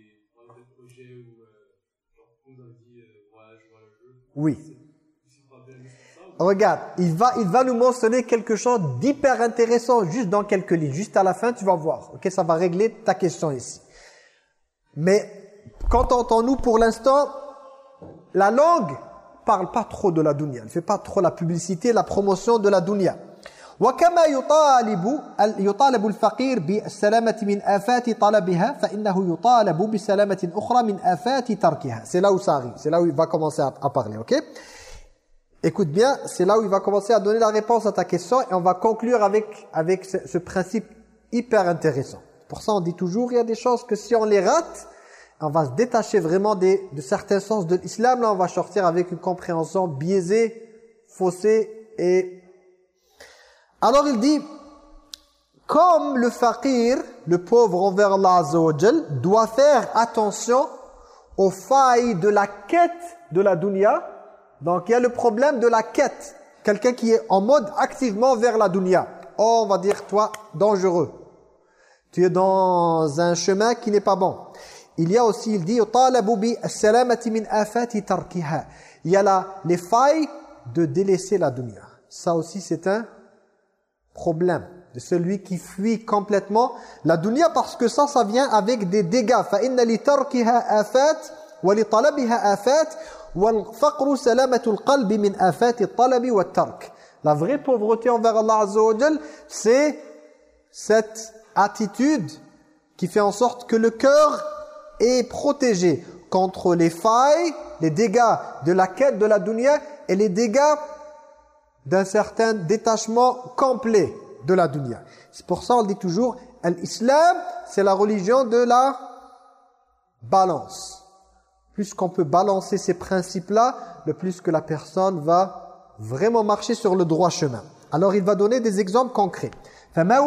des projets où, euh, genre, comme on dit, euh, ouais, je vois le jeu. Oui. Regarde, il va, il va nous mentionner quelque chose d'hyper intéressant juste dans quelques lignes. Juste à la fin, tu vas voir. Ok, ça va régler ta question ici. Mais Qu'entendons-nous pour l'instant? La langue parle pas trop de la dunya. Elle fait pas trop la publicité, la promotion de la dunya وكما يطالب يطالب الفقير بالسلامة من آفات طلبها فإنه يطالب بسلامة أخرى من آفات تركها. C'est là où ça arrive. C'est là où il va commencer à, parler, ok Écoute bien, c'est là où il va commencer à donner la réponse à ta question et on va conclure avec, avec ce, ce principe hyper intéressant. Pour ça, on dit toujours, il y a des choses que si on les rate, on va se détacher vraiment des, de certains sens de l'islam. Là, on va sortir avec une compréhension biaisée, faussée et... alors il dit, comme le fakir, le pauvre envers Allah doit faire attention aux failles de la quête de la dunya. Donc il y a le problème de la quête. Quelqu'un qui est en mode activement vers la dunya. Oh, on va dire, toi, dangereux. Tu es dans un chemin qui n'est pas bon. Il y a aussi, il dit, il y a là les failles de délaisser la dunya. Ça aussi, c'est un problème de celui qui fuit complètement la dunya parce que ça, ça vient avec des dégâts. فَإِنَّ لِتَرْكِهَا آفَاتٍ وَلِطَلَبِهَا آفَاتٍ وَالْفَقْرُ سَلَامَةُ الْقَلْبِ مِنْ آفَاتِ الطَّلَبِ وَالتَّرْكِ La vraie pauvreté envers Allah Azza wa c'est cette attitude qui fait en sorte que le cœur est protégé contre les failles, les dégâts de la quête de la dunya et les dégâts d'un certain détachement complet de la dunya. C'est pour ça on dit toujours, l'islam, c'est la religion de la balance. Plus qu'on peut balancer ces principes-là, le plus que la personne va vraiment marcher sur le droit chemin. Alors il va donner des exemples concrets. Quelqu'un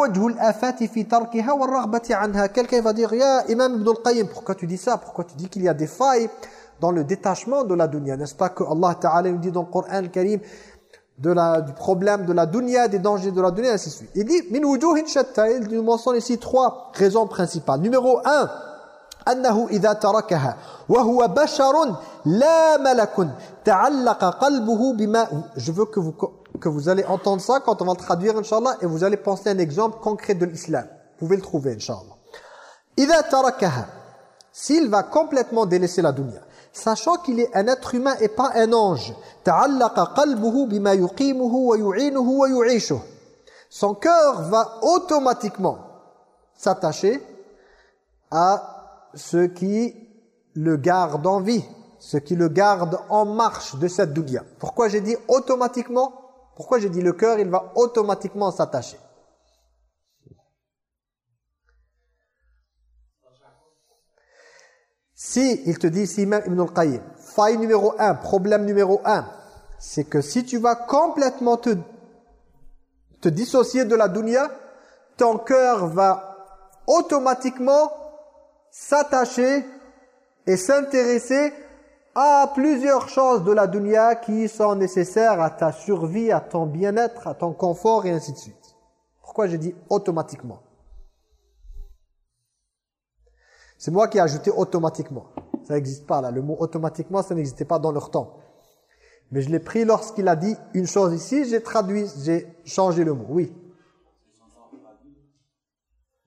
va dire, Ya Imam Ibn al-Qayyim, pourquoi tu dis ça? Pourquoi tu dis qu'il y a des failles dans le détachement de la dunya? N'est-ce pas que Allah Ta'ala nous dit dans le Coran al-Karim de la, du problème de la dunya, des dangers de la dunya, ainsi de suite. Il dit, min wujuhin shatta, il nous mentionne ici trois raisons principales. Numéro un, أنه إذا تركها وهو بشر لا ملك تعلق قلبه بما je veux que vous que vous allez entendre ça quand on va le traduire inchallah et vous allez penser à un exemple concret de l'islam vous pouvez le trouver inchallah إذا تركها s'il va complètement délaisser la dunya sachant qu'il est un être humain et pas un ange. Son cœur va automatiquement s'attacher à ce qui le garde en vie, ce qui le garde en marche de cette dunya. Pourquoi j'ai dit automatiquement? Pourquoi j'ai dit le cœur, il va automatiquement s'attacher? Si, il te dit ici même Ibn al-Qayyim, faille numéro un, problème numéro un, c'est que si tu vas complètement te, te dissocier de la dunya, ton cœur va automatiquement s'attacher et s'intéresser à plusieurs choses de la dunya qui sont nécessaires à ta survie, à ton bien-être, à ton confort et ainsi de suite. Pourquoi j'ai dit automatiquement? C'est moi qui ai ajouté automatiquement. Ça n'existe pas là. Le mot automatiquement, ça n'existait pas dans leur temps. Mais je l'ai pris lorsqu'il a dit une chose ici, j'ai traduit, j'ai changé le mot. Oui.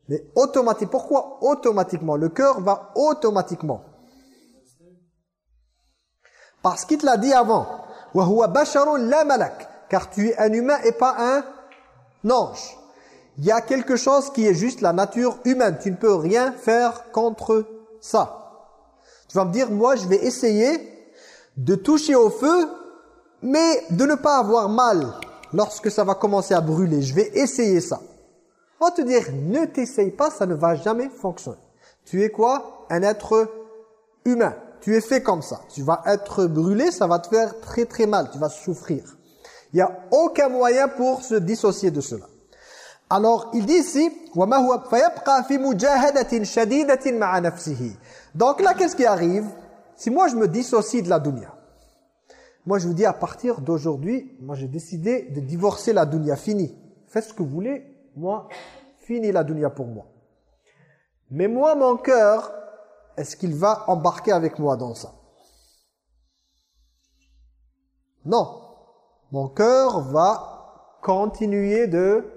Mais automatiquement. Pourquoi automatiquement? Le cœur va automatiquement. Parce qu'il te l'a dit avant. Car tu es un humain et pas un ange il y a quelque chose qui est juste la nature humaine. Tu ne peux rien faire contre ça. Tu vas me dire, moi je vais essayer de toucher au feu, mais de ne pas avoir mal lorsque ça va commencer à brûler. Je vais essayer ça. On va te dire, ne t'essaye pas, ça ne va jamais fonctionner. Tu es quoi? Un être humain. Tu es fait comme ça. Tu vas être brûlé, ça va te faire très très mal. Tu vas souffrir. Il n'y a aucun moyen pour se dissocier de cela. Alors, il dit ici, Donc là, qu'est-ce qui arrive Si moi, je me dissocie de la dunya, moi, je vous dis, à partir d'aujourd'hui, moi, j'ai décidé de divorcer la dunya, fini. Faites ce que vous voulez, moi, fini la dunya pour moi. Mais moi, mon cœur, est-ce qu'il va embarquer avec moi dans ça? Non. Mon cœur va continuer de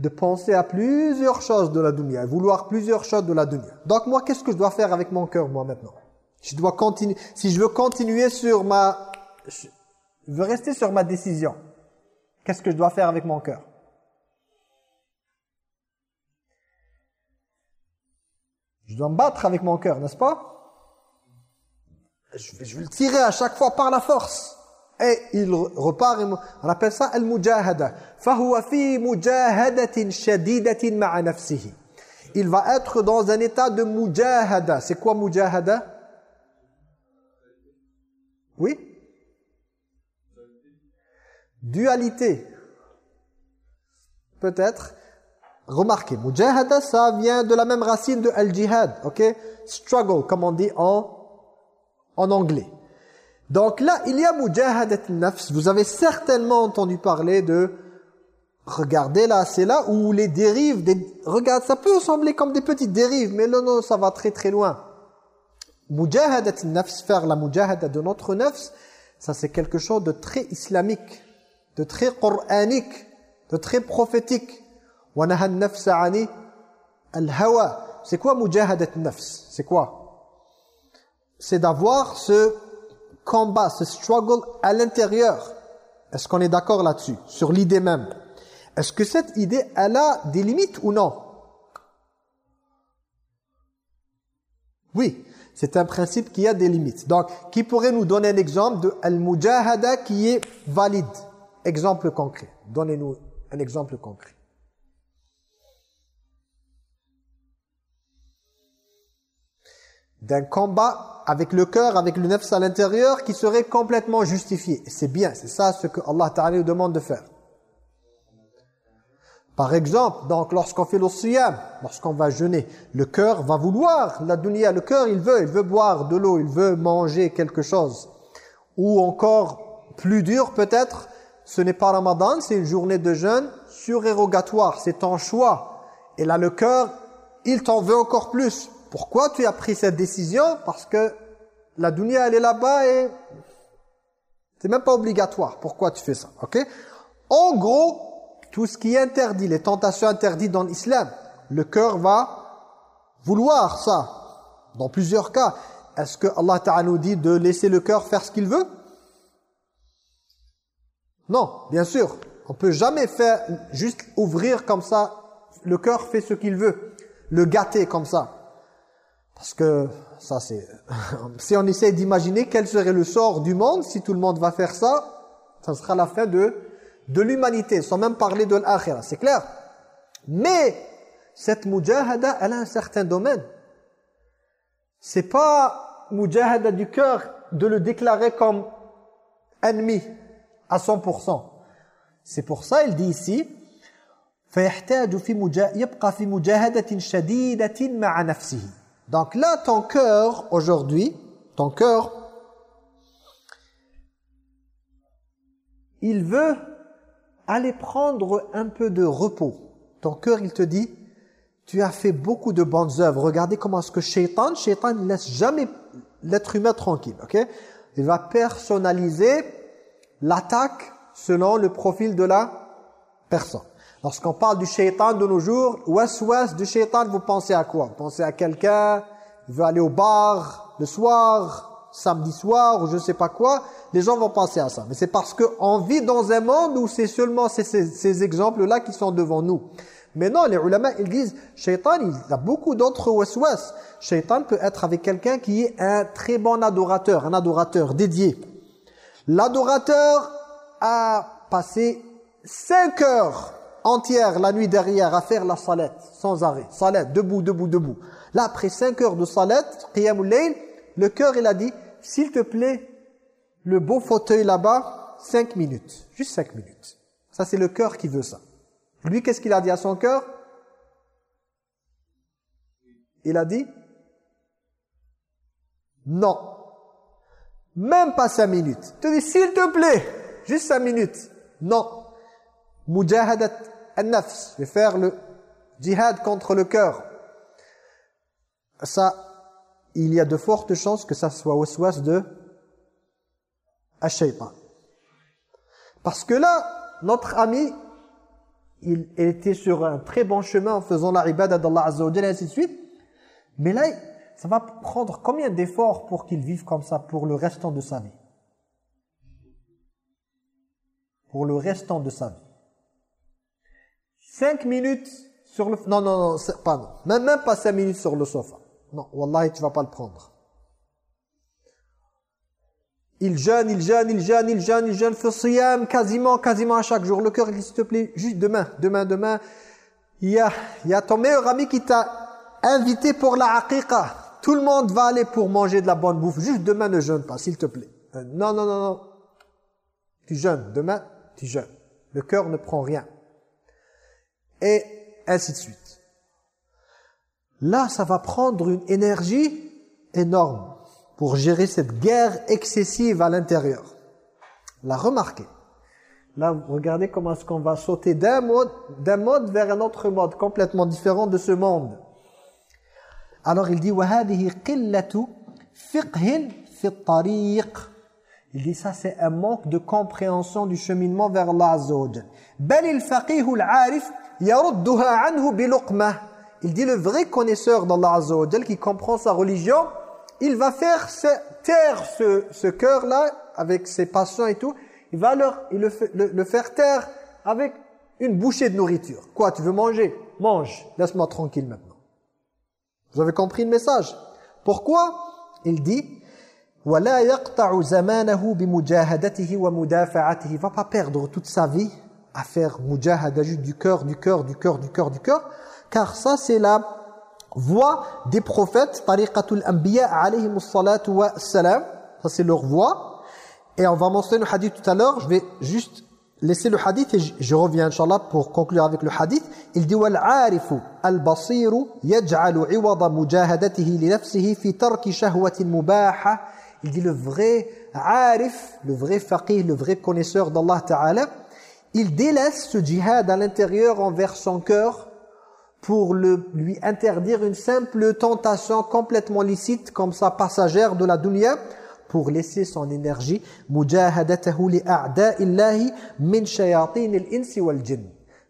de penser à plusieurs choses de la dunya, vouloir plusieurs choses de la dunya. Donc moi, qu'est-ce que je dois faire avec mon cœur, moi, maintenant? Je dois continuer, Si je veux continuer sur ma... Je veux rester sur ma décision. Qu'est-ce que je dois faire avec mon cœur? Je dois me battre avec mon cœur, n'est-ce pas? Je vais, je vais le tirer à chaque fois par la force et il repart. On appelle ça al-mujahada. فَهُوَ فِي مُجَاهَدَةٍ شَدِيدَةٍ مَعَ نَفْسِهِ Il va être dans un état de mujahada. C'est quoi mujahada Oui Dualité. Peut-être. Remarquez, mujahada, ça vient de la même racine de al-jihad. ok Struggle, comme on dit en, en anglais. Donc là, il y a mujahadat nafs. Vous avez certainement entendu parler de regardez là, c'est là où les dérives, des, regarde, ça peut sembler comme des petites dérives, mais non, non, ça va très très loin. Mujahadat nafs, faire la mujahada de notre nafs, ça c'est quelque chose de très islamique, de très coranique, de très prophétique. C'est quoi mujahadat nafs C'est quoi? C'est d'avoir ce combat, ce struggle à l'intérieur. Est-ce qu'on est, d'accord là-dessus Sur l'idée même? Est-ce que cette idée, elle a des limites ou non? Oui, c'est un principe qui a des limites. Donc, qui pourrait nous donner un exemple de al-mujahada qui est valide? Exemple concret. Donnez-nous un exemple concret. D'un combat avec le cœur, avec le nefs à l'intérieur, qui serait complètement justifié. C'est bien, c'est ça ce que Allah Ta'ala nous demande de faire. Par exemple, donc lorsqu'on fait le siyam, lorsqu'on va jeûner, le cœur va vouloir la dunya, le cœur il veut, il veut boire de l'eau, il veut manger quelque chose. Ou encore, plus dur peut-être, ce n'est pas Ramadan, c'est une journée de jeûne surérogatoire, c'est ton choix. Et là le cœur, il t'en veut encore plus. Pourquoi tu as pris cette décision? Parce que la dunya, elle est là-bas et c'est même pas obligatoire. Pourquoi tu fais ça? Ok? En gros, tout ce qui est interdit, les tentations interdites dans l'islam, le cœur va vouloir ça. Dans plusieurs cas, est-ce que Allah Ta'ala nous dit de laisser le cœur faire ce qu'il veut? Non, bien sûr. On peut jamais faire, juste ouvrir comme ça, le cœur fait ce qu'il veut. Le gâter comme ça. Parce que ça c'est... (laughs) si on essaie d'imaginer quel serait le sort du monde, si tout le monde va faire ça, ça sera la fin de, de l'humanité, sans même parler de l'akhirah, c'est clair Mais cette mujahada, elle a un certain domaine. C'est pas mujahada du cœur de le déclarer comme ennemi à 100%. C'est pour ça, il dit ici, فيحتاج في يبقى في مجاهدة شديدة مع نفسه donc là, ton cœur, aujourd'hui, ton cœur, il veut aller prendre un peu de repos. Ton cœur, il te dit, tu as fait beaucoup de bonnes œuvres. Regardez comment est-ce que Shaitan, Shaitan ne laisse jamais l'être humain tranquille. ok? Il va personnaliser l'attaque selon le profil de la personne. Lorsqu'on parle du shaitan de nos jours, ouest-ouest du shaitan, vous pensez à quoi? Vous pensez à quelqu'un qui veut aller au bar le soir, samedi soir ou je ne sais pas quoi. Les gens vont penser à ça. Mais c'est parce qu'on vit dans un monde où c'est seulement ces, ces, exemples-là qui sont devant nous. Mais non, les ulama, ils disent, shaitan, il a beaucoup d'autres ouest-ouest. Shaitan peut être avec quelqu'un qui est un très bon adorateur, un adorateur dédié. L'adorateur a passé cinq heures entière la nuit derrière à faire la salat sans arrêt. Salat, debout, debout, debout. Là, après 5 heures de salat, le cœur, il a dit, s'il te plaît, le beau fauteuil là-bas, 5 minutes. Juste 5 minutes. Ça, c'est le cœur qui veut ça. Lui, qu'est-ce qu'il a dit à son cœur? Il a dit non. Même pas 5 minutes. Te dit, s'il te plaît, juste 5 minutes. Non. Mujahadat al-nafs, de faire le djihad contre le cœur. Ça, il y a de fortes chances que ça soit waswas de shaytan Parce que là, notre ami, il était sur un très bon chemin en faisant la ibadah d'Allah Azza et ainsi de suite. Mais là, ça va prendre combien d'efforts pour qu'il vive comme ça pour le restant de sa vie? Pour le restant de sa vie. Cinq minutes sur le... Non, non, non, pardon. Même, même pas cinq minutes sur le sofa. Non, Wallahi, tu vas pas le prendre. Il jeûne, il jeûne, il jeûne, il jeûne, il jeûne, fait quasiment, quasiment à chaque jour. Le cœur, s'il te plaît, juste demain, demain, demain, il y a, y ton meilleur ami qui t'a invité pour la aqiqa. Tout le monde va aller pour manger de la bonne bouffe. Juste demain, ne jeûne pas, s'il te plaît. Euh, non, non, non, non. Tu jeûnes. Demain, tu jeûnes. Le cœur ne prend rien Et ainsi de suite. Là, ça va prendre une énergie énorme pour gérer cette guerre excessive à l'intérieur. La remarquez. Là, regardez comment est-ce qu'on va sauter d'un mode, d'un mode vers un autre mode complètement différent de ce monde. Alors il dit وَهَذِهِ قِلَّةُ فِقْهٍ فِي الطَّرِيقِ il dit ça c'est un manque de compréhension du cheminement vers Allah Azza wa Il dit le vrai connaisseur d'Allah Azza wa qui comprend sa religion, il va faire taire ce, ce cœur-là avec ses passions et tout, il va leur, il le, le, faire taire avec une bouchée de nourriture. Quoi, tu veux manger Mange, laisse-moi tranquille maintenant. Vous avez compris le message Pourquoi Il dit ولا يقطع زمانه بمجاهدته ومدافعته il va pas perdre toute sa vie à faire mujahada juste du cœur du cœur du cœur du cœur du cœur car ça c'est la voie des prophètes tariqatul anbiya alayhi salatu wa salam. Ça c'est leur voie et on va mentionner le hadith tout à l'heure. Je vais juste laisser le hadith et je, reviens inchallah pour conclure avec le hadith. Il dit wal arifu al basiru yaj'alu 'iwada mujahadatihi li nafsihi fi tarki shahwatin mubaha. Il dit le vrai arif, le vrai faqih, le vrai connaisseur d'Allah Ta'ala, il délaisse ce djihad à l'intérieur envers son cœur pour le, lui interdire une simple tentation complètement licite comme ça passagère de la dunya pour laisser son énergie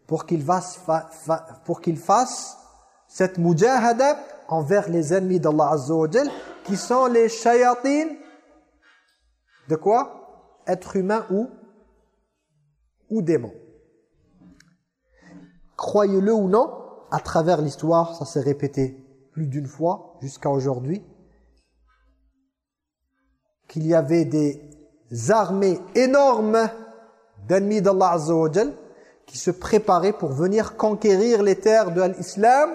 pour qu'il fasse pour qu'il fasse cette mujahada envers les ennemis d'Allah Azza qui sont les shayatin de quoi? Être humain ou ou démon. Croyez-le ou non, à travers l'histoire, ça s'est répété plus d'une fois jusqu'à aujourd'hui, qu'il y avait des armées énormes d'ennemis d'Allah Azza qui se préparaient pour venir conquérir les terres de l'islam,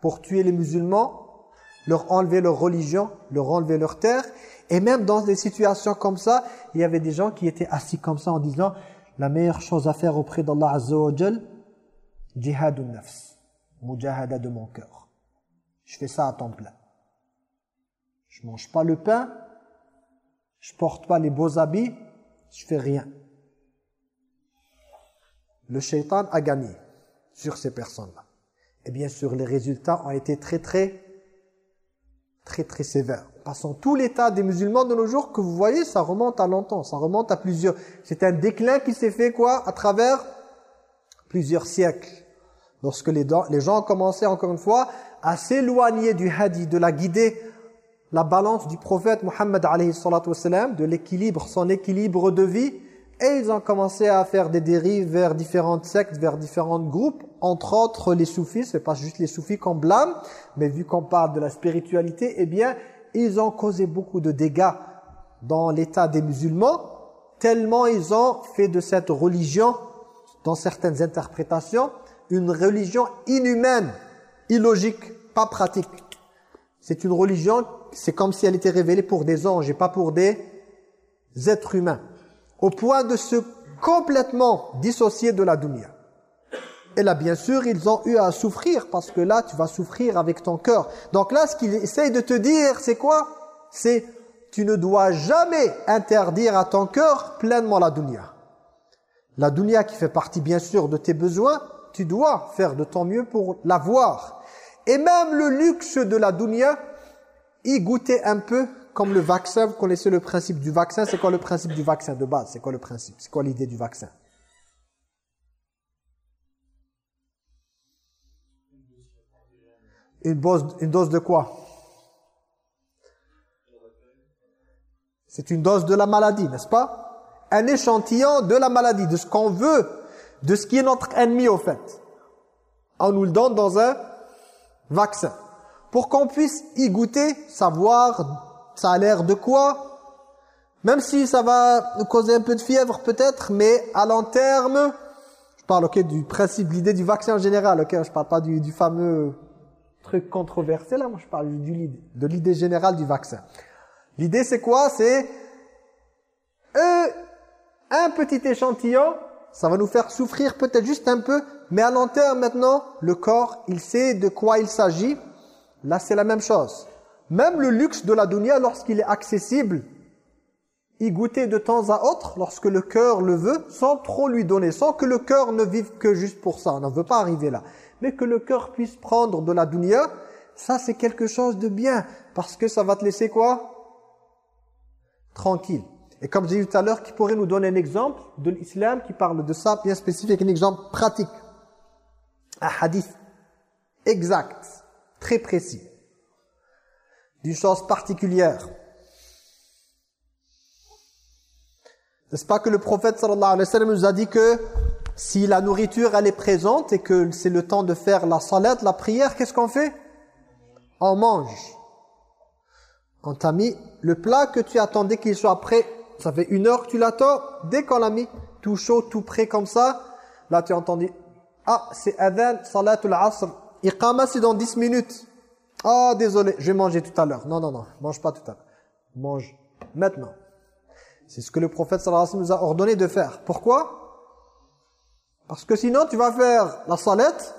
pour tuer les musulmans, leur enlever leur religion, leur enlever leur terre. Et même dans des situations comme ça, il y avait des gens qui étaient assis comme ça en disant la meilleure chose à faire auprès d'Allah Azza wa Jal, nafs, mujahada de mon cœur. Je fais ça à temps plein. Je mange pas le pain, je porte pas les beaux habits, je fais rien. Le shaitan a gagné sur ces personnes-là. Et bien sûr, les résultats ont été très très très très sévères passant tout l'état des musulmans de nos jours que vous voyez, ça remonte à longtemps, ça remonte à plusieurs... C'est un déclin qui s'est fait quoi À travers plusieurs siècles. Lorsque les, les gens commencé encore une fois à s'éloigner du hadith, de la guider, la balance du prophète Muhammad alayhi de l'équilibre, son équilibre de vie, et ils ont commencé à faire des dérives vers différentes sectes, vers différents groupes, entre autres les soufis, c'est pas juste les soufis qu'on blâme, mais vu qu'on parle de la spiritualité, eh bien, ils ont causé beaucoup de dégâts dans l'état des musulmans, tellement ils ont fait de cette religion, dans certaines interprétations, une religion inhumaine, illogique, pas pratique. C'est une religion, c'est comme si elle était révélée pour des anges et pas pour des êtres humains. Au point de se complètement dissocier de la dunya. Et là, bien sûr, ils ont eu à souffrir parce que là, tu vas souffrir avec ton cœur. Donc là, ce qu'il essaye de te dire, c'est quoi? C'est tu ne dois jamais interdire à ton cœur pleinement la dunya. La dunya qui fait partie, bien sûr, de tes besoins, tu dois faire de ton mieux pour l'avoir. Et même le luxe de la dunya, y goûter un peu comme le vaccin. Vous connaissez le principe du vaccin? C'est quoi le principe du vaccin de base? C'est quoi le principe? C'est quoi l'idée du vaccin? Une dose, de quoi? C'est une dose de la maladie, n'est-ce pas? Un échantillon de la maladie, de ce qu'on veut, de ce qui est notre ennemi au fait. On nous le donne dans un vaccin. Pour qu'on puisse y goûter, savoir ça a l'air de quoi Même si ça va nous causer un peu de fièvre peut-être, mais à long terme, je parle du principe, l'idée du vaccin en général, ok, je parle pas du fameux truc controversé là, moi je parle du, de l'idée générale du vaccin. L'idée c'est quoi? C'est euh, un petit échantillon, ça va nous faire souffrir peut-être juste un peu, mais à long terme maintenant, le corps, il sait de quoi il s'agit. Là c'est la même chose. Même le luxe de la dunya, lorsqu'il est accessible, y goûter de temps à autre, lorsque le cœur le veut, sans trop lui donner, sans que le cœur ne vive que juste pour ça. On ne veut pas arriver là. Mais que le cœur puisse prendre de la dunya, ça c'est quelque chose de bien. Parce que ça va te laisser quoi? Tranquille. Et comme j'ai dit tout à l'heure, qui pourrait nous donner un exemple de l'islam qui parle de ça, bien spécifique, un exemple pratique. Un hadith exact, très précis, d'une chose particulière. N'est-ce pas que le prophète sallallahu alayhi wa sallam nous a dit que si la nourriture elle est présente et que c'est le temps de faire la salat, la prière, qu'est-ce qu'on fait? On mange. On t'a mis le plat que tu attendais qu'il soit prêt. Ça fait une heure que tu l'attends. Dès qu'on l'a mis tout chaud, tout prêt comme ça, là tu as entendu Ah, c'est adhan, salatul asr. Iqama, c'est dans 10 minutes. Ah, désolé, je vais manger tout à l'heure. Non, non, non, mange pas tout à l'heure. Mange maintenant. C'est ce que le prophète sallallahu alayhi wa sallam nous a ordonné de faire. Pourquoi? Parce que sinon tu vas faire la salette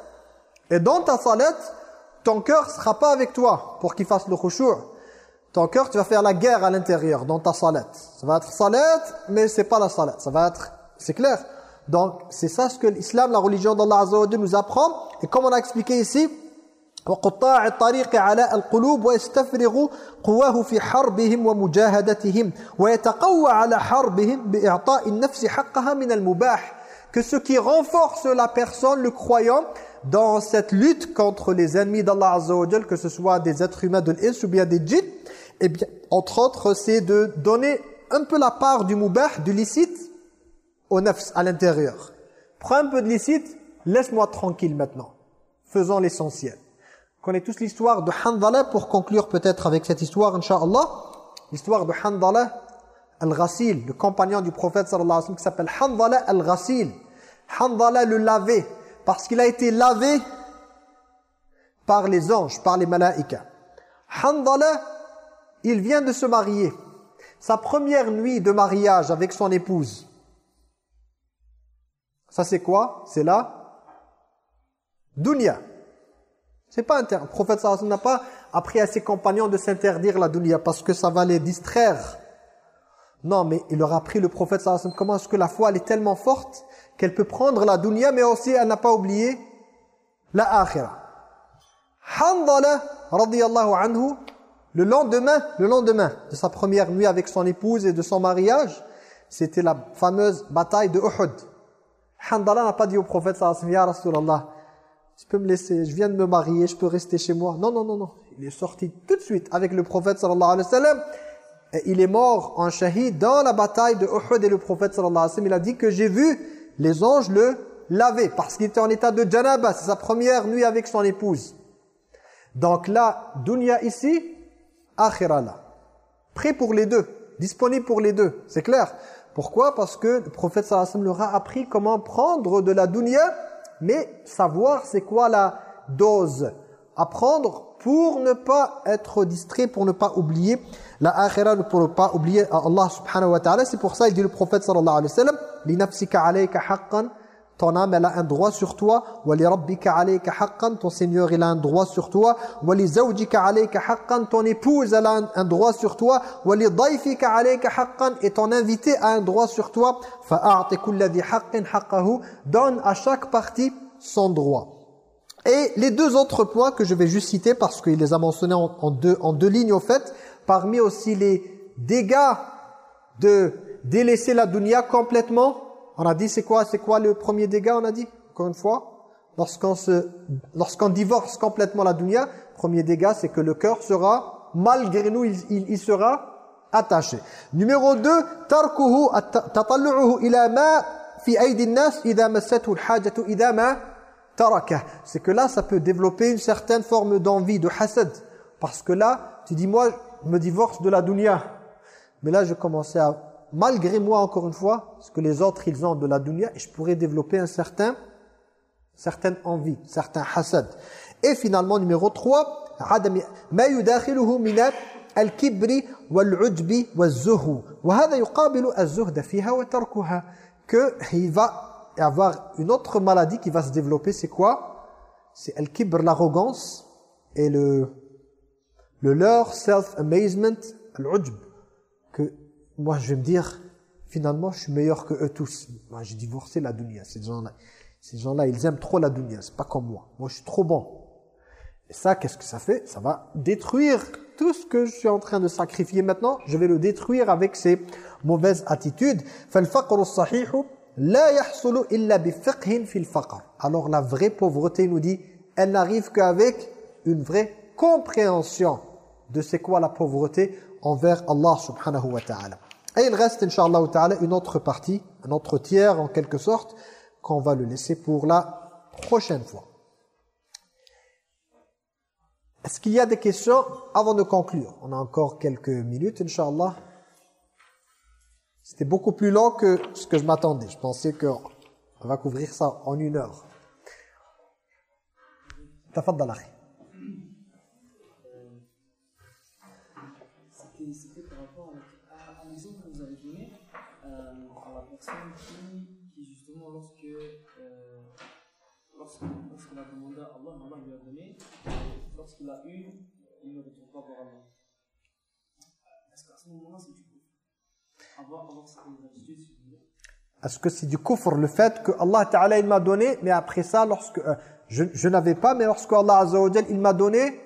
et dans ta salette, ton cœur ne sera pas avec toi pour qu'il fasse le khushu'. Ton cœur, tu vas faire la guerre à l'intérieur dans ta salette. Ça va être salette, mais c'est pas la salette. Ça va être, c'est clair. Donc, c'est ça ce que l'islam, la religion d'Allah Azza wa nous apprend. Et comme on a expliqué ici, وقطاع الطريق على القلوب ويستفرغ قواه في حربهم ومجاهدتهم ويتقوى على حربهم بإعطاء النفس حقها من المباح que ce qui renforce la personne, le croyant, dans cette lutte contre les ennemis d'Allah Azza que ce soit des êtres humains de l'Ins ou bien des djinns, eh bien, entre autres, c'est de donner un peu la part du mubah, du licite, au nafs, à l'intérieur. Prends un peu de licite, laisse-moi tranquille maintenant. Faisons l'essentiel connaît tous l'histoire de Handala pour conclure peut-être avec cette histoire, Inch'Allah. L'histoire de Handala al-Ghassil, le compagnon du prophète sallallahu alayhi wa sallam qui s'appelle Handala al-Ghassil. Handala le lavé, parce qu'il a été lavé par les anges, par les malaïkas. Handala, il vient de se marier. Sa première nuit de mariage avec son épouse. Ça c'est quoi? C'est la dunya. C'est pas un Le prophète sallallahu n'a pas appris à ses compagnons de s'interdire la dunya parce que ça va les distraire. Non, mais il leur a appris le prophète sallallahu comment est-ce que la foi elle est tellement forte qu'elle peut prendre la dunya mais aussi elle n'a pas oublié la akhira. Handala radiyallahu anhu le lendemain, le lendemain de sa première nuit avec son épouse et de son mariage, c'était la fameuse bataille de Uhud. Handala n'a pas dit au prophète sallallahu alayhi wa sallam, tu peux me laisser, je viens de me marier, je peux rester chez moi. Non, non, non, non. Il est sorti tout de suite avec le prophète sallallahu alayhi wa sallam. Il est mort en shahid dans la bataille de Uhud et le prophète sallallahu alayhi wa sallam. Il a dit que j'ai vu les anges le laver parce qu'il était en état de janaba. C'est sa première nuit avec son épouse. Donc là, dunya ici, akhira là. Prêt pour les deux, disponible pour les deux. C'est clair Pourquoi? Parce que le prophète sallallahu alayhi wa sallam leur a appris comment prendre de la dunya mais savoir c'est quoi la dose à prendre pour ne pas être distrait, pour ne pas oublier la akhira ne pourra pas oublier Allah subhanahu wa ta'ala. C'est pour ça il dit le prophète sallallahu alayhi wa sallam Linafsika alayka haqqan ton âme elle a un droit sur toi ton seigneur il a un droit sur toi ton épouse elle a un droit sur toi et ton invité a un droit sur toi donne à chaque partie son droit. Et les deux autres points que je vais juste citer parce qu'il les a mentionnés en deux lignes au fait parmi aussi les dégâts de délaisser la dunya complètement. On a dit c'est quoi c'est quoi le premier dégât on a dit encore une fois? Lorsqu'on lorsqu'on divorce complètement la dunya premier dégât c'est que le cœur sera malgré nous il, il, sera attaché. Numéro 2 tarkuhu tatallu'uhu ila ma fi massathu al-hajatu c'est que là ça peut développer une certaine forme d'envie de hasad. Parce que là tu dis moi me divorce de la dunya. Mais là, je commençais à, malgré moi encore une fois, ce que les autres, ils ont de la dunya, et je pourrais développer un certain, certaine envie, certain hasad. Et finalement, numéro 3, que il va avoir une autre maladie qui va se développer c'est quoi? C'est l'arrogance et le le leur self amazement al-ujb que moi je vais me dire finalement je suis meilleur que eux tous. Moi j'ai divorcé la dunya ces gens-là ces gens-là ils aiment trop la dunya c'est pas comme moi. Moi je suis trop bon. Et ça, qu'est-ce que ça fait? Ça va détruire tout ce que je suis en train de sacrifier maintenant. Je vais le détruire avec ces mauvaises attitudes. Alors la vraie pauvreté nous dit, elle n'arrive qu'avec une vraie compréhension de c'est quoi la pauvreté envers Allah subhanahu wa ta'ala. Et il reste, inshallah ta'ala, une autre partie, un autre tiers en quelque sorte, qu'on va le laisser pour la prochaine fois. Est-ce qu'il y a des questions avant de conclure? On a encore quelques minutes, Inch'Allah. C'était beaucoup plus long que ce que je m'attendais. Je pensais qu'on va couvrir ça en une heure. Est-ce que c'est du kufr le fait que Allah Ta'ala m'a donné, mais après ça, lorsque euh, je, n'avais pas, mais lorsque Allah Azza il m'a donné,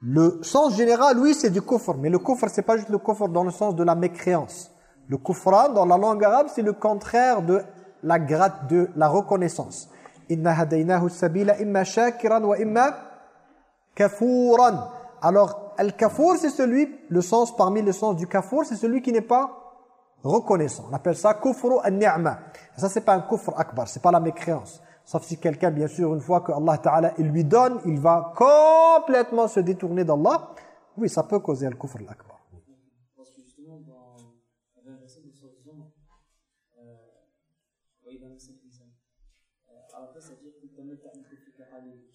le sens général, oui, c'est du kufr. Mais le kufr, c'est pas juste le kufr dans le sens de la mécréance. Le kufran, dans la langue arabe, c'est le contraire de la grate de la reconnaissance. Inna hadaynahu sabila imma wa imma kafuran. Alors, al-kafour, c'est celui, le sens parmi le sens du kafour, c'est celui qui n'est pas reconnaissant. On appelle ça kufru al-ni'ma. Ça, c'est pas un kufr akbar, c'est pas la mécréance. Sauf si quelqu'un, bien sûr, une fois que Allah Ta'ala il lui donne, il va complètement se détourner d'Allah. Oui, ça peut causer le kufr al-akbar.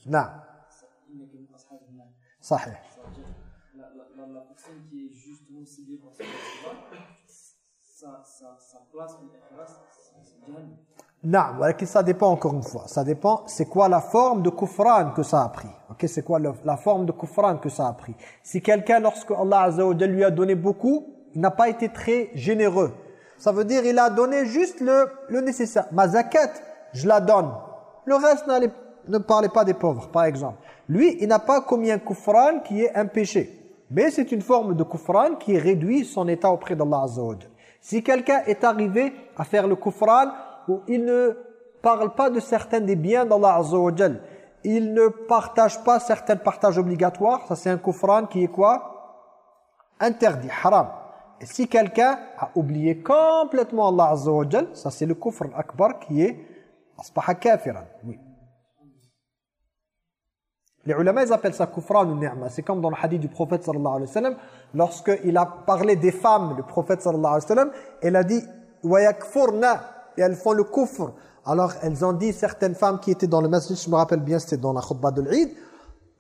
Non. Sahih. La, la, la, personne qui est justement sa, sa, sa place, Non, ça dépend encore une fois. Ça dépend, c'est quoi la forme de koufran que ça a pris. Ok, c'est quoi le, la forme de koufran que ça a pris. Si quelqu'un, lorsque Allah Azza wa lui a donné beaucoup, il n'a pas été très généreux. Ça veut dire il a donné juste le, le nécessaire. Ma zakat, je la donne. Le reste, n'allez pas ne parlait pas des pauvres, par exemple. Lui, il n'a pas commis un kufran qui est un péché. Mais c'est une forme de kufran qui réduit son état auprès d'Allah Azza. Si quelqu'un est arrivé à faire le kufran où il ne parle pas de certains des biens d'Allah Azza il ne partage pas certains partages obligatoires, ça c'est un kufran qui est quoi? Interdit, haram. Et si quelqu'un a oublié complètement Allah Azza ça c'est le kufr akbar qui est asbaha kafiran. Oui. Les ulama, appellent ça kufran ou ni'ma. C'est comme dans le hadith du prophète sallallahu alayhi wa sallam, lorsqu'il a parlé des femmes, le prophète sallallahu alayhi wa sallam, il a dit « wa yakfurna » et elles font le kufr. Alors, elles ont dit, certaines femmes qui étaient dans le masjid, je me rappelle bien, c'était dans la khutbah de l'Eid,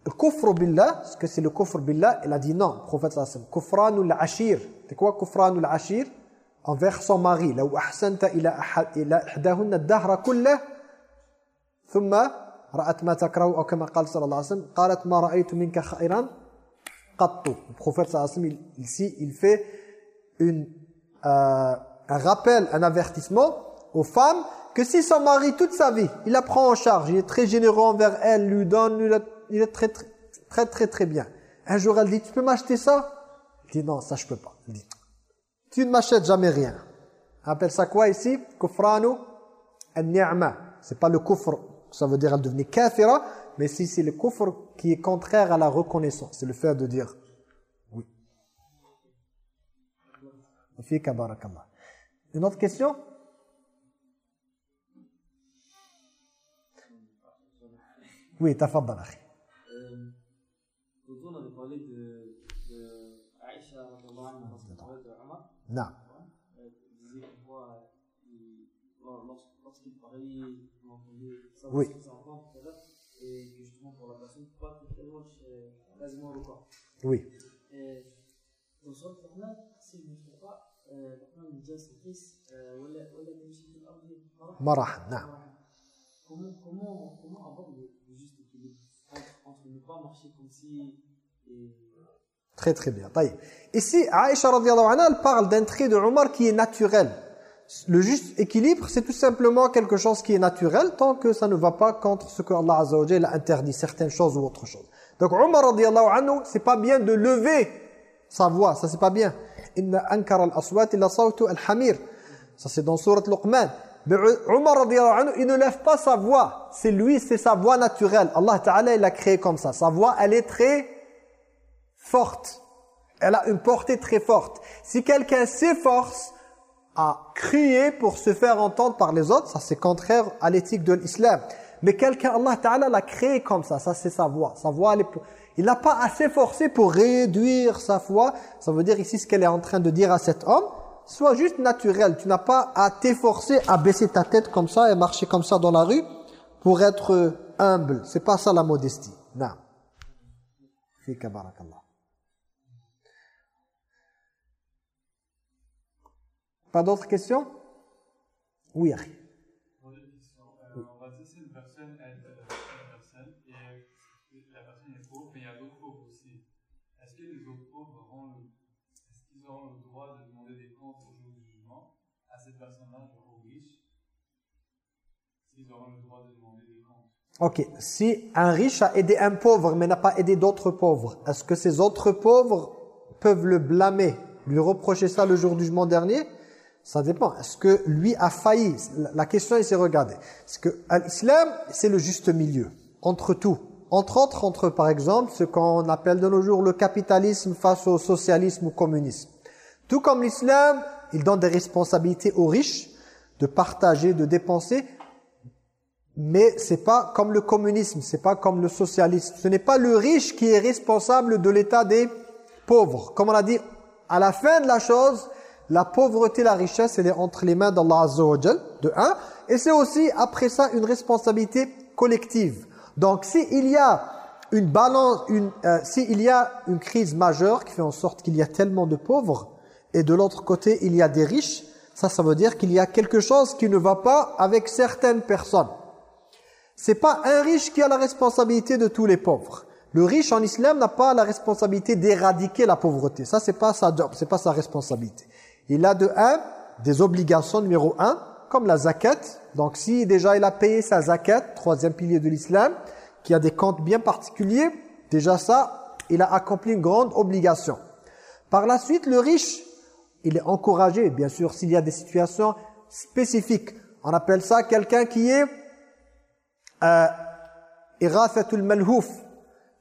le kufr billah, ce que c'est le kufr billah, elle a dit non, le prophète sallallahu alayhi wa sallam, kufran ou l'ashir. C'est quoi kufran ou l'ashir? Envers son mari. « Law ahsanta ila ihdahunna ad-dahra kullah » ثم ra'at ma takraou kama qala sallallahu alayhi wa sallam qalat ma ra'aytu minka khayran qattu. Le prophète sallallahu alayhi wa sallam ici il fait une euh, un rappel, un avertissement aux femmes que si son mari toute sa vie, il la prend en charge, il est très généreux envers elle, lui donne, lui, il est très, très très très très bien. Un jour elle dit tu peux m'acheter ça? Il dit non, ça je peux pas. Il dit tu ne m'achètes jamais rien. On appelle ça quoi ici? Kufranu an-ni'ma. C'est pas le kufr ça veut dire elle devenait kafira, mais si c'est le kufr qui est contraire à la reconnaissance, c'est le fait de dire oui. Une autre question? Oui, tafaddal akhi. Euh, on avait parlé de, Aïcha, Non. Disait lorsqu'il parlait, Oui. et que justement pour la personne, pas tellement quasiment le corps. Oui. Et dans ce Rahman, si je ne me trompe pas, Rahman dit à son fils, Wala- wala tamshi fil ardi marahan. Marahan, non. Comment, comment, comment avoir le, juste équilibre entre, entre ne pas marcher comme si. Et, Très très bien. Taïb. Ici, Aïcha radiallahu anha, elle parle d'un trait de Omar qui est naturel. Le juste équilibre, c'est tout simplement quelque chose qui est naturel tant que ça ne va pas contre ce que Allah Azza wa interdit, certaines choses ou autre chose. Donc Omar radiallahu anhu, c'est pas bien de lever sa voix, ça c'est pas bien. Inna ankara al-aswat illa sawtu al-hamir. Ça c'est dans sourate Luqman. Mais Omar radiallahu anhu, il ne lève pas sa voix. C'est lui, c'est sa voix naturelle. Allah Ta'ala, il l'a créé comme ça. Sa voix, elle est très forte. Elle a une portée très forte. Si quelqu'un s'efforce à crier pour se faire entendre par les autres, ça c'est contraire à l'éthique de l'islam. Mais quelqu'un, Allah Ta'ala l'a créé comme ça, ça c'est sa voix. Sa voix, elle est- il n'a pas à s'efforcer pour réduire sa voix. Ça veut dire ici ce qu'elle est en train de dire à cet homme, sois juste naturel. Tu n'as pas à t'efforcer à baisser ta tête comme ça et marcher comme ça dans la rue pour être humble. C'est pas ça la modestie. Non. Fika barakallah. Pas d'autres questions? Oui, Akhi. Pour les questions, on va dire si une personne aide une personne et la personne est pauvre, mais il y a d'autres pauvres aussi. Est-ce que les autres pauvres auront le, est-ce qu'ils auront le droit de demander des comptes au jour du jugement à cette personne-là, genre aux riches? S'ils auront le droit de demander des comptes. Ok, si un riche a aidé un pauvre mais n'a pas aidé d'autres pauvres, est-ce que ces autres pauvres peuvent le blâmer, lui reprocher ça le jour du jugement dernier? Ça dépend. Est-ce que lui a failli? La- question ici, regardez. C'est que l'islam, c'est le juste milieu entre tout. Entre autres, entre par exemple ce qu'on appelle de nos jours le capitalisme face au socialisme ou communisme. Tout comme l'islam, il donne des responsabilités aux riches de partager, de dépenser, mais c'est pas comme le communisme, c'est pas comme le socialisme. Ce n'est pas le riche qui est responsable de l'état des pauvres. Comme on a dit, à la fin de la chose, la pauvreté, la richesse, elle est entre les mains d'Allah Azza de un. Et c'est aussi, après ça, une responsabilité collective. Donc, s'il y a une balance, une, euh, s'il y a une crise majeure qui fait en sorte qu'il y a tellement de pauvres, et de l'autre côté, il y a des riches, ça, ça veut dire qu'il y a quelque chose qui ne va pas avec certaines personnes. C'est pas un riche qui a la responsabilité de tous les pauvres. Le riche en islam n'a pas la responsabilité d'éradiquer la pauvreté. Ça, c'est pas sa job, c'est pas sa responsabilité. Il a de un, des obligations numéro un, comme la zakat. Donc si déjà il a payé sa zakat, troisième pilier de l'islam, qui a des comptes bien particuliers, déjà ça, il a accompli une grande obligation. Par la suite, le riche, il est encouragé, bien sûr, s'il y a des situations spécifiques. On appelle ça quelqu'un qui est euh, malhouf.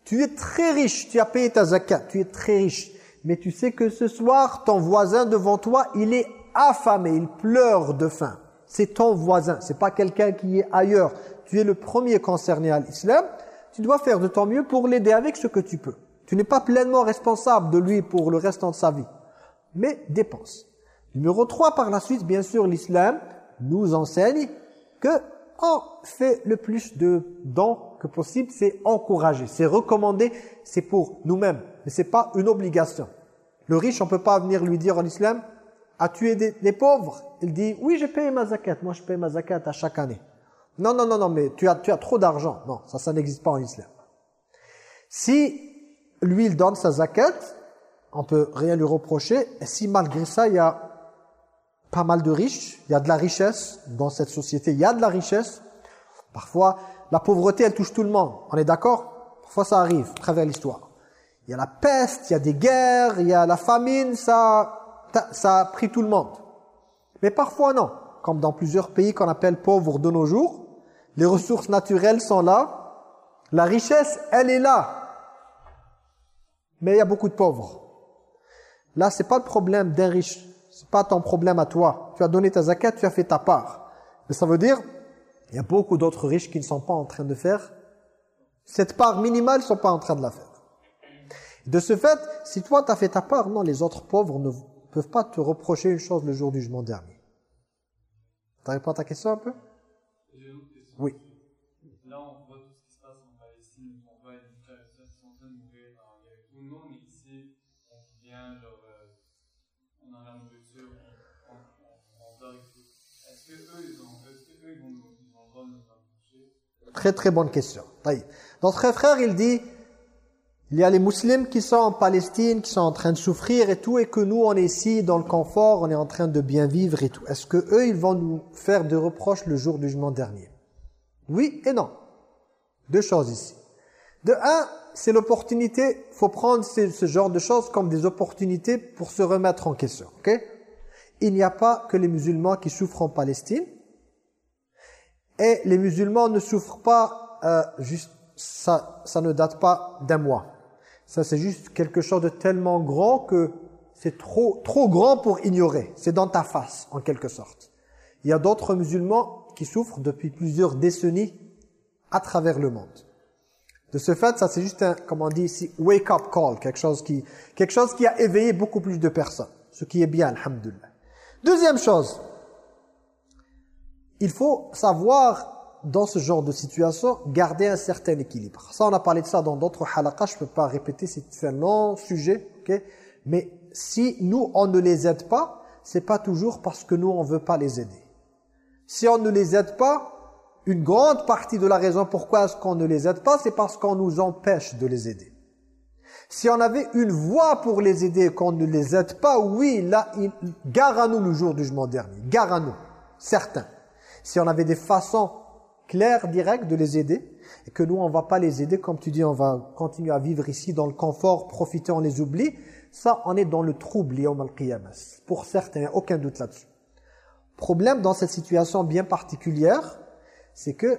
Tu es très riche, tu as payé ta zakat, tu es très riche. Mais tu sais que ce soir, ton voisin devant toi, il est affamé, il pleure de faim. C'est ton voisin, c'est pas quelqu'un qui est ailleurs. Tu es le premier concerné à l'islam. Tu dois faire de ton mieux pour l'aider avec ce que tu peux. Tu n'es pas pleinement responsable de lui pour le restant de sa vie. Mais dépense. Numéro 3, par la suite, bien sûr, l'islam nous enseigne que on fait le plus de dons que possible, c'est encourager, c'est recommander, c'est pour nous-mêmes, mais c'est pas une obligation. Le riche, on peut pas venir lui dire en islam, as-tu aidé les pauvres? Il dit, oui, j'ai payé ma zakat, moi je paye ma zakat à chaque année. Non, non, non, non, mais tu as, tu as trop d'argent. Non, ça, ça n'existe pas en islam. Si lui, il donne sa zakat, on peut rien lui reprocher. Et si malgré ça, il y a pas mal de riches, il y a de la richesse dans cette société, il y a de la richesse. Parfois, la pauvreté, elle touche tout le monde. On est d'accord? Parfois, ça arrive à travers l'histoire. Il y a la peste, il y a des guerres, il y a la famine, ça, a pris tout le monde. Mais parfois, non. Comme dans plusieurs pays qu'on appelle pauvres de nos jours, les ressources naturelles sont là, la richesse, elle est là. Mais il y a beaucoup de pauvres. Là, c'est pas le problème d'un riche. C'est pas ton problème à toi. Tu as donné ta zakat, tu as fait ta part. Mais ça veut dire, il y a beaucoup d'autres riches qui ne sont pas en train de faire cette part minimale, ils ne sont pas en train de la faire. De ce fait, si toi tu as fait ta part, non, les autres pauvres ne peuvent pas te reprocher une chose le jour du jugement dernier. Tu réponds à ta question un peu? Oui. Là, on voit tout ce qui se passe en Palestine, on voit les frères et sœurs qui sont en train de mourir par la guerre. et tout. Nous, on est ici, on vient, genre, on a la nourriture, on, on, on, on dort et tout. Est-ce que eux, ils ont, est-ce que eux, ils vont nous, ils vont nous approcher? Très très bonne question. Notre frère, il dit, il y a les musulmans qui sont en Palestine, qui sont en train de souffrir et tout, et que nous, on est ici dans le confort, on est en train de bien vivre et tout. Est-ce que eux, ils vont nous faire des reproches le jour du jugement dernier? Oui et non. Deux choses ici. De un, c'est l'opportunité, faut prendre ce, genre de choses comme des opportunités pour se remettre en question. Il n'y a pas que les musulmans qui souffrent en Palestine, et les musulmans ne souffrent pas euh, juste ça ne date pas d'un mois. Ça c'est juste quelque chose de tellement grand que c'est trop trop grand pour ignorer. C'est dans ta face en quelque sorte. Il y a d'autres musulmans qui souffrent depuis plusieurs décennies à travers le monde. De ce fait, ça c'est juste un comme on dit ici wake up call, quelque chose qui quelque chose qui a éveillé beaucoup plus de personnes, ce qui est bien alhamdulillah. Deuxième chose, il faut savoir, dans ce genre de situation, garder un certain équilibre. Ça, on a parlé de ça dans d'autres halaqas, je ne peux pas répéter, c'est un long sujet. ok? Mais si nous, on ne les aide pas, c'est pas toujours parce que nous, on veut pas les aider. Si on ne les aide pas, une grande partie de la raison pourquoi est-ce qu'on ne les aide pas, c'est parce qu'on nous empêche de les aider. Si on avait une voie pour les aider et qu'on ne les aide pas, oui, là, il- gare à nous le jour du jugement dernier. Gare à nous, certains. Si on avait des façons claires, directes de les aider, et que nous, on va pas les aider, comme tu dis, on va continuer à vivre ici dans le confort, profiter, on les oublie, ça, on est dans le trouble, al-qiyamah. Pour certains, il n'y a aucun doute là-dessus. Problème dans cette situation bien particulière, c'est que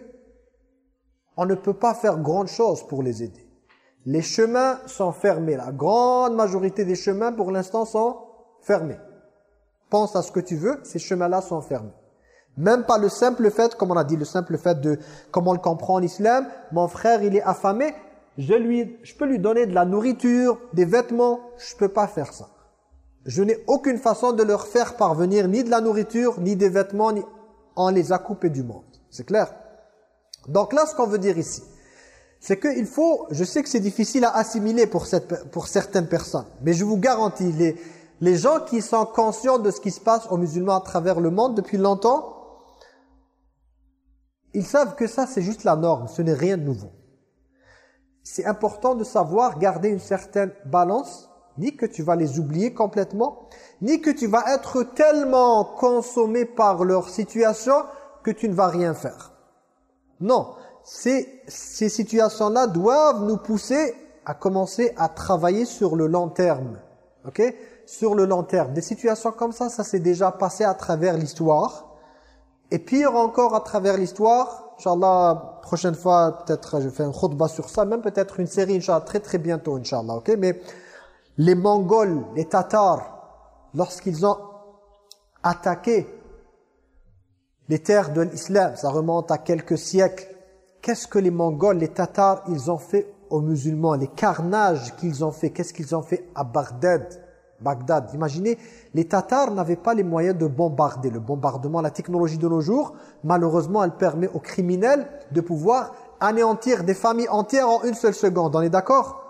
on ne peut pas faire grande chose pour les aider. Les chemins sont fermés. La grande majorité des chemins, pour l'instant, sont fermés. Pense à ce que tu veux, ces chemins-là sont fermés. Même pas le simple fait, comme on a dit, le simple fait de, comme on le comprend en islam, mon frère, il est affamé, je, lui, je peux lui donner de la nourriture, des vêtements, je peux pas faire ça. Je n'ai aucune façon de leur faire parvenir ni de la nourriture, ni des vêtements, ni... on les a du monde. C'est clair? Donc là, ce qu'on veut dire ici, c'est qu'il faut, je sais que c'est difficile à assimiler pour, cette, pour certaines personnes, mais je vous garantis, les, les gens qui sont conscients de ce qui se passe aux musulmans à travers le monde depuis longtemps, ils savent que ça c'est juste la norme, ce n'est rien de nouveau. C'est important de savoir garder une certaine balance, ni que tu vas les oublier complètement, ni que tu vas être tellement consommé par leur situation que tu ne vas rien faire. Non, ces, ces situations-là doivent nous pousser à commencer à travailler sur le long terme. ok? Sur le long terme. Des situations comme ça, ça s'est déjà passé à travers l'histoire. Et pire encore à travers l'histoire, Inch'Allah, prochaine fois, peut-être je fais un khutbah sur ça, même peut-être une série, Inch'Allah, très très bientôt, Inch'Allah, ok? Mais les Mongols, les Tatars, lorsqu'ils ont attaqué les terres de l'islam, ça remonte à quelques siècles, qu'est-ce que les Mongols, les Tatars, ils ont fait aux musulmans, les carnages qu'ils ont fait, qu'est-ce qu'ils ont fait à Bagdad? Bagdad. Imaginez, les Tatars n'avaient pas les moyens de bombarder. Le bombardement, la technologie de nos jours, malheureusement, elle permet aux criminels de pouvoir anéantir des familles entières en une seule seconde. On est d'accord?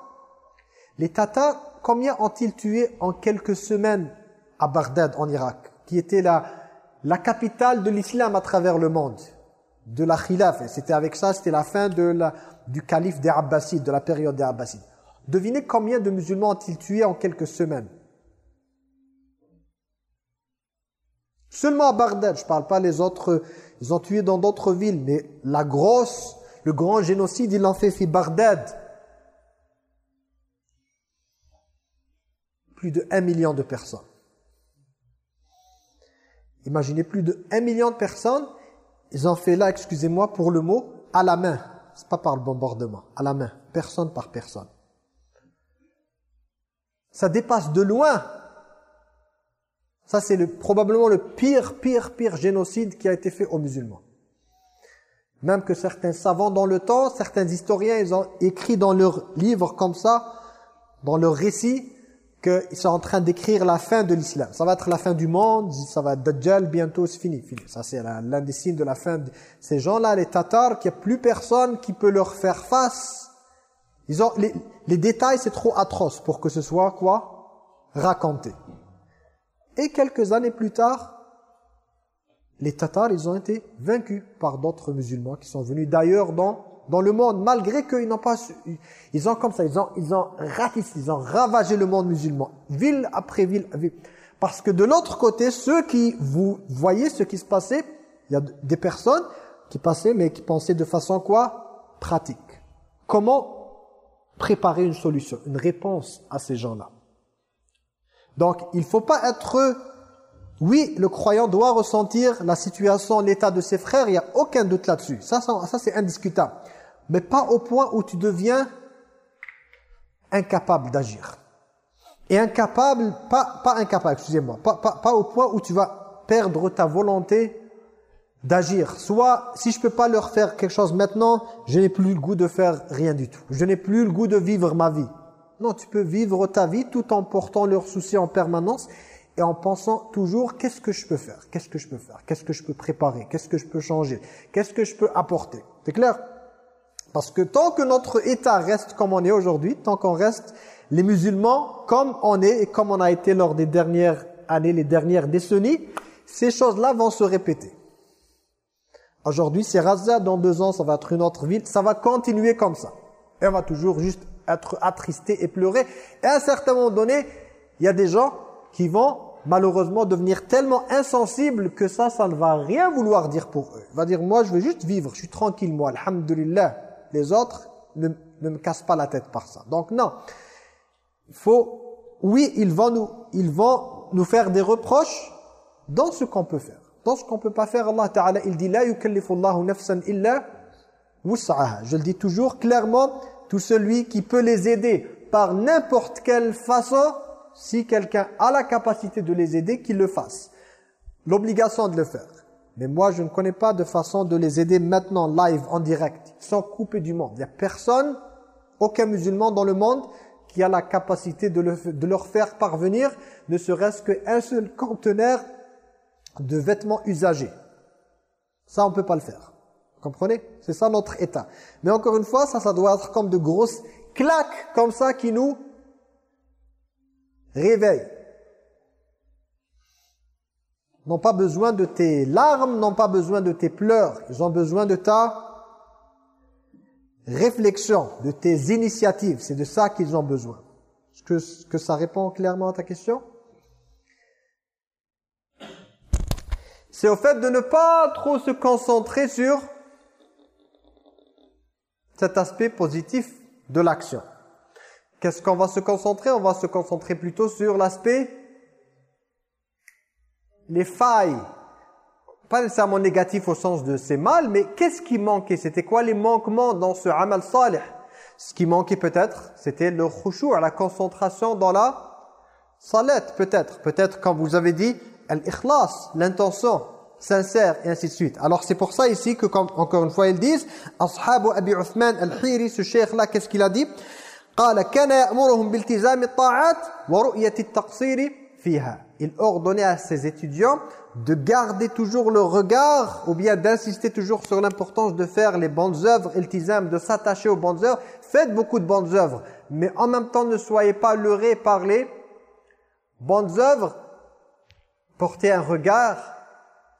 Les Tatars, combien ont-ils tué en quelques semaines à Bagdad, en Irak, qui était la, capitale de l'islam à travers le monde, de la khilaf? C'était avec ça, c'était la fin du calife des Abbasides, de la période des Abbasides. Devinez combien de musulmans ont-ils tué en quelques semaines? Seulement à Bagdad, je ne parle pas les autres, ils ont tué dans d'autres villes, mais la grosse, le grand génocide, ils l'ont fait fi Bagdad. Plus de 1 million de personnes. Imaginez plus de 1 million de personnes, ils ont fait là, excusez-moi pour le mot, à la main. C'est pas par le bombardement, à la main, personne par personne. Ça dépasse de loin ça, c'est le, probablement le pire, pire, pire génocide qui a été fait aux musulmans. Même que certains savants dans le temps, certains historiens, ils ont écrit dans leurs livres comme ça, dans leurs récits, qu'ils sont en train d'écrire la fin de l'islam. Ça va être la fin du monde, ça va être Dajjal, bientôt c'est fini. Ça c'est l'un des signes de la fin de ces gens-là, les Tatars, qu'il n'y a plus personne qui peut leur faire face. Ils ont, les, les détails c'est trop atroce pour que ce soit quoi Raconté. Et quelques années plus tard, les Tatars, ils ont été vaincus par d'autres musulmans qui sont venus d'ailleurs dans, dans le monde, malgré qu'ils n'ont pas... Ils ont comme ça, ils ont, ils ont ratissé, ils ont ravagé le monde musulman, ville après ville. Parce que de l'autre côté, ceux qui, vous voyez ce qui se passait, il y a des personnes qui passaient, mais qui pensaient de façon quoi? Pratique. Comment préparer une solution, une réponse à ces gens-là? Donc, il ne faut pas être oui, le croyant doit ressentir la situation, l'état de ses frères, il n'y a aucun doute là-dessus. Ça, ça, c'est indiscutable. Mais pas au point où tu deviens incapable d'agir. Et incapable, pas, incapable, excusez-moi, pas, pas, pas au point où tu vas perdre ta volonté d'agir. Soit, si je peux pas leur faire quelque chose maintenant, je n'ai plus le goût de faire rien du tout. Je n'ai plus le goût de vivre ma vie. Non, tu peux vivre ta vie tout en portant leurs soucis en permanence et en pensant toujours qu'est-ce que je peux faire, qu'est-ce que je peux faire, qu'est-ce que je peux préparer, qu'est-ce que je peux changer, qu'est-ce que je peux apporter? C'est clair? Parce que tant que notre état reste comme on est aujourd'hui, tant qu'on reste les musulmans comme on est et comme on a été lors des dernières années, les dernières décennies, ces choses-là vont se répéter. Aujourd'hui, c'est Raza, dans deux ans, ça va être une autre ville, ça va continuer comme ça. On va toujours juste être attristé et pleurer. Et à un certain moment donné, il y a des gens qui vont malheureusement devenir tellement insensible que ça, ça ne va rien vouloir dire pour eux. Il va dire, moi je veux juste vivre, je suis tranquille moi, alhamdulillah. Les autres ne, me cassent pas la tête par ça. Donc non, faut, oui, ils vont nous, ils vont nous faire des reproches dans ce qu'on peut faire. Dans ce qu'on ne peut pas faire, Allah Ta'ala, il dit, la yukallifullahu nafsan illa Je le dis toujours clairement, tout celui qui peut les aider par n'importe quelle façon, si quelqu'un a la capacité de les aider, qu'il le fasse. L'obligation de le faire. Mais moi, je ne connais pas de façon de les aider maintenant, live, en direct. sans couper du monde. Il n'y a personne, aucun musulman dans le monde, qui a la capacité de, de leur faire parvenir, ne serait-ce qu'un seul conteneur de vêtements usagés. Ça, on ne peut pas le faire. Comprenez? C'est ça notre état. Mais encore une fois, ça, doit être comme de grosses claques comme ça qui nous réveille. N'ont pas besoin de tes larmes, n'ont pas besoin de tes pleurs. Ils ont besoin de ta réflexion, de tes initiatives. C'est de ça qu'ils ont besoin. Est-ce que ça répond clairement à ta question? C'est au fait de ne pas trop se concentrer sur cet aspect positif de l'action. Qu'est-ce qu'on va se concentrer? On va se concentrer plutôt sur l'aspect les failles. Pas nécessairement négatif au sens de c'est mal, mais qu'est-ce qui manquait? C'était quoi les manquements dans ce amal salih? Ce qui manquait peut-être, c'était le khushu', la concentration dans la salat peut-être. Peut-être comme vous avez dit, l'ikhlas, l'intention sincère et ainsi de suite. Alors c'est pour ça ici que, comme encore une fois ils disent, Ashabu Abi Uthman al-Hiri, ce cheikh-là, qu'est-ce qu'il a dit? Il ordonnait à ses étudiants de garder toujours le regard ou bien d'insister toujours sur l'importance de faire les bonnes œuvres, iltizam, de s'attacher aux bonnes œuvres. Faites beaucoup de bonnes œuvres, mais en même temps ne soyez pas leurrés par les bonnes œuvres. Portez un regard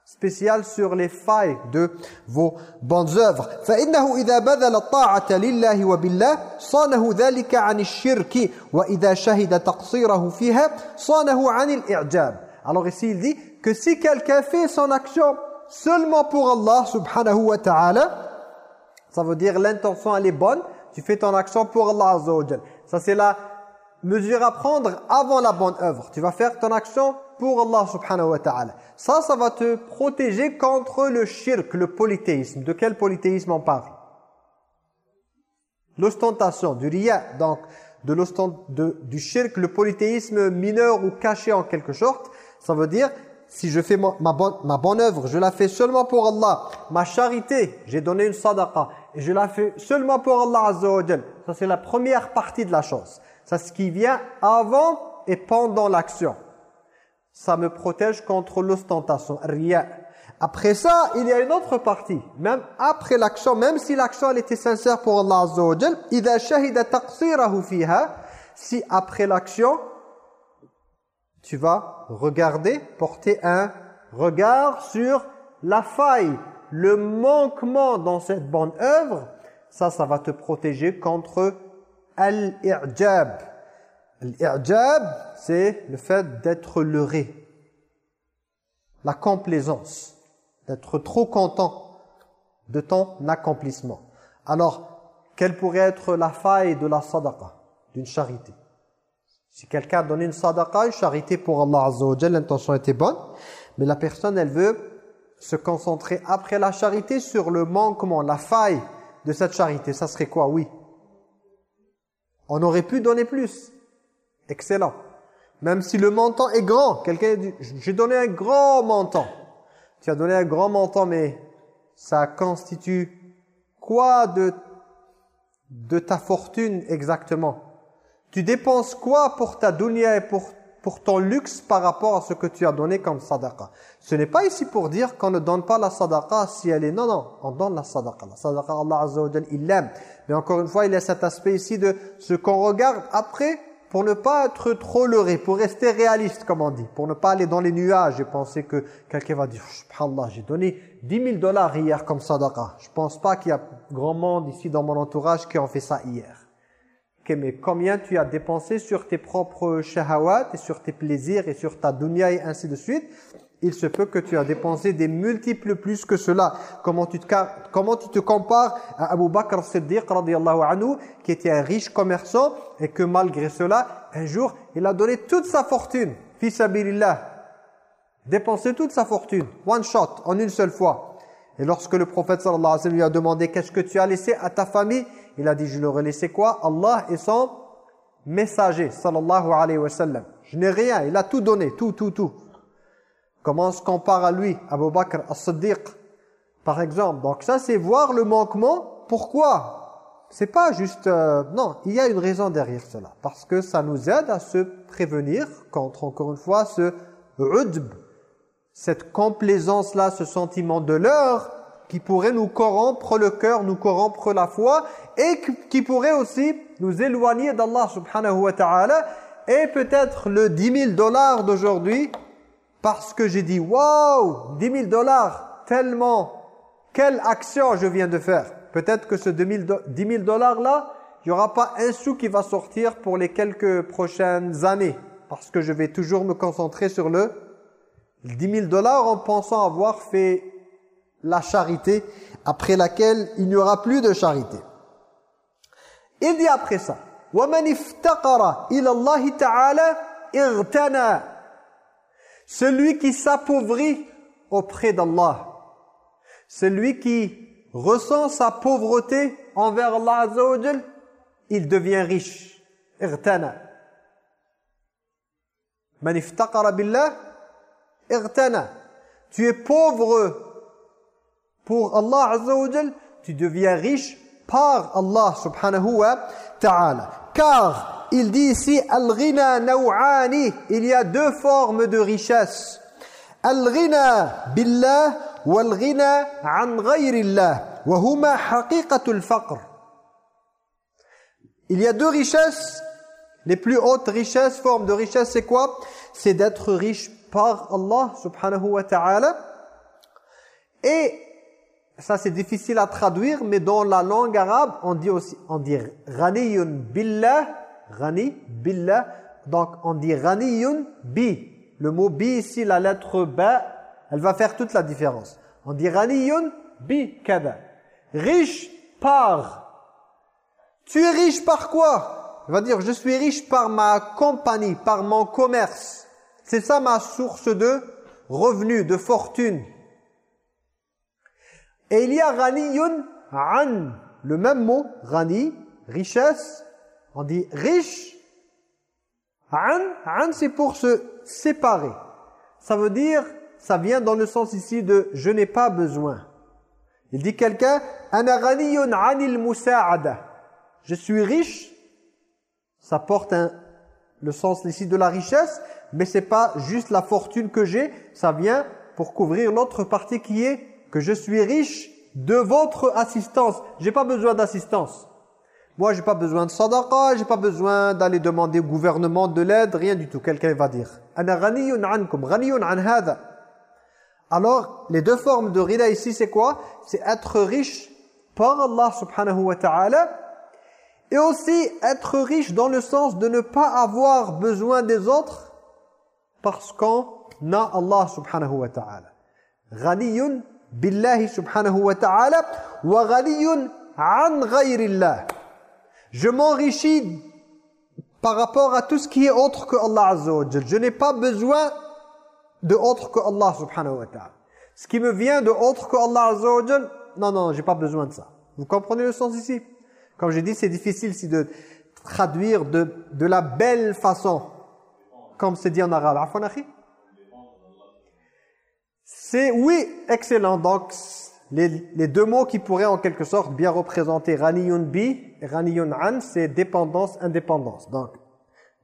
spécial sur les failles de vos bonnes œuvres. فإنه إذا بذل الطاعة لله وبالله صانه ذلك عن الشرك وإذا شهد تقصيره فيها صانه عن الإعجاب. Alors ici il dit que si quelqu'un fait son action seulement pour Allah subhanahu wa ta'ala, ça veut dire l'intention elle est bonne, tu fais ton action pour Allah azza wa Ça c'est la mesure à prendre avant la bonne œuvre. Tu vas faire ton action pour Allah subhanahu wa ta'ala. Ça, ça va te protéger contre le shirk, le polythéisme. De quel polythéisme on parle? L'ostentation, du riya, donc de de, du shirk, le polythéisme mineur ou caché en quelque sorte. Ça veut dire, si je fais ma, bonne, ma bonne œuvre, je la fais seulement pour Allah. Ma charité, j'ai donné une sadaqa, et je la fais seulement pour Allah Azza Ça, c'est la première partie de la chose. Ça, ce qui vient avant et pendant l'action ça me protège contre l'ostentation, rien. Après ça, il y a une autre partie. Même après l'action, même si l'action elle était sincère pour Allah Azza wa Jal, si après l'action, tu vas regarder, porter un regard sur la faille, le manquement dans cette bonne œuvre, ça, ça va te protéger contre al-i'jab, Al-i'jab, c'est le fait d'être leurré. La complaisance. D'être trop content de ton accomplissement. Alors, quelle pourrait être la faille de la sadaqa, d'une charité? Si quelqu'un a donné une sadaqa, une charité pour Allah l'intention était bonne, mais la personne, elle veut se concentrer après la charité sur le manquement, la faille de cette charité. Ça serait quoi? Oui. On aurait pu donner plus. Excellent. Même si le montant est grand. Quelqu'un dit, j'ai donné un grand montant. Tu as donné un grand montant, mais ça constitue quoi de, ta fortune exactement? Tu dépenses quoi pour ta dunya et pour pour ton luxe par rapport à ce que tu as donné comme sadaqa? Ce n'est pas ici pour dire qu'on ne donne pas la sadaqa si elle est... Non, non, on donne la sadaqa. La sadaqa, Allah Azza wa il l'aime. Mais encore une fois, il y a cet aspect ici de ce qu'on regarde après pour ne pas être trop leurré, pour rester réaliste, comme on dit, pour ne pas aller dans les nuages et penser que quelqu'un va dire « Subhanallah, j'ai donné 10 000 dollars hier comme sadaqa. Je pense pas qu'il y a grand monde ici dans mon entourage qui ont fait ça hier. » mais combien tu as dépensé sur tes propres shahawat et sur tes plaisirs et sur ta dunya et ainsi de suite, il se peut que tu as dépensé des multiples plus que cela. Comment tu te, comment tu te compares à Abu Bakr Siddiq anhu, qui était un riche commerçant et que malgré cela, un jour, il a donné toute sa fortune, fils dépensé toute sa fortune, one shot, en une seule fois. Et lorsque le prophète sallallahu alayhi wa sallam lui a demandé qu'est-ce que tu as laissé à ta famille, il a dit, je leur ai laissé quoi? Allah et son messager, sallallahu alayhi wa sallam. Je n'ai rien, il a tout donné, tout, tout, tout. Comment on se compare à lui, Abu Bakr as-Siddiq, par exemple? Donc ça, c'est voir le manquement. Pourquoi? C'est pas juste... Euh, non, il y a une raison derrière cela. Parce que ça nous aide à se prévenir contre, encore une fois, ce udb, cette complaisance-là, ce sentiment de l'heure qui pourrait nous corrompre le cœur, nous corrompre la foi et qui pourrait aussi nous éloigner d'Allah subhanahu wa ta'ala et peut-être le 10 000 dollars d'aujourd'hui parce que j'ai dit waouh 10 000 dollars tellement quelle action je viens de faire peut-être que ce 10 000 dollars là il n'y aura pas un sou qui va sortir pour les quelques prochaines années parce que je vais toujours me concentrer sur le 10 000 dollars en pensant avoir fait la charité après laquelle il n'y aura plus de charité. Il dit après ça Celui qui s'appauvrit auprès d'Allah, celui qui ressent sa pauvreté envers Allah il devient riche. Irtana. Man billah, irtana. Tu es pauvre pour Allah Azza tu deviens riche par Allah subhanahu wa ta'ala. Car il dit ici al-ghina naw'ani, il y a deux formes de richesse. Al-ghina billah wal-ghina an wa huma haqiqatul faqr. Il y a deux richesses, les plus hautes richesses, formes de richesse, c'est quoi? C'est d'être riche par Allah subhanahu wa ta'ala. Et ça c'est difficile à traduire, mais dans la langue arabe, on dit aussi, on dit billah, ghani billah, donc on dit ghaniyun bi. Le mot bi ici, la lettre B, elle va faire toute la différence. On dit ghaniyun bi kada. Riche par. Tu es riche par quoi? Il va dire, je suis riche par ma compagnie, par mon commerce. C'est ça ma source de revenus, de fortune. Et il y a ghaniyun an. Le même mot, ghani, richesse. On dit riche. An, an c'est pour se séparer. Ça veut dire, ça vient dans le sens ici de je n'ai pas besoin. Il dit quelqu'un, ana anil musa'ada. Je suis riche. Ça porte le sens ici de la richesse, mais c'est pas juste la fortune que j'ai, ça vient pour couvrir l'autre partie qui est que je suis riche de votre assistance. J'ai pas besoin d'assistance. Moi, j'ai pas besoin de sadaqa, j'ai pas besoin d'aller demander au gouvernement de l'aide, rien du tout. Quelqu'un va dire Alors, les deux formes de rida ici, c'est quoi? C'est être riche par Allah subhanahu wa ta'ala et aussi être riche dans le sens de ne pas avoir besoin des autres parce qu'on a Allah subhanahu wa ta'ala. Ghaniyun billahi subhanahu wa ta'ala wa ghaniyun an ghayrillah. Je m'enrichis par rapport à tout ce qui est autre que Allah Azza Je n'ai pas besoin de autre que Allah subhanahu wa ta'ala. Ce qui me vient de autre que Allah Azza wa non, non, j'ai pas besoin de ça. Vous comprenez le sens ici? Comme j'ai dit, c'est difficile ici de traduire de, de la belle façon, comme c'est dit en arabe. C'est, oui, excellent. Donc, les, les, deux mots qui pourraient en quelque sorte bien représenter Raniyun bi et Raniyun an, c'est dépendance, indépendance. Donc,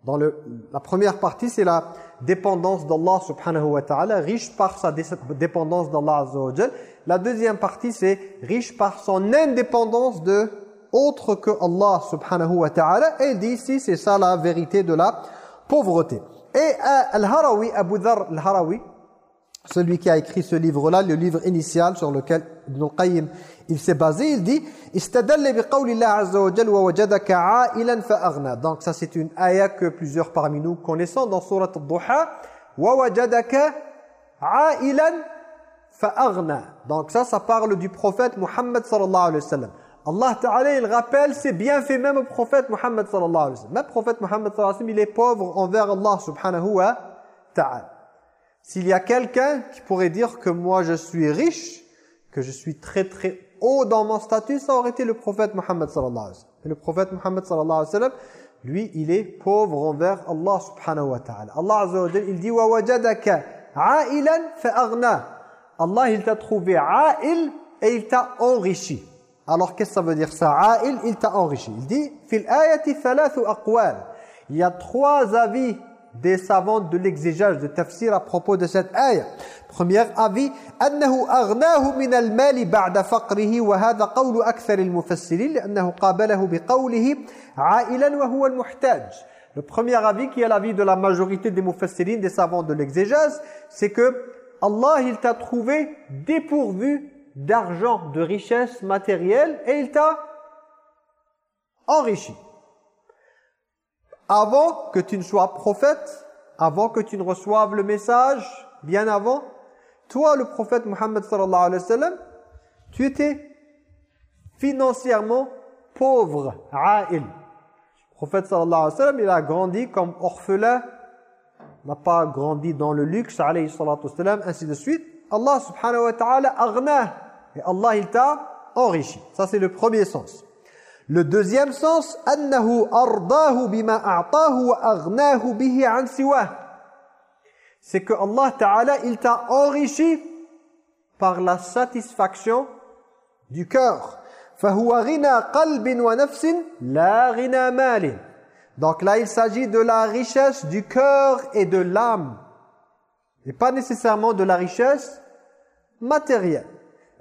dans le, la première partie, c'est la dépendance d'Allah subhanahu wa ta'ala, riche par sa dépendance d'Allah azza La deuxième partie, c'est riche par son indépendance de autre que Allah subhanahu wa ta'ala. Et il dit ici, c'est ça la vérité de la pauvreté. Et euh, Al-Harawi, Abu Dhar Al-Harawi, celui qui a écrit ce livre-là, le livre initial sur lequel Ibn al-Qayyim il s'est basé, il dit Donc ça c'est une ayah que plusieurs parmi nous connaissons dans surat al-Duha Donc ça, ça parle du prophète Muhammad sallallahu alayhi wa sallam. Allah Ta'ala, il rappelle ses bienfaits même au prophète Muhammad sallallahu alayhi wa sallam. Même prophète Muhammad sallallahu alayhi wa sallam, il est pauvre envers Allah subhanahu wa ta'ala. S'il y a quelqu'un qui pourrait dire que moi je suis riche, que je suis très très haut dans mon statut, ça aurait été le prophète Muhammad sallallahu alayhi wa sallam. Et le prophète Muhammad sallallahu alayhi wa sallam, lui, il est pauvre envers Allah subhanahu wa ta'ala. Allah azza il dit wa wajadaka a'ilan fa Allah, il t'a trouvé a'il et il t'a enrichi. Alors qu'est-ce que ça veut dire ça? A'il, il t'a enrichi. Il dit fil thalathu. Il y a trois avis des savants de l'exégèse de tafsir à propos de cette ayah. Premier avis, أنه أغناه من المال بعد فقره وهذا قول أكثر المفسرين لأنه قابله بقوله عائلا وهو المحتاج. Le premier avis qui est l'avis de la majorité des mufassirin, des savants de l'exégèse, c'est que Allah il t'a trouvé dépourvu d'argent, de richesse matérielle et il t'a enrichi avant que tu ne sois prophète, avant que tu ne reçoives le message, bien avant, toi, le prophète Muhammad sallallahu alayhi wa sallam, tu étais financièrement pauvre. Le prophète sallallahu alayhi wa sallam, il a grandi comme orphelin, n'a pas grandi dans le luxe, alayhi ainsi de suite. Allah subhanahu wa aghna, et Allah il t'a enrichi. Ça c'est le premier sens. Le deuxième sens, annahu ardahu bima a'tahu wa aghnahu bihi an C'est que Allah Ta'ala, il t'a enrichi par la satisfaction du cœur. فَهُوَ غِنَى قَلْبٍ وَنَفْسٍ لَا غِنَى مَالٍ Donc là, il s'agit de la richesse du cœur et de l'âme. Et pas nécessairement de la richesse matérielle.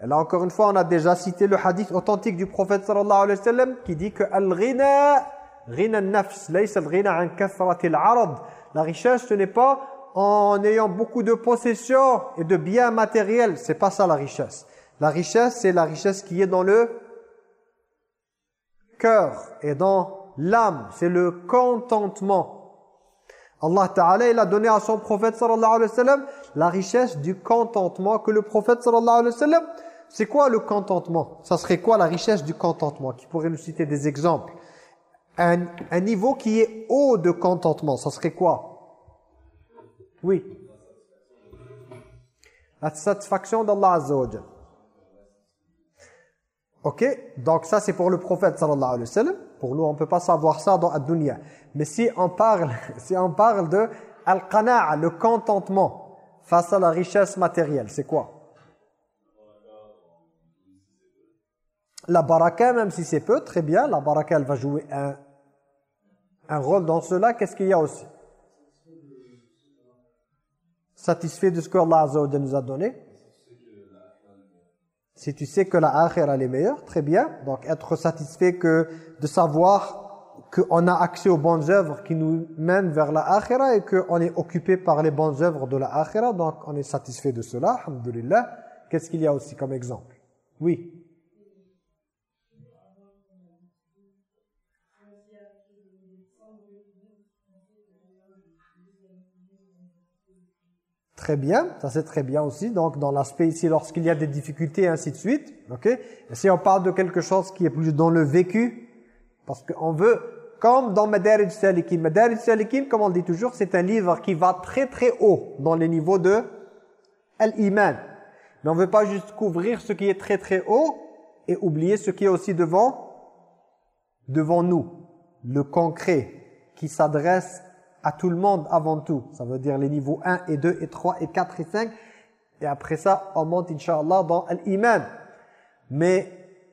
Et là encore une fois, on a déjà cité le hadith authentique du prophète sallallahu alayhi wa sallam qui dit que al-ghina ghina nafs al-ghina an. La richesse ce n'est pas en ayant beaucoup de possessions et de biens matériels, c'est pas ça la richesse. La richesse, c'est la richesse qui est dans le cœur et dans l'âme, c'est le contentement. Allah Ta'ala, il a donné à son prophète sallallahu alayhi wa sallam la richesse du contentement que le prophète sallallahu alayhi wa sallam c'est quoi le contentement? Ça serait quoi la richesse du contentement? Qui pourrait nous citer des exemples? Un, niveau qui est haut de contentement, ça serait quoi? Oui. La satisfaction d'Allah Azza wa Ok? Donc ça c'est pour le prophète sallallahu alayhi wa sallam. Pour nous on ne peut pas savoir ça dans la dunya. Mais (laughs) si on parle, de al-qana'a, le contentement face à la richesse matérielle, c'est quoi? La baraka, même si c'est peu, très bien, la baraka, elle va jouer un, rôle dans cela, qu'est-ce qu'il y a aussi? Satisfait de ce que Allah nous a donné? Si tu sais que la akhira est meilleure, très bien. Donc être satisfait que de savoir qu'on a accès aux bonnes œuvres qui nous mènent vers la akhira et qu'on est occupé par les bonnes œuvres de la akhira. Donc on est satisfait de cela, alhamdulillah. Qu'est-ce qu'il y a aussi comme exemple? Oui Très bien, ça c'est très bien aussi. Donc dans l'aspect ici, lorsqu'il y a des difficultés ainsi de suite. ok et si on parle de quelque chose qui est plus dans le vécu, parce qu'on veut, comme dans Madarij Salikin. Madarij Salikin, comme on dit toujours, c'est un livre qui va très très haut dans les niveaux de l'iman. Mais on ne veut pas juste couvrir ce qui est très très haut et oublier ce qui est aussi devant, devant nous. Le concret qui s'adresse à tout le monde avant tout. Ça veut dire les niveaux 1 et 2 et 3 et 4 et 5. Et après ça, on monte, Inch'Allah, dans l'iman. Mais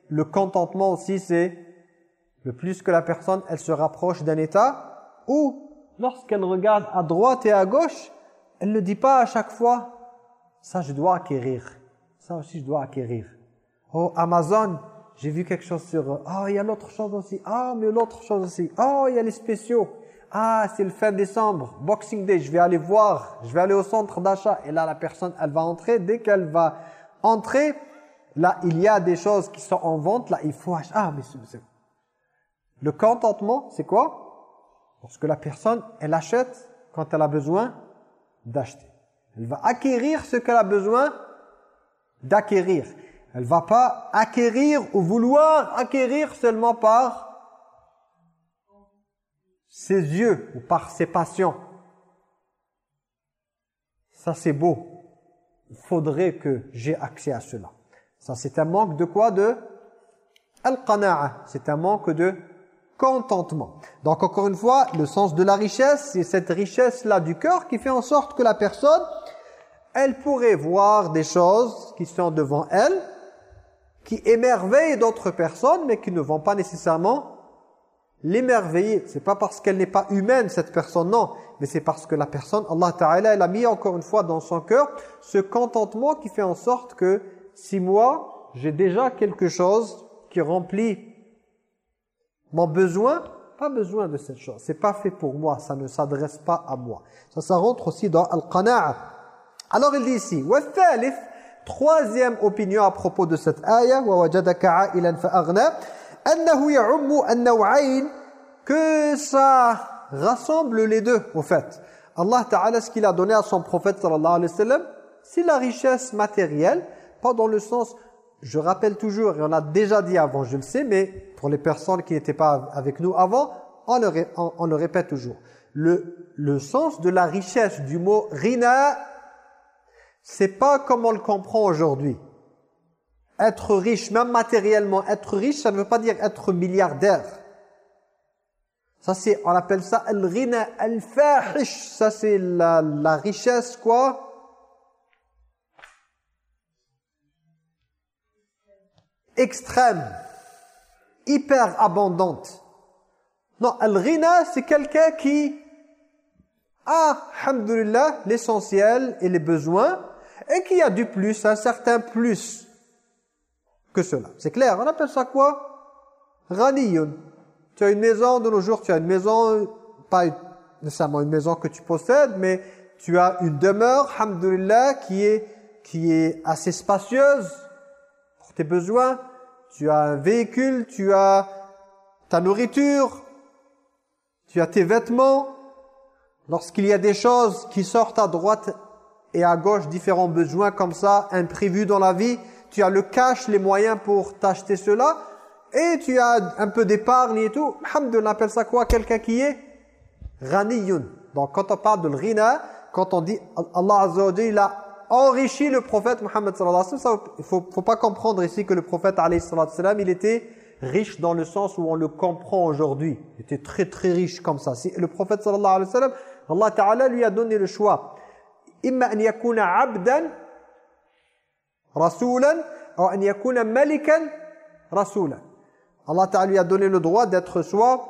le contentement aussi, c'est le plus que la personne, elle se rapproche d'un état où, lorsqu'elle regarde à droite et à gauche, elle ne dit pas à chaque fois, ça je dois acquérir. Ça aussi je dois acquérir. Oh, Amazon, j'ai vu quelque chose sur... Ah, oh, il y a l'autre chose aussi. Ah, mais l'autre chose aussi. Oh, il y a les spéciaux. Ah, c'est le fin décembre, Boxing Day, je vais aller voir, je vais aller au centre d'achat. Et là, la personne, elle va entrer. Dès qu'elle va entrer, là, il y a des choses qui sont en vente. Là, il faut acheter. Ah, mais c'est... Le contentement, c'est quoi? Parce que la personne, elle achète quand elle a besoin d'acheter. Elle va acquérir ce qu'elle a besoin d'acquérir. Elle va pas acquérir ou vouloir acquérir seulement par ses yeux ou par ses passions. Ça c'est beau. Il faudrait que j'ai accès à cela. Ça c'est un manque de quoi De? Al-qana'a. C'est un manque de contentement. Donc encore une fois, le sens de la richesse, c'est cette richesse-là du cœur qui fait en sorte que la personne, elle pourrait voir des choses qui sont devant elle, qui émerveillent d'autres personnes, mais qui ne vont pas nécessairement l'émerveiller. C'est pas parce qu'elle n'est pas humaine, cette personne, non. Mais c'est parce que la personne, Allah Ta'ala, elle a mis encore une fois dans son cœur ce contentement qui fait en sorte que si moi, j'ai déjà quelque chose qui remplit mon besoin, pas besoin de cette chose. C'est pas fait pour moi, ça ne s'adresse pas à moi. Ça, ça rentre aussi dans Al-Qana'a. Alors il dit ici, troisième opinion à propos de cette ayah, وَوَجَدَكَ عَائِلًا فَأَغْنَى que ça rassemble les deux au fait. Allah Ta'ala ce qu'il a donné à son prophète sallallahu alayhi wa sallam, c'est la richesse matérielle, pas dans le sens je rappelle toujours, et on a déjà dit avant, je le sais, mais pour les personnes qui n'étaient pas avec nous avant, on le, on, le répète toujours. Le, le sens de la richesse du mot « rina », c'est pas comme on le comprend aujourd'hui être riche, même matériellement, être riche, ça ne veut pas dire être milliardaire. Ça c'est, on appelle ça al-ghina al-fahish. Ça c'est la, richesse quoi Extrême, hyper abondante. Non, al-ghina c'est quelqu'un qui a, alhamdulillah, l'essentiel et les besoins et qui a du plus, un certain plus que cela. C'est clair, on appelle ça quoi? Ghaniyun. Tu as une maison, de nos jours, tu as une maison, pas nécessairement une maison que tu possèdes, mais tu as une demeure, hamdulillah, qui est, qui est assez spacieuse pour tes besoins. Tu as un véhicule, tu as ta nourriture, tu as tes vêtements. Lorsqu'il y a des choses qui sortent à droite et à gauche, différents besoins comme ça, imprévus dans la vie, tu as le cash, les moyens pour t'acheter cela, et tu as un peu d'épargne et tout. On appelle ça quoi Quelqu'un qui est ghaniyun. Donc quand on parle de l'rina, quand on dit Allah Azza wa a enrichi le prophète Muhammad sallallahu alayhi wa sallam, il faut, faut pas comprendre ici que le prophète alayhi sallam, il était riche dans le sens où on le comprend aujourd'hui. Il était très très riche comme ça. Le prophète sallallahu alayhi wa sallam, Allah Ta'ala lui a donné le choix. Imma an yakuna abdan rasulan ou an yakuna malikan rasulan. Allah Ta'ala lui a donné le droit d'être soit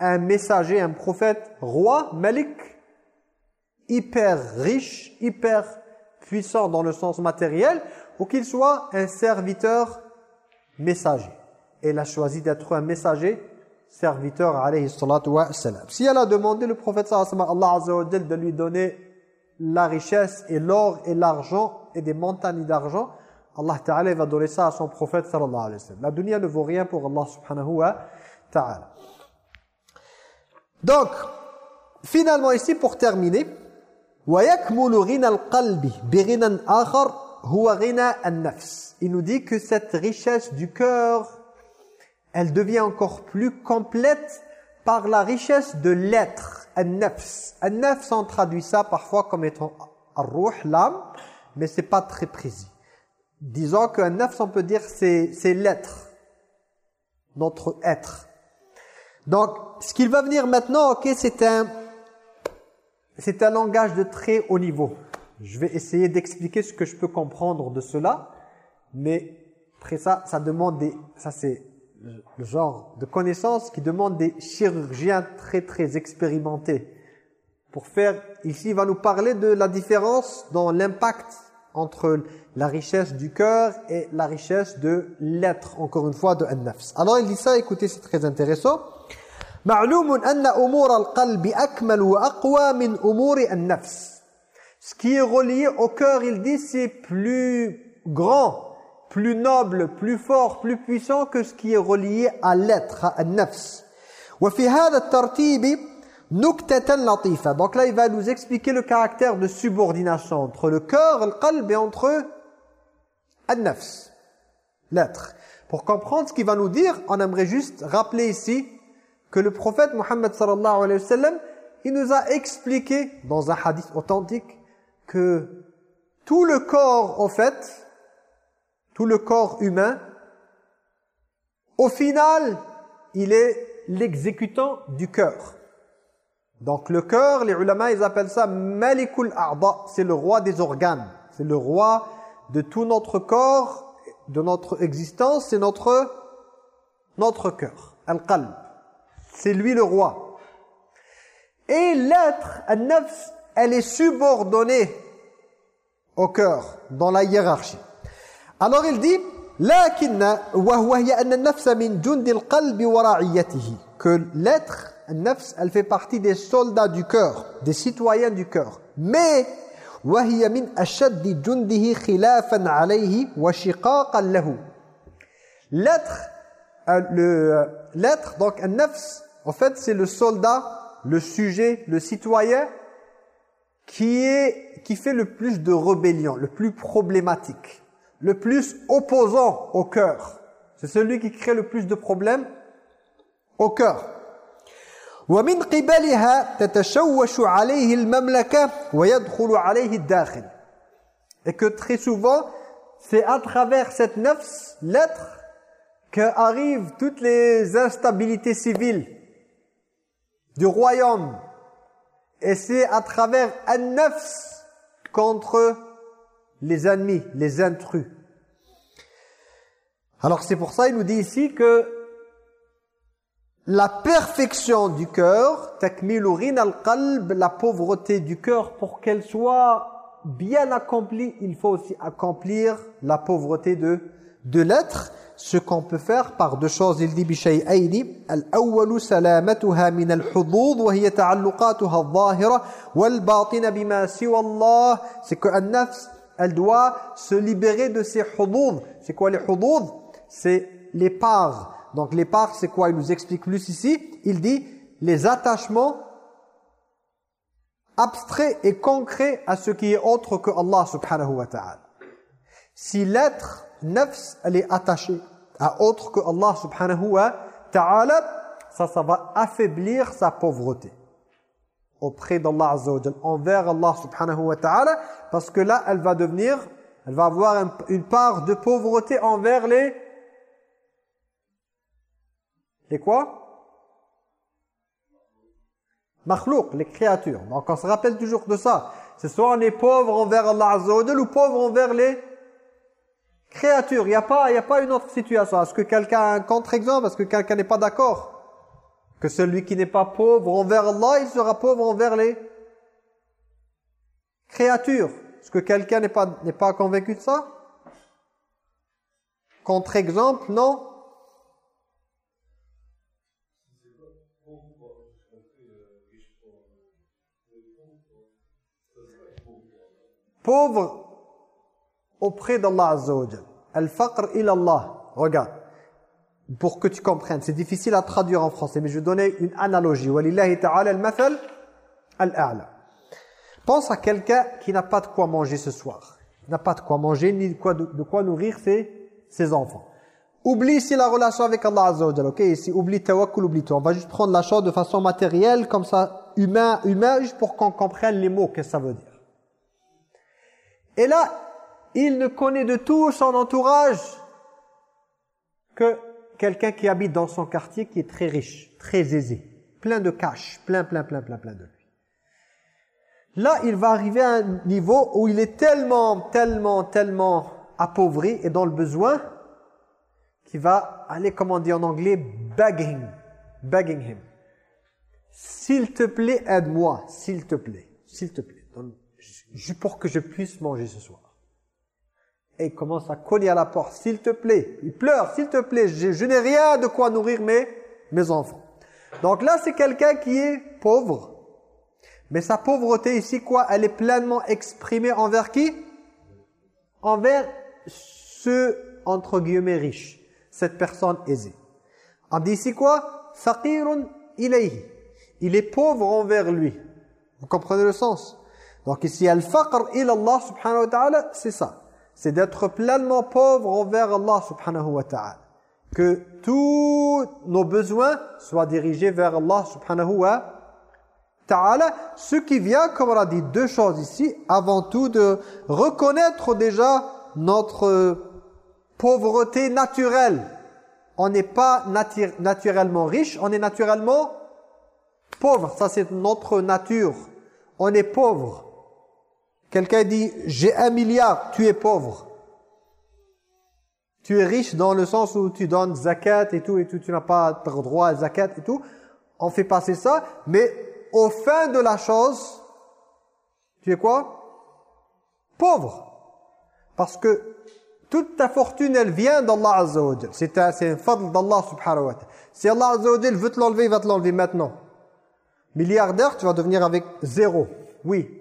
un messager, un prophète, roi, malik, hyper riche, hyper puissant dans le sens matériel, ou qu'il soit un serviteur messager. Elle a choisi d'être un messager, serviteur, alayhi salatu wa salam. Si elle a demandé le prophète Allah azza wa de lui donner la richesse et l'or et l'argent et des montagnes d'argent, Allah Ta'ala va donner ça à son prophète sallallahu alayhi wa sallam. La dunya ne vaut rien pour Allah subhanahu wa ta'ala. Donc, finalement ici pour terminer, il nous dit que cette richesse du cœur, elle devient encore plus complète par la richesse de l'être. An-nafs. An-nafs, on traduit ça parfois comme étant ar-ruh, l'âme, mais c'est pas très précis. Disons qu'un nafs, on peut dire c'est l'être, notre être. Donc, ce qu'il va venir maintenant, ok, c'est un, c'est un langage de très haut niveau. Je vais essayer d'expliquer ce que je peux comprendre de cela, mais après ça, ça demande des, ça c'est le genre de connaissances qui demande des chirurgiens très très expérimentés. Pour faire, ici il va nous parler de la différence dans l'impact entre la richesse du cœur et la richesse de l'être, encore une fois, de an-nafs. Alors il dit ça, écoutez, c'est très intéressant. Ce qui est relié au cœur, il dit, c'est plus grand, plus noble, plus fort, plus puissant que ce qui est relié à l'être, à nafs. Donc là, il va nous expliquer le caractère de subordination entre le cœur, le qalb et entre an-nafs, l'être. Pour comprendre ce qu'il va nous dire, on aimerait juste rappeler ici que le prophète Mohammed sallallahu alayhi wa sallam, il nous a expliqué dans un hadith authentique que tout le corps, en fait, tout le corps humain, au final, il est l'exécutant du cœur. Donc le cœur, les ulama, ils appellent ça Malikul A'da, c'est le roi des organes, c'est le roi de tout notre corps, de notre existence, c'est notre notre cœur, al-qalb. C'est lui le roi. Et l'être, al-nafs, elle est subordonnée au cœur, dans la hiérarchie. Alors il dit que l'être elle fait partie des soldats du cœur des citoyens du cœur. Mais l'être euh, euh, l'être donc un nafs en fait c'est le soldat le sujet le citoyen qui est qui fait le plus de rébellion le plus problématique le plus opposant au cœur. C'est celui qui crée le plus de problèmes au cœur. ومن قبلها تتشوش عليه المملكة ويدخل عليه الداخل. Et que très souvent, c'est à travers cette nafs, l'être, qu'arrivent toutes les instabilités civiles du royaume. Et c'est à travers un nafs contre les ennemis, les intrus. Alors c'est pour ça il nous dit ici que la perfection du cœur, al-qalb, la pauvreté du cœur, pour qu'elle soit bien accomplie, il faut aussi accomplir la pauvreté de, de l'être ce qu'on peut faire par deux choses. Il dit بشيئين الأول سلامتها من الحظوظ وهي تعلقاتها الظاهرة والباطنة بما سوى الله c'est que un nafs elle doit se libérer de ses hudud. C'est quoi les hudud C'est les parts. Donc les parts c'est quoi? Il nous explique plus ici. Il dit les attachements abstraits et concrets à ce qui est autre que Allah subhanahu wa ta'ala. Si l'être nafs, elle est attachée à autre que Allah subhanahu wa ta'ala, ça, ça va affaiblir sa pauvreté auprès d'Allah azza envers Allah subhanahu wa ta'ala, parce que là, elle va devenir, elle va avoir une part de pauvreté envers les... Les quoi? Makhlouk, les créatures. Donc on se rappelle toujours de ça. C'est soit on est pauvre envers Allah azza ou pauvre envers les créature. Il n'y a, a pas une autre situation. Est-ce que quelqu'un a un contre-exemple? Est-ce que quelqu'un n'est pas d'accord? Que celui qui n'est pas pauvre envers Allah, il sera pauvre envers les créatures. Est-ce que quelqu'un n'est pas, pas convaincu de ça? Contre-exemple, non Pauvre auprès d'Allah Azza Al-faqr ila Allah. Regarde. Pour que tu comprennes. C'est difficile à traduire en français, mais je vais donner une analogie. Pense à quelqu'un qui n'a pas de quoi manger ce soir. N'a pas de quoi manger, ni de quoi, de, quoi nourrir ses, ses enfants. Oublie ici la relation avec Allah Azza wa ok? Ici, oublie tawakkul, oublie tout. On va juste prendre la chose de façon matérielle, comme ça, humain, humain, juste pour qu'on comprenne les mots, que ça veut dire. Et là, il ne connaît de tout son entourage que quelqu'un qui habite dans son quartier qui est très riche, très aisé, plein de cash, plein, plein, plein, plein, plein de lui. Là, il va arriver à un niveau où il est tellement, tellement, tellement appauvri et dans le besoin qu'il va aller, comme on dit en anglais, begging, begging him. S'il te plaît, aide-moi, s'il te plaît, s'il te plaît, pour que je puisse manger ce soir. Et il commence à cogner à la porte, s'il te plaît. Il pleure, s'il te plaît, je, je n'ai rien de quoi nourrir mes, mes enfants. Donc là, c'est quelqu'un qui est pauvre, mais sa pauvreté ici, quoi Elle est pleinement exprimée envers qui? Envers ceux, entre guillemets, riches. Cette personne aisée. On dit ici quoi? Faqirun ilayhi. Il est pauvre envers lui. Vous comprenez le sens? Donc ici, al-faqr ila Allah subhanahu wa ta'ala, c'est ça. C'est d'être pleinement pauvre envers Allah subhanahu wa ta'ala. Que tous nos besoins soient dirigés vers Allah subhanahu wa ta'ala ce qui vient, comme on a dit, deux choses ici. Avant tout, de reconnaître déjà notre pauvreté naturelle. On n'est pas naturellement riche, on est naturellement pauvre. Ça, c'est notre nature. On est pauvre. Quelqu'un dit, j'ai un milliard, tu es pauvre. Tu es riche dans le sens où tu donnes zakat et tout, et tout, tu n'as pas droit à zakat et tout. On fait passer ça, mais au fin de la chose, tu es quoi? Pauvre. Parce que toute ta fortune, elle vient d'Allah Azza C'est un, un fadl d'Allah subhanahu wa ta'ala. Si Allah Azza veut te l'enlever, il va te l'enlever maintenant. Milliardaire, tu vas devenir avec zéro. Oui.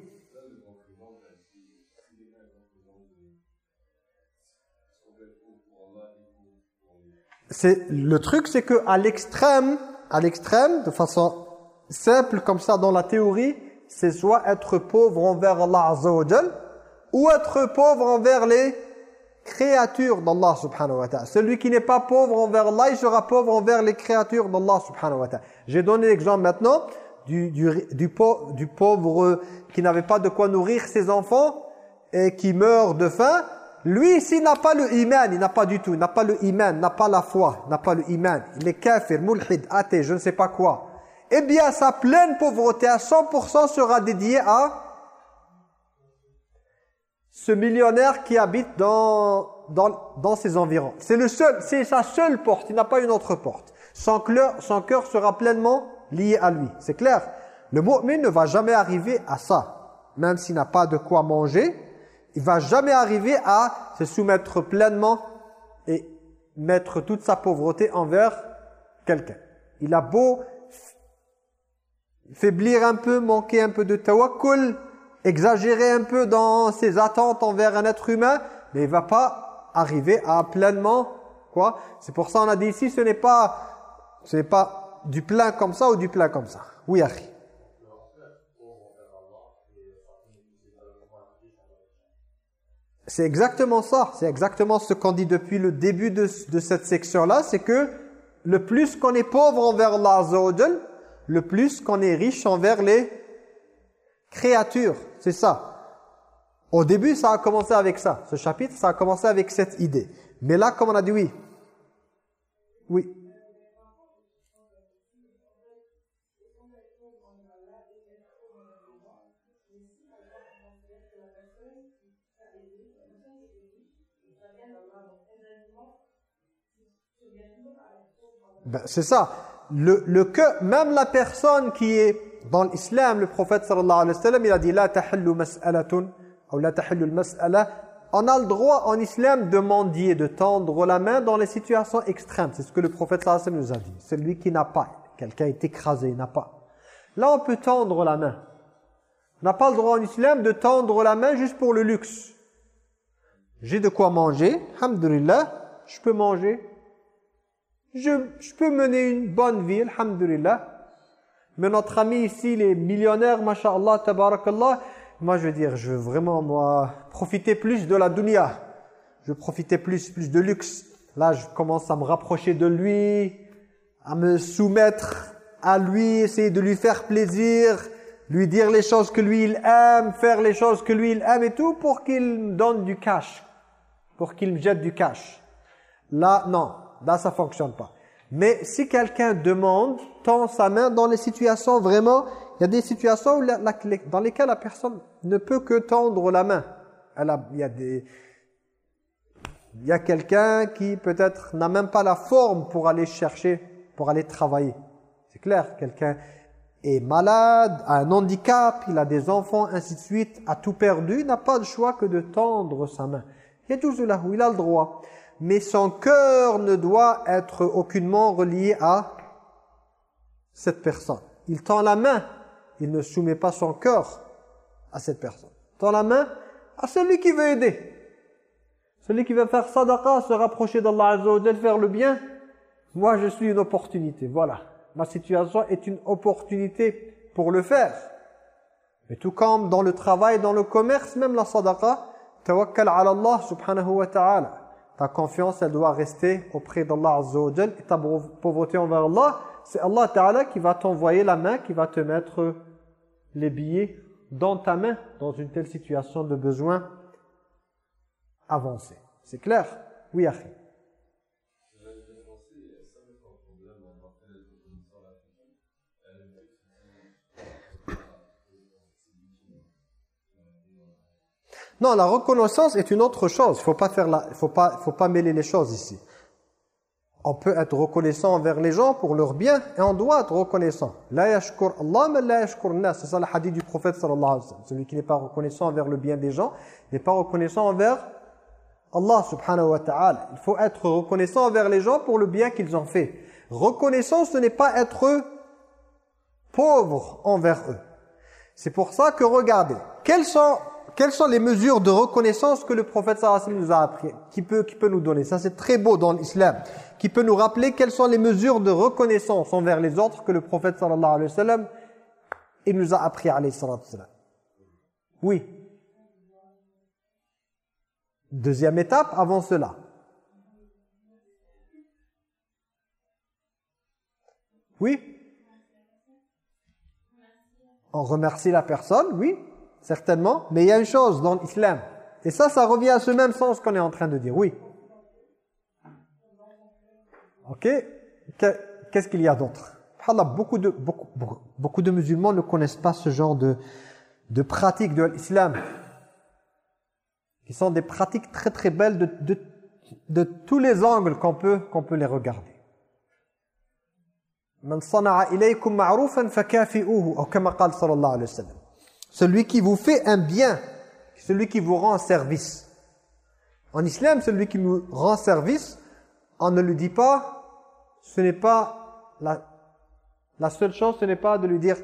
C'est le truc, c'est que à l'extrême, à l'extrême, de façon simple comme ça dans la théorie, c'est soit être pauvre envers Allah Azza ou être pauvre envers les créatures d'Allah subhanahu wa ta'ala. Celui qui n'est pas pauvre envers Allah, il sera pauvre envers les créatures d'Allah subhanahu wa ta'ala. J'ai donné l'exemple maintenant du, du, du pauvre qui n'avait pas de quoi nourrir ses enfants et qui meurt de faim. Lui ici n'a pas le iman, il n'a pas du tout, n'a pas le iman, n'a pas la foi, n'a pas le iman. Il est kafir, mulhid, athée, je ne sais pas quoi eh bien sa pleine pauvreté à 100% sera dédiée à ce millionnaire qui habite dans, dans, dans ses environs. C'est le seul, c'est sa seule porte, il n'a pas une autre porte. Son cœur, son cœur sera pleinement lié à lui. C'est clair Le mu'min ne va jamais arriver à ça. Même s'il n'a pas de quoi manger, il va jamais arriver à se soumettre pleinement et mettre toute sa pauvreté envers quelqu'un. Il a beau faiblir un peu, manquer un peu de tawakkul, exagérer un peu dans ses attentes envers un être humain, mais il va pas arriver à pleinement quoi C'est pour ça on a dit ici ce n'est pas ce n'est pas du plein comme ça ou du plein comme ça. Oui, Akhi. C'est exactement ça, c'est exactement ce qu'on dit depuis le début de, cette section-là, c'est que le plus qu'on est pauvre envers Allah le plus qu'on est riche envers les créatures. C'est ça. Au début, ça a commencé avec ça. Ce chapitre, ça a commencé avec cette idée. Mais là, comme on a dit oui. Oui. Ben, c'est ça. le, le que même la personne qui est dans l'islam, le prophète sallallahu alayhi wa sallam, il a dit la tahillu mas'alatun ou la tahillu al-mas'ala. On a le droit en islam de mendier, de tendre la main dans les situations extrêmes. C'est ce que le prophète sallallahu alayhi wa sallam nous a dit. Celui qui n'a pas, quelqu'un est écrasé, n'a pas. Là, on peut tendre la main. On n'a pas le droit en islam de tendre la main juste pour le luxe. J'ai de quoi manger, alhamdulillah, je peux manger. Je, je peux mener une bonne vie, alhamdulillah. Mais notre ami ici, les millionnaires, masha'Allah, tabarakallah, moi je veux dire, je veux vraiment, moi, profiter plus de la dunya. Je veux profiter plus, plus de luxe. Là, je commence à me rapprocher de lui, à me soumettre à lui, essayer de lui faire plaisir, lui dire les choses que lui il aime, faire les choses que lui il aime et tout pour qu'il me donne du cash, pour qu'il me jette du cash. Là, non, là ça fonctionne pas. Mais si quelqu'un demande, tend sa main dans les situations vraiment, il y a des situations dans lesquelles la personne ne peut que tendre la main. il y a des... Il y a quelqu'un qui peut-être n'a même pas la forme pour aller chercher, pour aller travailler. C'est clair, quelqu'un est malade, a un handicap, il a des enfants, ainsi de suite, a tout perdu, n'a pas le choix que de tendre sa main. Il y a tout cela où il a le droit. Mais son cœur ne doit être aucunement relié à cette personne. Il tend la main, il ne soumet pas son cœur à cette personne. Il tend la main à celui qui veut aider. Celui qui veut faire sadaqa, se rapprocher d'Allah Azza faire le bien. Moi, je suis une opportunité. Voilà ma situation est une opportunité pour le faire. Mais tout comme dans le travail, dans le commerce, même la sadaqa, tawakkal ala Allah subhanahu wa ta'ala. Ta confiance, elle doit rester auprès d'Allah azza Et ta pauvreté envers Allah, c'est Allah ta'ala qui va t'envoyer la main, qui va te mettre les billets dans ta main, dans une telle situation de besoin avancé. C'est clair? Oui, Akhi. Non, la reconnaissance est une autre chose. Il faut pas faire la, faut pas, faut pas mêler les choses ici. On peut être reconnaissant envers les gens pour leur bien et on doit être reconnaissant. La yashkur Allah, mais la yashkur nas. C'est ça le hadith du prophète sallallahu alayhi wa sallam. Celui qui n'est pas reconnaissant envers le bien des gens, n'est pas reconnaissant envers Allah subhanahu wa ta'ala. Il faut être reconnaissant envers les gens pour le bien qu'ils ont fait. Reconnaissant, ce n'est pas être pauvre envers eux. C'est pour ça que regardez, quels sont quelles sont les mesures de reconnaissance que le prophète sallallahu nous a appris qui peut, qui peut nous donner? Ça, c'est très beau dans l'islam. Qui peut nous rappeler quelles sont les mesures de reconnaissance envers les autres que le prophète sallallahu alayhi wa sallam il nous a appris alayhi sallam. Oui. Deuxième étape avant cela. Oui On remercie la personne, oui certainement, mais il y a une chose dans l'islam. Et ça, ça revient à ce même sens qu'on est en train de dire, oui. Ok Qu'est-ce qu'il y a d'autre? Beaucoup de, beaucoup, beaucoup, de musulmans ne connaissent pas ce genre de, de pratiques de l'islam. Qui sont des pratiques très très belles de, de, tous les angles qu'on peut, peut les regarder. Celui qui vous fait un bien, celui qui vous rend service. En islam, celui qui nous rend service, on ne lui dit pas, ce n'est pas la, seule chose, ce n'est pas de lui dire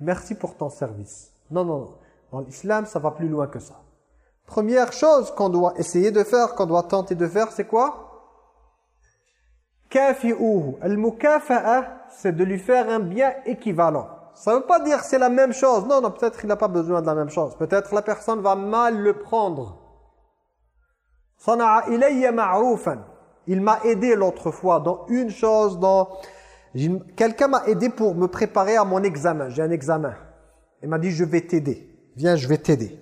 merci pour ton service. Non, non, non. Dans l'islam, ça va plus loin que ça. Première chose qu'on doit essayer de faire, qu'on doit tenter de faire, c'est quoi? Kafi'uhu. Al-mukafa'a, c'est de lui faire un bien équivalent. Ça ne veut pas dire c'est la même chose. Non, non, peut-être il n'a pas besoin de la même chose. Peut-être la personne va mal le prendre. Il m'a aidé l'autre fois dans une chose, dans... Quelqu'un m'a aidé pour me préparer à mon examen. J'ai un examen. Il m'a dit, je vais t'aider. Viens, je vais t'aider.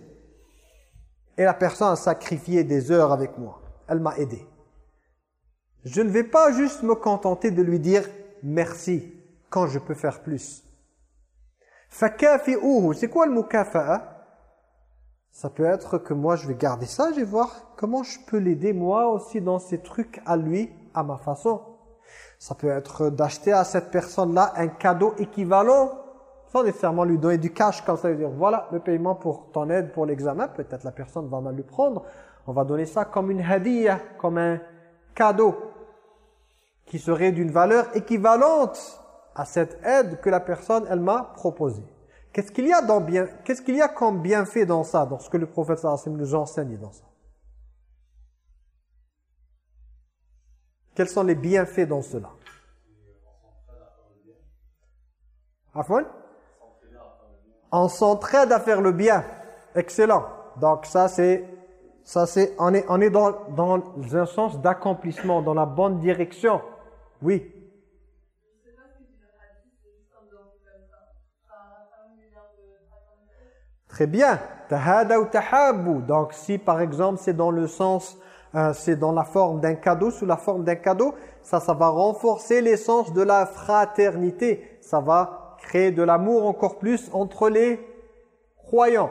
Et la personne a sacrifié des heures avec moi. Elle m'a aidé. Je ne vais pas juste me contenter de lui dire merci quand je peux faire plus. Fakafi'uhu, c'est quoi le mukafa'a Ça peut être que moi je vais garder ça, je vais voir comment je peux l'aider moi aussi dans ces trucs à lui, à ma façon. Ça peut être d'acheter à cette personne-là un cadeau équivalent, sans nécessairement lui donner du cash comme ça, lui dire voilà le paiement pour ton aide pour l'examen, peut-être la personne va mal le prendre. On va donner ça comme une hadiya, comme un cadeau qui serait d'une valeur équivalente à cette aide que la personne elle m'a proposée. Qu'est-ce qu'il y a dans bien qu'est-ce qu'il y a comme bienfait dans ça, dans ce que le prophète sallallahu nous enseigne dans ça? Quels sont les bienfaits dans cela? Afon On s'entraide à faire le bien. Excellent. Donc ça c'est ça c'est on est on est dans dans un sens d'accomplissement, dans la bonne direction. Oui. Très bien. Tahada ou tahabu. Donc si par exemple c'est dans le sens, euh, c'est dans la forme d'un cadeau, sous la forme d'un cadeau, ça, ça va renforcer l'essence de la fraternité. Ça va créer de l'amour encore plus entre les croyants.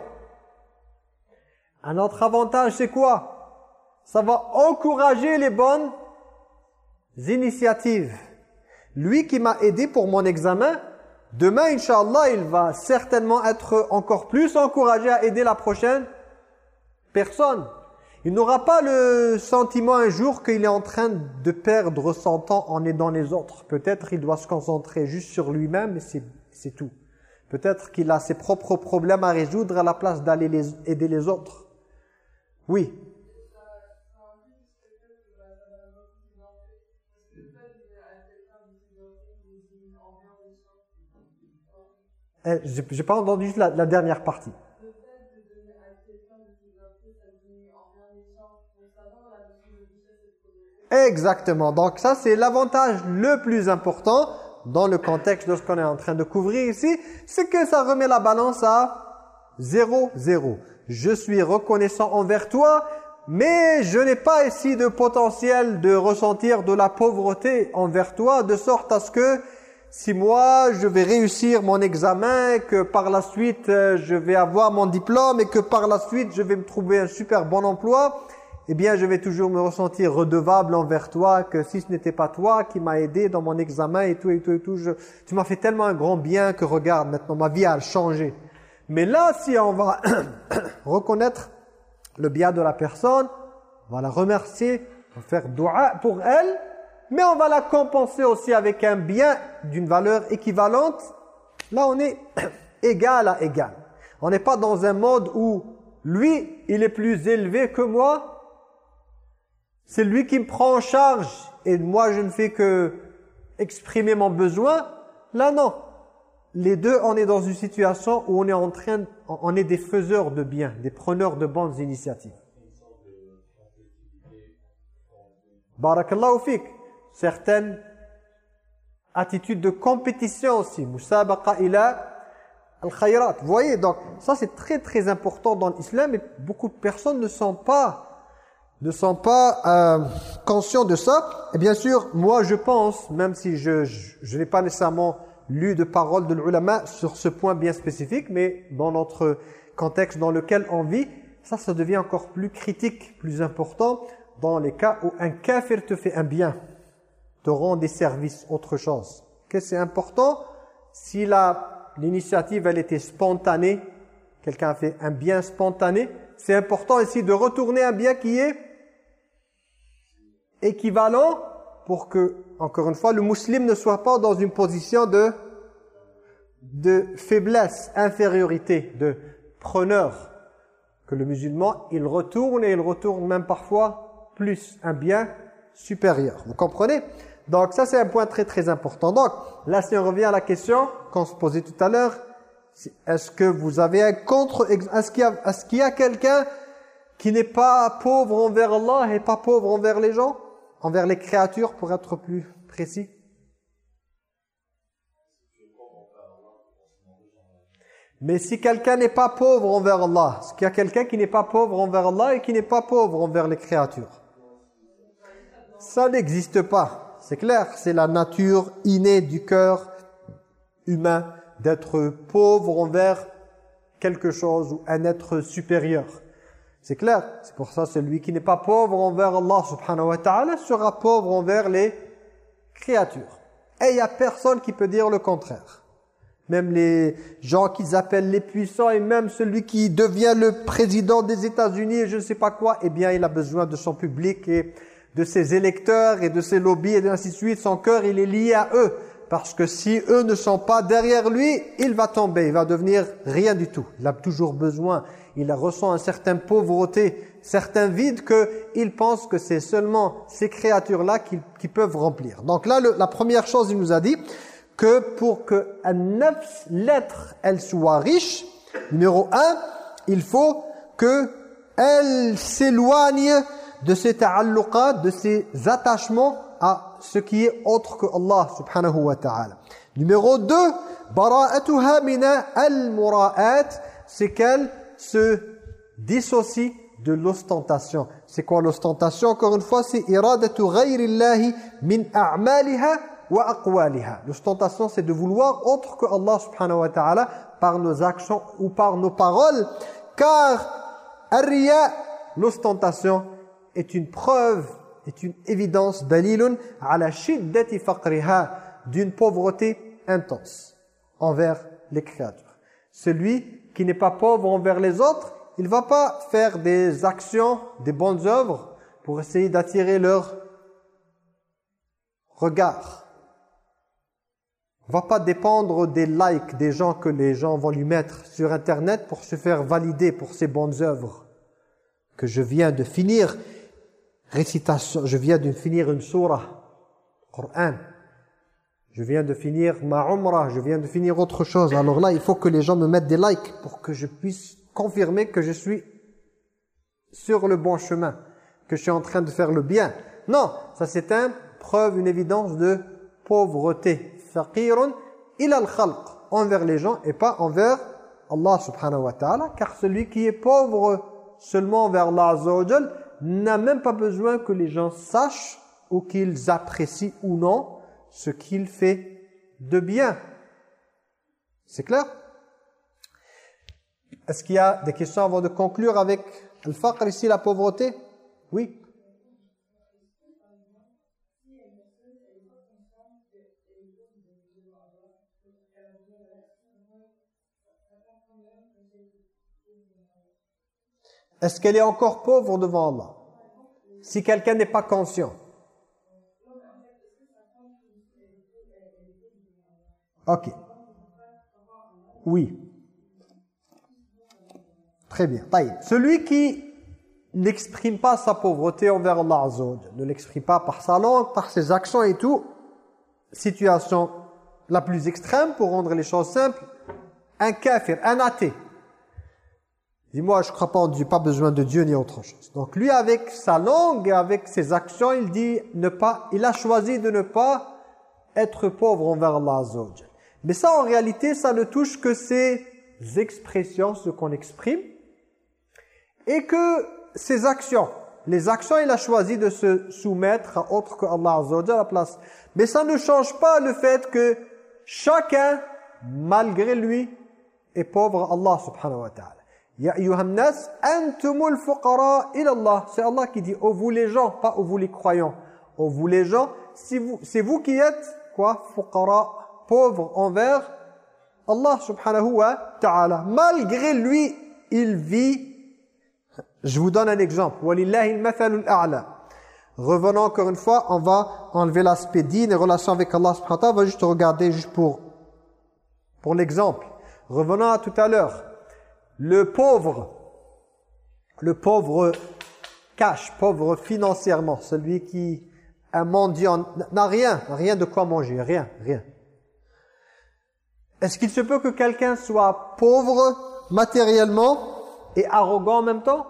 Un autre avantage, c'est quoi? Ça va encourager les bonnes initiatives. Lui qui m'a aidé pour mon examen, demain, Inch'Allah, il va certainement être encore plus encouragé à aider la prochaine personne. Il n'aura pas le sentiment un jour qu'il est en train de perdre son temps en aidant les autres. Peut-être il doit se concentrer juste sur lui-même et c'est tout. Peut-être qu'il a ses propres problèmes à résoudre à la place d'aller aider les autres. Oui. J'ai pas entendu la, la dernière partie. Exactement. Donc ça, c'est l'avantage le plus important dans le contexte de ce qu'on est en train de couvrir ici, c'est que ça remet la balance à 0, 0. Je suis reconnaissant envers toi, mais je n'ai pas ici de potentiel de ressentir de la pauvreté envers toi, de sorte à ce que si moi je vais réussir mon examen, que par la suite euh, je vais avoir mon diplôme et que par la suite je vais me trouver un super bon emploi, eh bien je vais toujours me ressentir redevable envers toi, que si ce n'était pas toi qui m'as aidé dans mon examen et tout et tout et tout, tu m'as fait tellement un grand bien que regarde, maintenant ma vie a changé. Mais là, si on va (coughs) reconnaître le bien de la personne, on va la remercier, on va faire dua pour elle, mais on va la compenser aussi avec un bien d'une valeur équivalente. Là, on est (clears throat) égal à égal. On n'est pas dans un mode où lui, il est plus élevé que moi. C'est lui qui me prend en charge et moi, je ne fais que exprimer mon besoin. Là, non. Les deux, on est dans une situation où on est en train, on est des faiseurs de bien, des preneurs de bonnes initiatives. Barakallahu fik certaines attitudes de compétition aussi. Ila al-khayrat. Vous voyez, donc ça c'est très très important dans l'islam et beaucoup de personnes ne sont pas ne sont pas euh, conscients de ça. Et bien sûr, moi je pense, même si je, je, n'ai pas nécessairement lu de paroles de l'ulama sur ce point bien spécifique, mais dans notre contexte dans lequel on vit, ça, ça devient encore plus critique, plus important dans les cas où un kafir te fait un bien te rend des services, autre chose. Que c'est important si l'initiative elle était spontanée, quelqu'un a fait un bien spontané, c'est important ici de retourner un bien qui est équivalent pour que, encore une fois, le musulman ne soit pas dans une position de, de faiblesse, infériorité, de preneur. Que le musulman, il retourne et il retourne même parfois plus un bien supérieur. Vous comprenez? Donc ça c'est un point très très important. Donc là si on revient à la question qu'on se posait tout à l'heure, est-ce que vous avez un contre est-ce qu'il y a, a quelqu'un qui n'est pas pauvre envers Allah et pas pauvre envers les gens, envers les créatures pour être plus précis? Mais si quelqu'un n'est pas pauvre envers Allah, est-ce qu'il y a quelqu'un qui n'est pas pauvre envers Allah et qui n'est pas pauvre envers les créatures? Ça n'existe pas. C'est clair, c'est la nature innée du cœur humain d'être pauvre envers quelque chose ou un être supérieur. C'est clair, c'est pour ça celui qui n'est pas pauvre envers Allah subhanahu wa ta'ala sera pauvre envers les créature. Et il n'y a personne qui peut dire le contraire. Même les gens qu'ils appellent les puissants et même celui qui devient le président des États-Unis et je ne sais pas quoi, eh bien il a besoin de son public et de ses électeurs et de ses lobbies et ainsi de suite. Son cœur, il est lié à eux. Parce que si eux ne sont pas derrière lui, il va tomber, il va devenir rien du tout. Il a toujours besoin, il ressent un certain pauvreté, certain vide qu'il pense que c'est seulement ces créatures-là qui, peuvent remplir. Donc là, la première chose, il nous a dit que pour que neuf lettre, elle soit riche, numéro un, il faut que elle s'éloigne de ses ta'alluqat, de ses attachements à ce qui est autre que Allah subhanahu wa ta'ala. Numéro 2, bara'atuha mina al-mura'at, c'est qu'elle se dissocie de l'ostentation. C'est quoi l'ostentation? Encore une fois, c'est iradatu ghayrillahi min a'maliha wa aqwaliha. L'ostentation, c'est de vouloir autre que Allah subhanahu wa ta'ala par nos actions ou par nos paroles. Car, arya, l'ostentation, est une preuve est une évidence dalilun shiddati faqriha d'une pauvreté intense envers les créatures. Celui qui n'est pas pauvre envers les autres, il ne va pas faire des actions, des bonnes œuvres pour essayer d'attirer leur regard. Il ne va pas dépendre des likes des gens que les gens vont lui mettre sur Internet pour se faire valider pour ses bonnes œuvres que je viens de finir récitation, je viens de finir une surah, Coran. Je viens de finir ma umrah, je viens de finir autre chose. Alors là, il faut que les gens me mettent des likes pour que je puisse confirmer que je suis sur le bon chemin, que je suis en train de faire le bien. Non, ça c'est une preuve, une évidence de pauvreté. Faqirun ila al-khalq, envers les gens et pas envers Allah subhanahu wa ta'ala, car celui qui est pauvre seulement envers Allah azza n'a même pas besoin que les gens sachent ou qu'ils apprécient ou non ce qu'il fait de bien. C'est clair? Est-ce qu'il y a des questions avant de conclure avec le faqr ici, la pauvreté? Oui Est-ce qu'elle est encore pauvre devant Allah? Si quelqu'un n'est pas conscient. Ok. Oui. Très bien. Celui qui n'exprime pas sa pauvreté envers Allah ne l'exprime pas par sa langue, par ses actions et tout, situation la plus extrême pour rendre les choses simples, un kafir, un athée, Dis-moi, je ne crois pas en Dieu, pas besoin de Dieu ni autre chose. Donc lui, avec sa langue et avec ses actions, il dit ne pas, il a choisi de ne pas être pauvre envers Allah Mais ça, en réalité, ça ne touche que ses expressions, ce qu'on exprime, et que ses actions. Les actions, il a choisi de se soumettre à autre que Allah à la place. Mais ça ne change pas le fait que chacun, malgré lui, est pauvre à Allah subhanahu wa ta'ala. Ya nas antumul fuqara ila Allah. C'est Allah qui dit oh vous les gens, pas oh vous les croyants. Oh vous les gens, c'est vous, vous qui êtes quoi fuqara, pauvres envers Allah subhanahu wa ta'ala. Malgré lui, il vit je vous donne un exemple. Revenons encore une fois, on va enlever l'aspect din et relation avec Allah subhanahu wa ta'ala. On va juste regarder juste pour, pour l'exemple. Revenons à tout à l'heure. Le pauvre, le pauvre cash, pauvre financièrement, celui qui, un mendiant, n'a rien, rien de quoi manger, rien, rien. Est-ce qu'il se peut que quelqu'un soit pauvre matériellement et arrogant en même temps?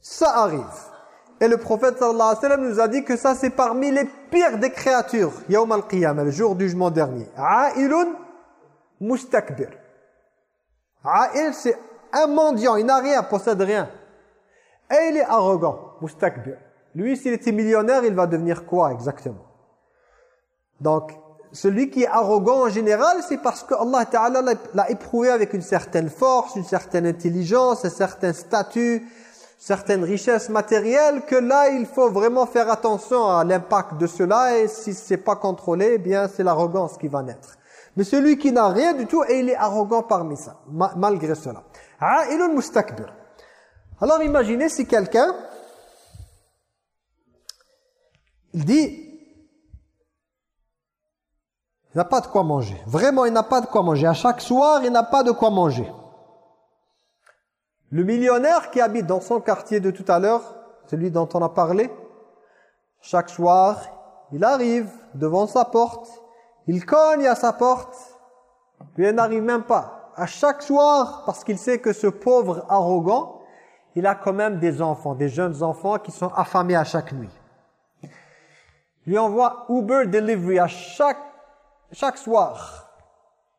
Ça arrive. Et le prophète sallallahu alayhi wa sallam nous a dit que ça c'est parmi les pires des créatures. Yawm al-qiyamah, le jour du jugement dernier. A'ilun mustakbir. A'il, c'est un mendiant, il n'a rien, il possède rien. Et il est arrogant, mustakbir. Lui, s'il était millionnaire, il va devenir quoi exactement? Donc, celui qui est arrogant en général, c'est parce que Allah Ta'ala l'a éprouvé avec une certaine force, une certaine intelligence, un certain statut, certaines richesses matérielles que là, il faut vraiment faire attention à l'impact de cela et si c'est pas contrôlé, eh bien c'est l'arrogance qui va naître. Mais celui qui n'a rien du tout et il est arrogant parmi ça, malgré cela. A'ilul mustakbir. Alors imaginez si quelqu'un dit il n'a pas de quoi manger. Vraiment, il n'a pas de quoi manger. À chaque soir, il n'a pas de quoi manger. Le millionnaire qui habite dans son quartier de tout à l'heure, celui dont on a parlé, chaque soir, il arrive devant sa porte, il cogne à sa porte, puis il n'arrive même pas. À chaque soir, parce qu'il sait que ce pauvre arrogant, il a quand même des enfants, des jeunes enfants qui sont affamés à chaque nuit. Il lui envoie Uber Delivery à chaque chaque soir,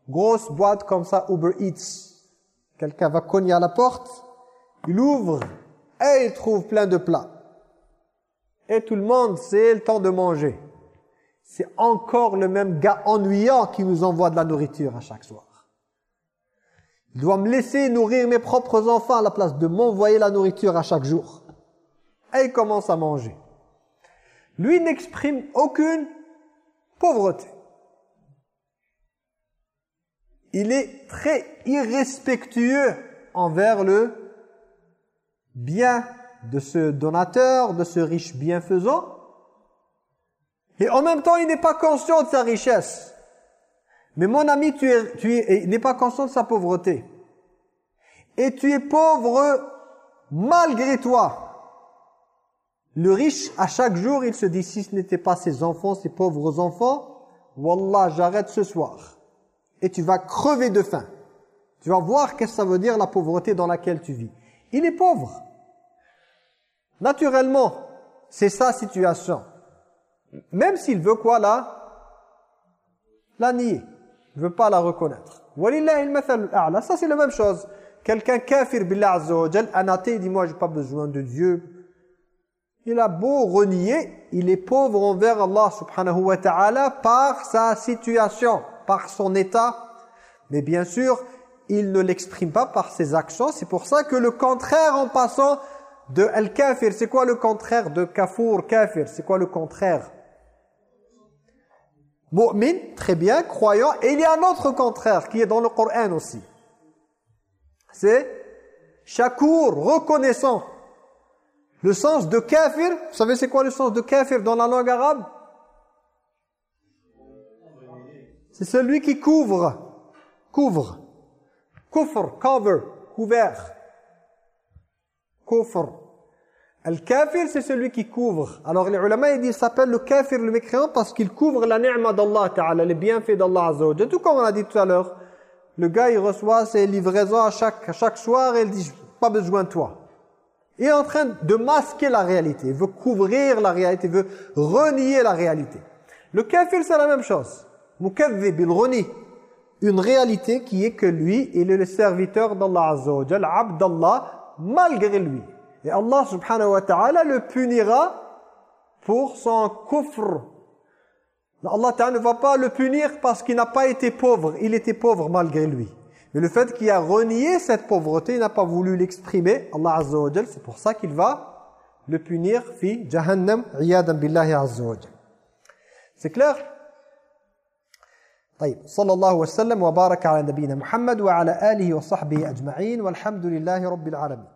grosse boîte comme ça, Uber Eats. Quelqu'un va cogner à la porte, il ouvre et il trouve plein de plats. Et tout le monde, c'est le temps de manger. C'est encore le même gars ennuyant qui nous envoie de la nourriture à chaque soir. Il doit me laisser nourrir mes propres enfants à la place de m'envoyer la nourriture à chaque jour. Et il commence à manger. Lui n'exprime aucune pauvreté il est très irrespectueux envers le bien de ce donateur, de ce riche bienfaisant. Et en même temps, il n'est pas conscient de sa richesse. Mais mon ami, tu es, tu n'es pas conscient de sa pauvreté. Et tu es pauvre malgré toi. Le riche, à chaque jour, il se dit, si ce n'était pas ses enfants, ses pauvres enfants, Wallah, j'arrête ce soir et tu vas crever de faim. Tu vas voir qu'est-ce que ça veut dire la pauvreté dans laquelle tu vis. Il est pauvre. Naturellement, c'est sa situation. Même s'il veut quoi là La nier. Il veut pas la reconnaître. Ça c'est la même chose. Quelqu'un kafir billah azza un dit moi j'ai pas besoin de Dieu. Il a beau renier, il est pauvre envers Allah subhanahu wa ta'ala par sa situation par son état, mais bien sûr, il ne l'exprime pas par ses actions. C'est pour ça que le contraire en passant de al-kafir, c'est quoi le contraire de kafour, kafir? C'est quoi le contraire? Mu'min, très bien, croyant. Et il y a un autre contraire qui est dans le Coran aussi. C'est shakur, reconnaissant. Le sens de kafir, vous savez c'est quoi le sens de kafir dans la langue arabe? C'est celui qui couvre. Couvre. Kufr, cover, couvert. Kufr. Al-kafir, c'est celui qui couvre. Alors les ulama, ils disent, s'appelle le kafir, le mécréant, parce qu'il couvre la ni'ma d'Allah ta'ala, les bienfaits d'Allah azza Tout comme on a dit tout à l'heure. Le gars, il reçoit ses livraisons à chaque, à chaque soir et il dit, pas besoin de toi. Il est en train de masquer la réalité. Il veut couvrir la réalité, il veut renier la réalité. Le kafir, c'est la même chose mukadhib, il une réalité qui est que lui, il est le serviteur d'Allah Azza wa Jal, malgré lui. Et Allah subhanahu wa ta'ala le punira pour son kufr. Allah ta'ala ne va pas le punir parce qu'il n'a pas été pauvre, il était pauvre malgré lui. Mais le fait qu'il a renié cette pauvreté, il n'a pas voulu l'exprimer, Allah Azza wa Jal, c'est pour ça qu'il va le punir fi jahannam, iyadan billahi Azza wa Jal. C'est clair طيب صلى الله وسلم وبارك على نبينا محمد وعلى آله وصحبه أجمعين والحمد لله رب العالمين